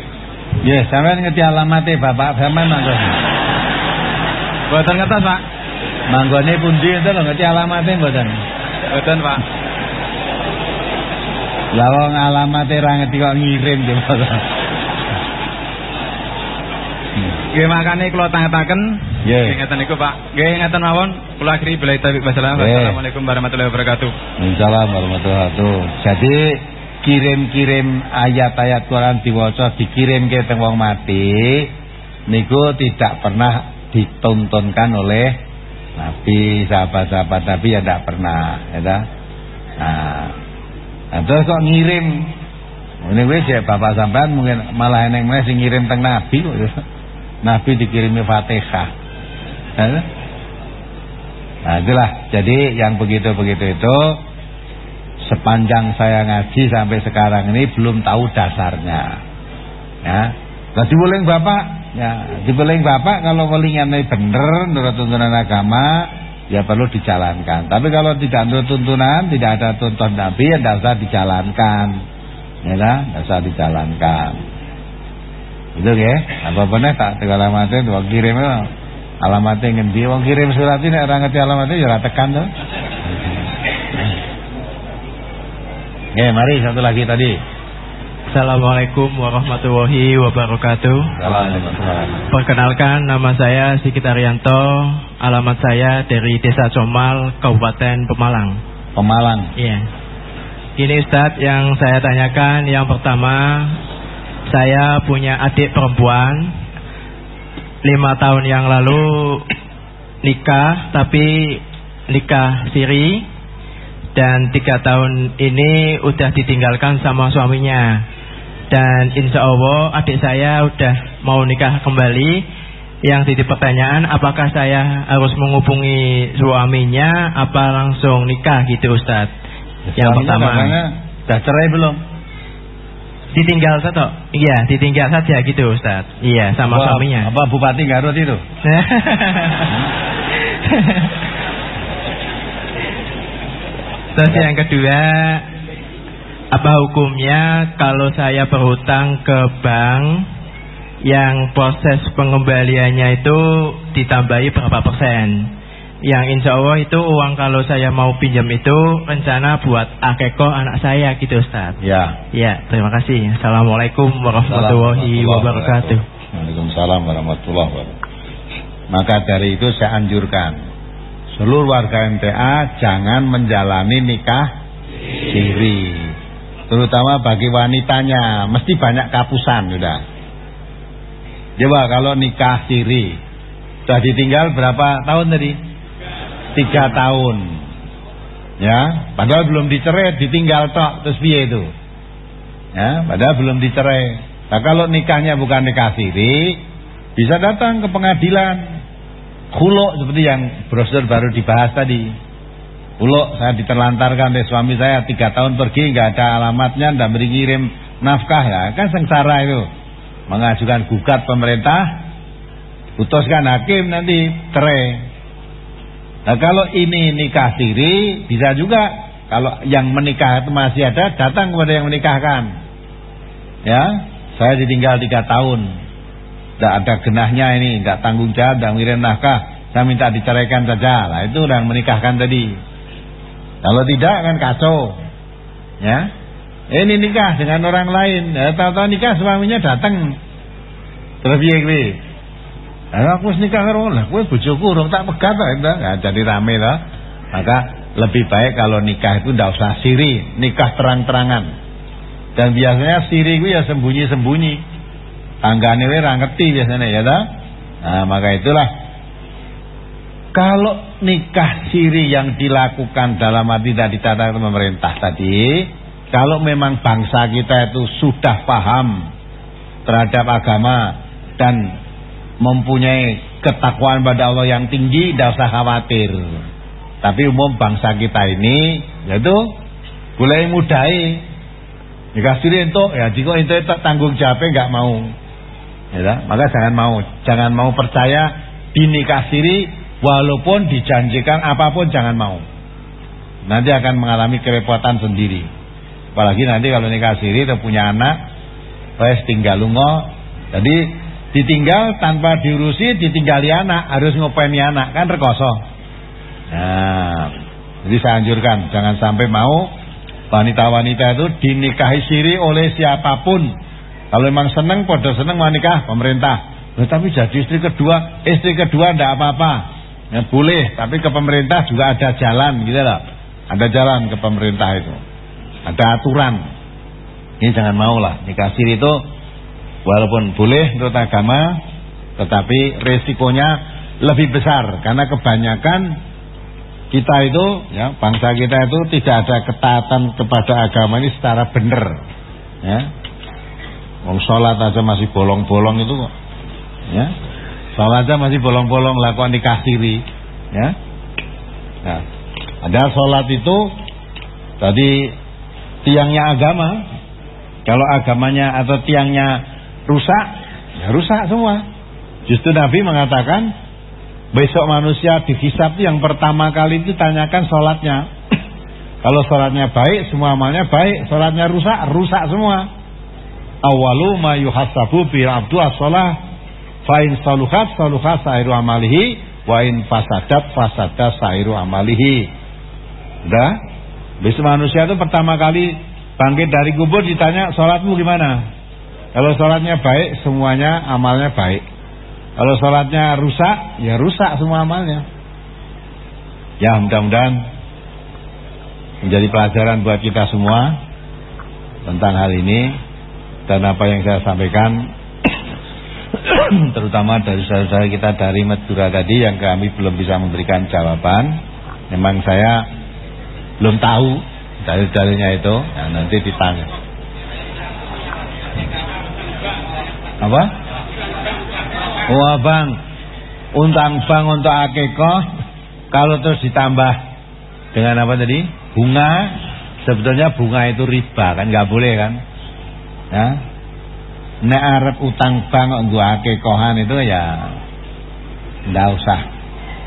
nggih yeah, sampean ngerti alamate Bapak sampean mangko Mboten ngertos Pak Manggone pundi itu lho ngerti alamate mboten Mboten Pak Lah wong alamate ra ngerti kok ngirim Bapak Nggih makane kula tangetaken. Nggih. Ngeten niku Pak. Nggih ngeten mawon. Kula akhiri bila taufiq wasallam. Assalamualaikum warahmatullahi wabarakatuh. Waalaikumsalam warahmatullahi wabarakatuh. Jadi kirim-kirim ayat-ayat Quran diwaca dikirimke teng wong mati niku tidak pernah ditontonkan oleh Nabi, sahabat-sahabat Nabi ya tidak pernah, ya dah. Nah, nah, terus kok ngirim ini wis ya bapak sampean mungkin malah eneng meneh sing ngirim teng Nabi kok. Ya. Nabi dikirimi Fatihah. Nah itulah Jadi yang begitu-begitu itu Sepanjang saya ngaji sampai sekarang ini Belum tahu dasarnya. Ya. Nah dibuling bapak Ya dibuling bapak Kalau ini bener Menurut tuntunan agama Ya perlu dijalankan. Tapi kalau tidak menurut tuntunan Tidak ada tuntunan Nabi Ya tidak usah dijalankan. Ya tidak usah dijalankan. Itu ya, apa bener tak tegal alamatnya dua kirim alamatnya ngendi wong kirim surat ini orang ngerti alamatnya ya tekan tuh. Ya, mari satu lagi tadi. Assalamualaikum warahmatullahi wabarakatuh. Perkenalkan nama saya Sigit Arianto, alamat saya dari Desa Comal, Kabupaten Pemalang. Pemalang. Iya. Ini Ustadz yang saya tanyakan yang pertama, saya punya adik perempuan lima tahun yang lalu nikah tapi nikah siri dan tiga tahun ini udah ditinggalkan sama suaminya. Dan insya Allah adik saya udah mau nikah kembali. Yang jadi pertanyaan apakah saya harus menghubungi suaminya? Apa langsung nikah gitu Ustadz yang pertama. sudah cerai belum? Ditinggal satu? Iya ditinggal saja gitu Ustadz iya sama suaminya. apa Bupati Garut itu terus yang kedua apa hukumnya kalau saya berhutang ke bank yang proses pengembaliannya itu ditambahi berapa persen? Yang insya Allah itu uang kalau saya mau pinjam itu rencana buat akeko anak saya gitu Ustaz. Ya. Ya, terima kasih. Assalamualaikum warahmatullahi wabarakatuh. Waalaikumsalam warahmatullahi wabarakatuh. Maka dari itu saya anjurkan seluruh warga MTA jangan menjalani nikah siri. Terutama bagi wanitanya. Mesti banyak kapusan sudah. Coba kalau nikah siri. Sudah ditinggal berapa tahun tadi? Tiga tahun. Ya padahal belum dicerai ditinggal tok. Terus biaya itu? Ya padahal belum dicerai. Nah kalau nikahnya bukan nikah siri bisa datang ke pengadilan kuluk seperti yang brosur baru dibahas tadi. Uluk saya diterlantarkan oleh suami saya tiga tahun pergi nggak ada alamatnya nggak beri kirim nafkah. Ya kan sengsara itu. Mengajukan gugat pemerintah putuskan hakim nanti cerai. Nah kalau ini nikah siri bisa juga. Kalau yang menikah itu masih ada datang kepada yang menikahkan. Ya saya ditinggal tiga tahun tidak ada genahnya ini nggak tanggung jawab nggak ngirim nafkah saya minta diceraikan saja lah itu orang menikahkan tadi kalau tidak kan kacau. Ya. Ini nikah dengan orang lain. Ya, tahu-tahu nikah suaminya datang. Terus piye? Lah aku wis nikah karo lah, kowe bojoku urung tak pegat ta, enggak jadi rame lah. Maka lebih baik kalau nikah itu ndak usah siri, nikah terang-terangan. Dan biasanya siri itu ya sembunyi-sembunyi. Tanggane wae ora ngerti biasanya ya ta? Nah, maka itulah kalau nikah siri yang dilakukan dalam arti tadi ditata pemerintah tadi, kalau memang bangsa kita itu sudah paham terhadap agama dan mempunyai ketakwaan pada Allah yang tinggi, tidak usah khawatir. Tapi umum bangsa kita ini, yaitu boleh mudai. Nikah siri itu, ya jika itu tanggung jawabnya nggak mau. Ya, maka jangan mau, jangan mau percaya di nikah siri Walaupun dijanjikan apa pun jangan mau. Nanti akan mengalami kerepotan sendiri. Apalagi nanti kalau nikah siri atau punya anak, wes tinggal lungo. Jadi ditinggal tanpa diurusi, ditinggali anak, harus ngopeni anak, kan rekoso. Nah, jadi saya anjurkan jangan sampai mau wanita-wanita itu dinikahi siri oleh siapa pun. Kalau memang senang, podo senang menikah pemerintah. tapi jadi istri kedua, istri kedua tidak apa-apa. Ya boleh, tapi ke pemerintah juga ada jalan gitu loh. Ada jalan ke pemerintah itu. Ada aturan. Ini jangan mau lah. Nikah siri itu walaupun boleh menurut agama, tetapi resikonya lebih besar karena kebanyakan kita itu ya bangsa kita itu tidak ada ketaatan kepada agama ini secara benar ya Wong sholat aja masih bolong-bolong itu kok ya Sholat aja masih bolong-bolong lakukan nikah siri. Ya. Nah, ada sholat itu tadi tiangnya agama. Kalau agamanya atau tiangnya rusak, ya rusak semua. Justru Nabi mengatakan besok manusia dihisap yang pertama kali itu tanyakan sholatnya. Kalau sholatnya baik, semua amalnya baik. Sholatnya rusak, rusak semua. Awalu ma yuhasabu bi abdu as-salah fa in saluhat saluhat sairu amalihi. Wa in fasadat fasadat sairu amalihi. Udah besok manusia itu pertama kali bangkit dari kubur ditanya sholatmu gimana? Kalau sholatnya baik semuanya amalnya baik. Kalau sholatnya rusak ya rusak semua amalnya. Ya mudah-mudahan menjadi pelajaran buat kita semua tentang hal ini dan apa yang saya sampaikan terutama dari saudara kita dari Madura tadi yang kami belum bisa memberikan jawaban. Memang saya belum tahu dalil-dalilnya itu. Nah, nanti ditanya. Apa? Wah bang Untang bang untuk akikoh Kalau terus ditambah Dengan apa tadi? Bunga. Sebetulnya bunga itu riba kan? Nggak boleh kan ya nek arep utang bank nggo akikohan itu ya ndak usah.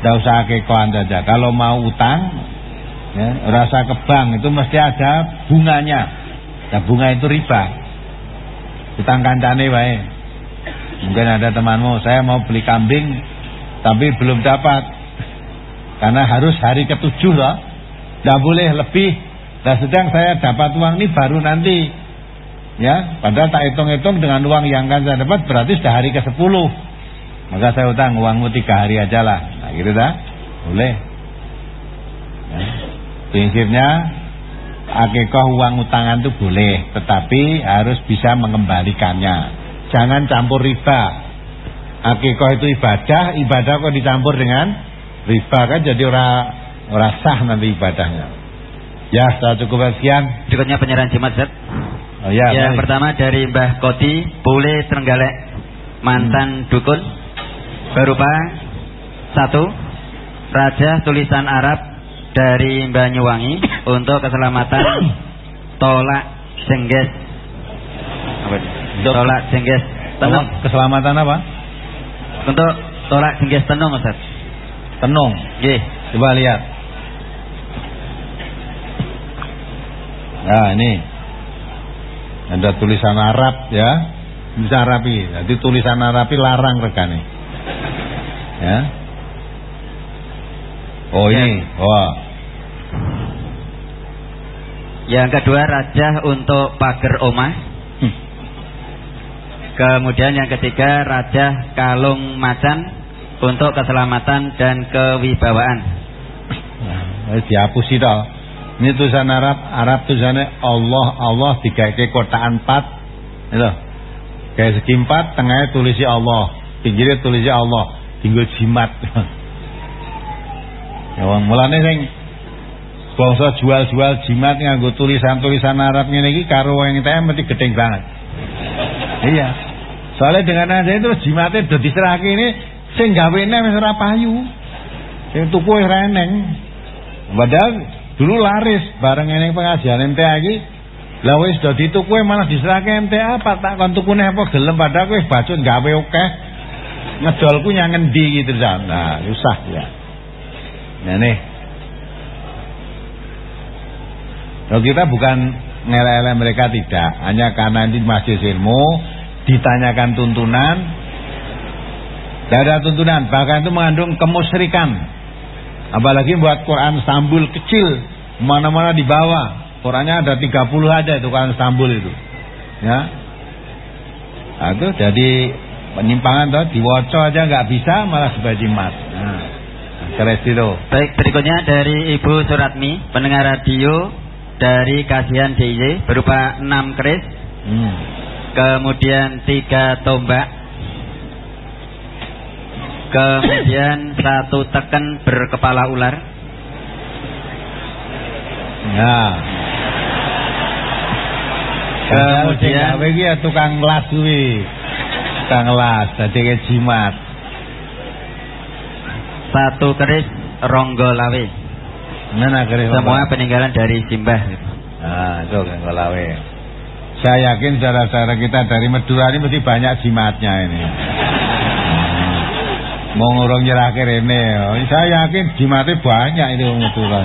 Ndak usah akikohan saja. Kalau mau utang ya rasa ke bank itu mesti ada bunganya. Nah bunga itu riba. Utang kancane wae. Mungkin ada temanmu saya mau beli kambing tapi belum dapat. Karena harus hari ketujuh loh. Tidak boleh lebih. Dan sedang saya dapat uang ini baru nanti Ya, padahal tak hitung-hitung dengan uang yang akan saya dapat berarti sudah hari ke-10. Maka saya utang uangmu tiga hari aja lah. Nah, gitu dah. Boleh. Ya. Prinsipnya akikoh uang utangan itu boleh, tetapi harus bisa mengembalikannya. Jangan campur riba. Akikoh itu ibadah, ibadah kok dicampur dengan riba kan jadi orang orang sah nanti ibadahnya. Ya, saya cukup sekian. Berikutnya penyerahan jimat, Zat. Oh, ya, yang baik. pertama dari Mbah Koti Pule Trenggalek mantan hmm. dukun. Berupa satu Raja tulisan Arab dari Banyuwangi untuk keselamatan tolak jengges. Tolak jengges tenung. Keselamatan apa? Untuk tolak jengges tenung Ustaz. Tenung. Oke. coba lihat. Nah ini ada tulisan Arab ya. Bisa Arabi jadi tulisan Arabi larang regane. Ya. Oh ini. Wah. Yang kedua raja untuk pagar omah. Hmm. kemudian yang ketiga raja kalung macan untuk keselamatan dan kewibawaan. Nah, dihapusi dong ini tulisan Arab, Arab tulisannya Allah, Allah digawe kotaan empat. Itu. Kayak segi empat, tengahnya tulisnya Allah, pinggirnya tulisnya Allah, tinggal jimat. ya wong mulane sing bangsa jual-jual jimat nganggo tulisan-tulisan Arab ngene iki karo wong TM mesti gedeng banget. iya. Soalnya dengan aja itu jimatnya udah diserahke ini sing gawene wis ora payu. Sing tuku wis reneng. Padahal Dulu laris bareng ini pengajian MTA lagi. Lah wis dadi tuku malah diserahke MTA apa tak kon tukune apa gelem padahal kowe bacot gawe oke. Ngedolku nyang ngendi gitu Nah, susah ya. Nah nih. Kalau kita bukan ngelele mereka tidak, hanya karena ini masih ilmu ditanyakan tuntunan tidak ada tuntunan, bahkan itu mengandung kemusyrikan. Apalagi buat Quran Stambul kecil, mana-mana di bawah. Qurannya ada 30 aja itu Quran Stambul itu. Ya. Nah, itu jadi penyimpangan tuh diwoco aja nggak bisa malah sebagai jimat. Nah, keres itu. Baik, berikutnya dari Ibu Suratmi, pendengar radio dari Kasihan DIY berupa 6 keris. Hmm. Kemudian tiga tombak Kemudian satu tekan berkepala ular. Ya. Kemudian gawe iki ya tukang las kuwi. Tukang las dadi jimat. Satu keris ronggo lawe. Mana keris Semua peninggalan dari Simbah Nah, itu ronggo lawe. Saya yakin saudara-saudara kita dari Madura ini mesti banyak jimatnya ini mau ngurung nyerah rene. Saya yakin jimate banyak itu Madura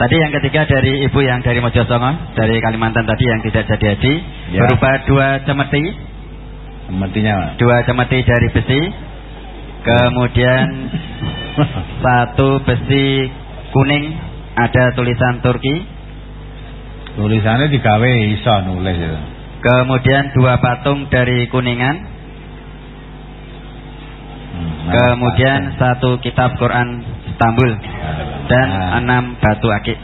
Tadi yang ketiga dari ibu yang dari Mojosongo, dari Kalimantan tadi yang tidak jadi haji, Ya. berupa dua cemeti, Matinya. dua cemeti dari besi, kemudian satu besi kuning ada tulisan Turki, Tulisannya digawe iso nulis itu. kemudian dua patung dari Kuningan, kemudian satu kitab Quran Istanbul dan enam batu akik.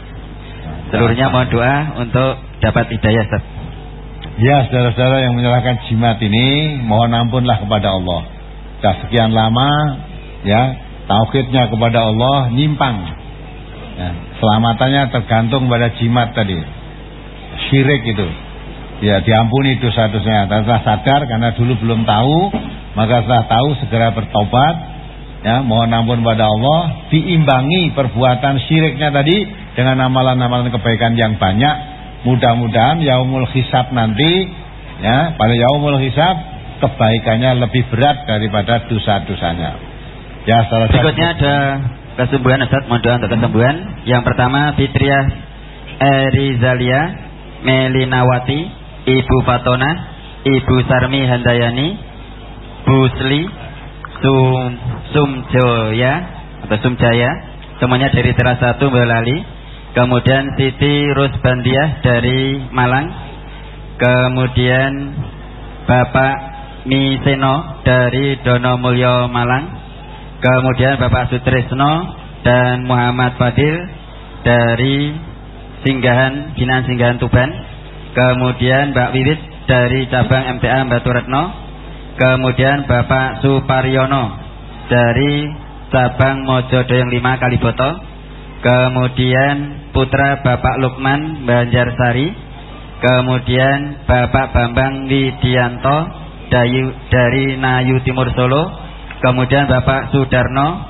Seluruhnya mohon doa untuk dapat hidayah. Ustaz. Ya saudara-saudara yang menyalahkan jimat ini Mohon ampunlah kepada Allah Sudah sekian lama ya Tauhidnya kepada Allah nyimpang ya, Selamatannya tergantung pada jimat tadi Syirik itu Ya diampuni dosa-dosanya. Setelah sadar karena dulu belum tahu Maka setelah tahu segera bertobat ya Mohon ampun pada Allah. Diimbangi perbuatan syiriknya tadi Dengan amalan-amalan kebaikan yang banyak. Mudah-mudahan yaumul hisab nanti ya pada yaumul hisab kebaikannya lebih berat daripada dosa-dosanya. Ya, salah Berikutnya ada kesembuhan Ustaz, mohon doa untuk kesembuhan. Yang pertama Fitriah Erizalia Melinawati, Ibu Fatona, Ibu Sarmi Handayani, Busli Sum Sumjoya atau Sumjaya, semuanya dari Teras 1 Boyolali. Kemudian Siti Rusbandiah dari Malang. Kemudian Bapak Miseno dari Donomulyo Malang. Kemudian Bapak Sutrisno dan Muhammad Fadil dari Singgahan Binan Singgahan Tuban. Kemudian Mbak Wiwit dari cabang MTA Batu Retno. Kemudian Bapak Suparyono dari cabang Mojodoyong 5 Kaliboto. Kemudian putra Bapak Lukman Banjarsari. Kemudian Bapak Bambang Widianto dari, dari Nayu Timur Solo. Kemudian Bapak Sudarno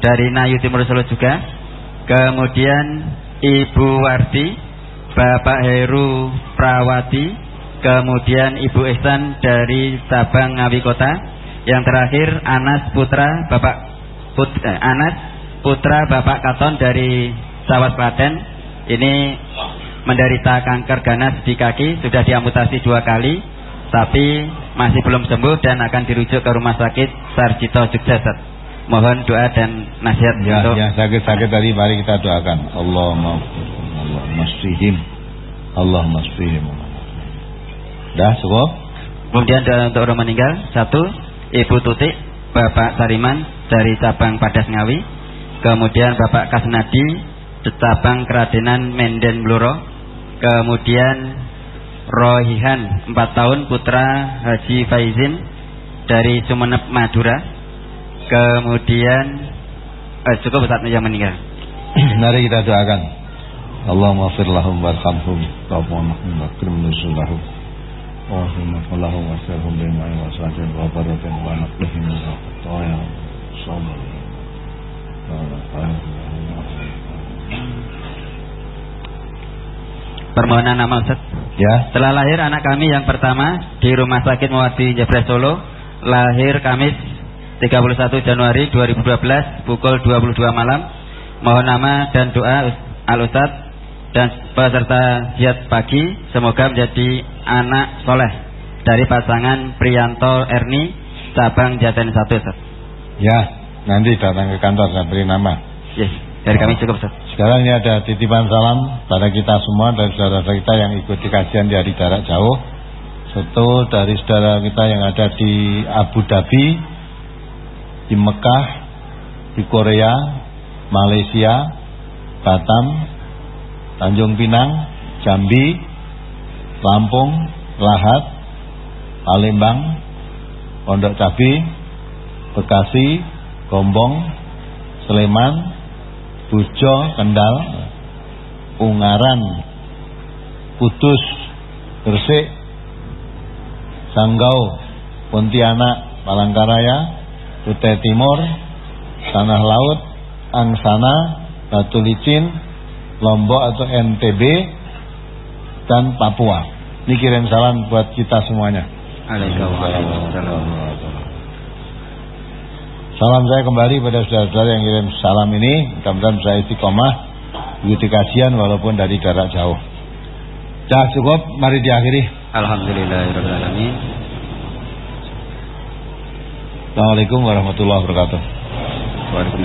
dari Nayu Timur Solo juga. Kemudian Ibu Warti, Bapak Heru Prawati, kemudian Ibu Ihsan dari Sabang Ngawi Kota. Yang terakhir Anas Putra Bapak Put, eh, Anas Putra Bapak Katon dari Sawat Klaten. Ini menderita kanker ganas di kaki, sudah diamputasi dua kali, tapi masih belum sembuh dan akan dirujuk ke rumah sakit Sarjito. Ustaz. Mohon doa dan nasihat Ya, untuk yang sakit-sakit tadi mari kita doakan. Allahumma Allah masfihim. Allah masfihim. Dah cukup? Kemudian doa untuk orang meninggal satu Ibu Tutik Bapak Sariman dari cabang Padas Ngawi kemudian Bapak Kasnadi cabang Keradenan Menden Bluro kemudian Rohihan 4 tahun putra Haji Faizin dari Sumeneb Madura kemudian eh, cukup saat yang meninggal Mari kita doakan. Allahumma fir lahum warhamhum. Allahumma akrim nusulahum Allahumma falahum wasirhum bima'i wasatin wa baratin wa naqlihim wa qataya sabar permohonan nama Ustaz. Ya. Setelah lahir anak kami yang pertama di Rumah Sakit Muwati Jepres Solo, lahir Kamis 31 Januari 2012 pukul 22 malam. Mohon nama dan doa Al Ustaz dan peserta jihad pagi semoga menjadi anak soleh dari pasangan Prianto Erni cabang Jaten 1 Ustaz. Ya, nanti datang ke kantor saya beri nama. Yes, dari kami cukup Ustaz. Sekarang ini ada titipan salam pada kita semua dari saudara kita yang ikuti kajian dari jarak jauh. Satu dari saudara kita yang ada di Abu Dhabi, di Mekah, di Korea, Malaysia, Batam, Tanjung Pinang, Jambi, Lampung, Lahat, Palembang, Pondok Cabi, Bekasi, Gombong, Sleman, Bujo, Kendal, Ungaran, Kudus, Gresik, Sanggau, Pontianak, Palangkaraya, Kutai Timur, Tanah Laut, Angsana, Batu Licin, Lombok atau NTB, dan Papua. Ini kirim salam buat kita semuanya. Salam saya kembali pada saudara-saudara yang kirim salam ini. Mudah-mudahan bisa istiqomah ikuti kajian walaupun dari jarak jauh. Dah cukup, mari diakhiri. Alhamdulillahirobbilalamin. Assalamualaikum warahmatullahi wabarakatuh. Waalaikumsalam.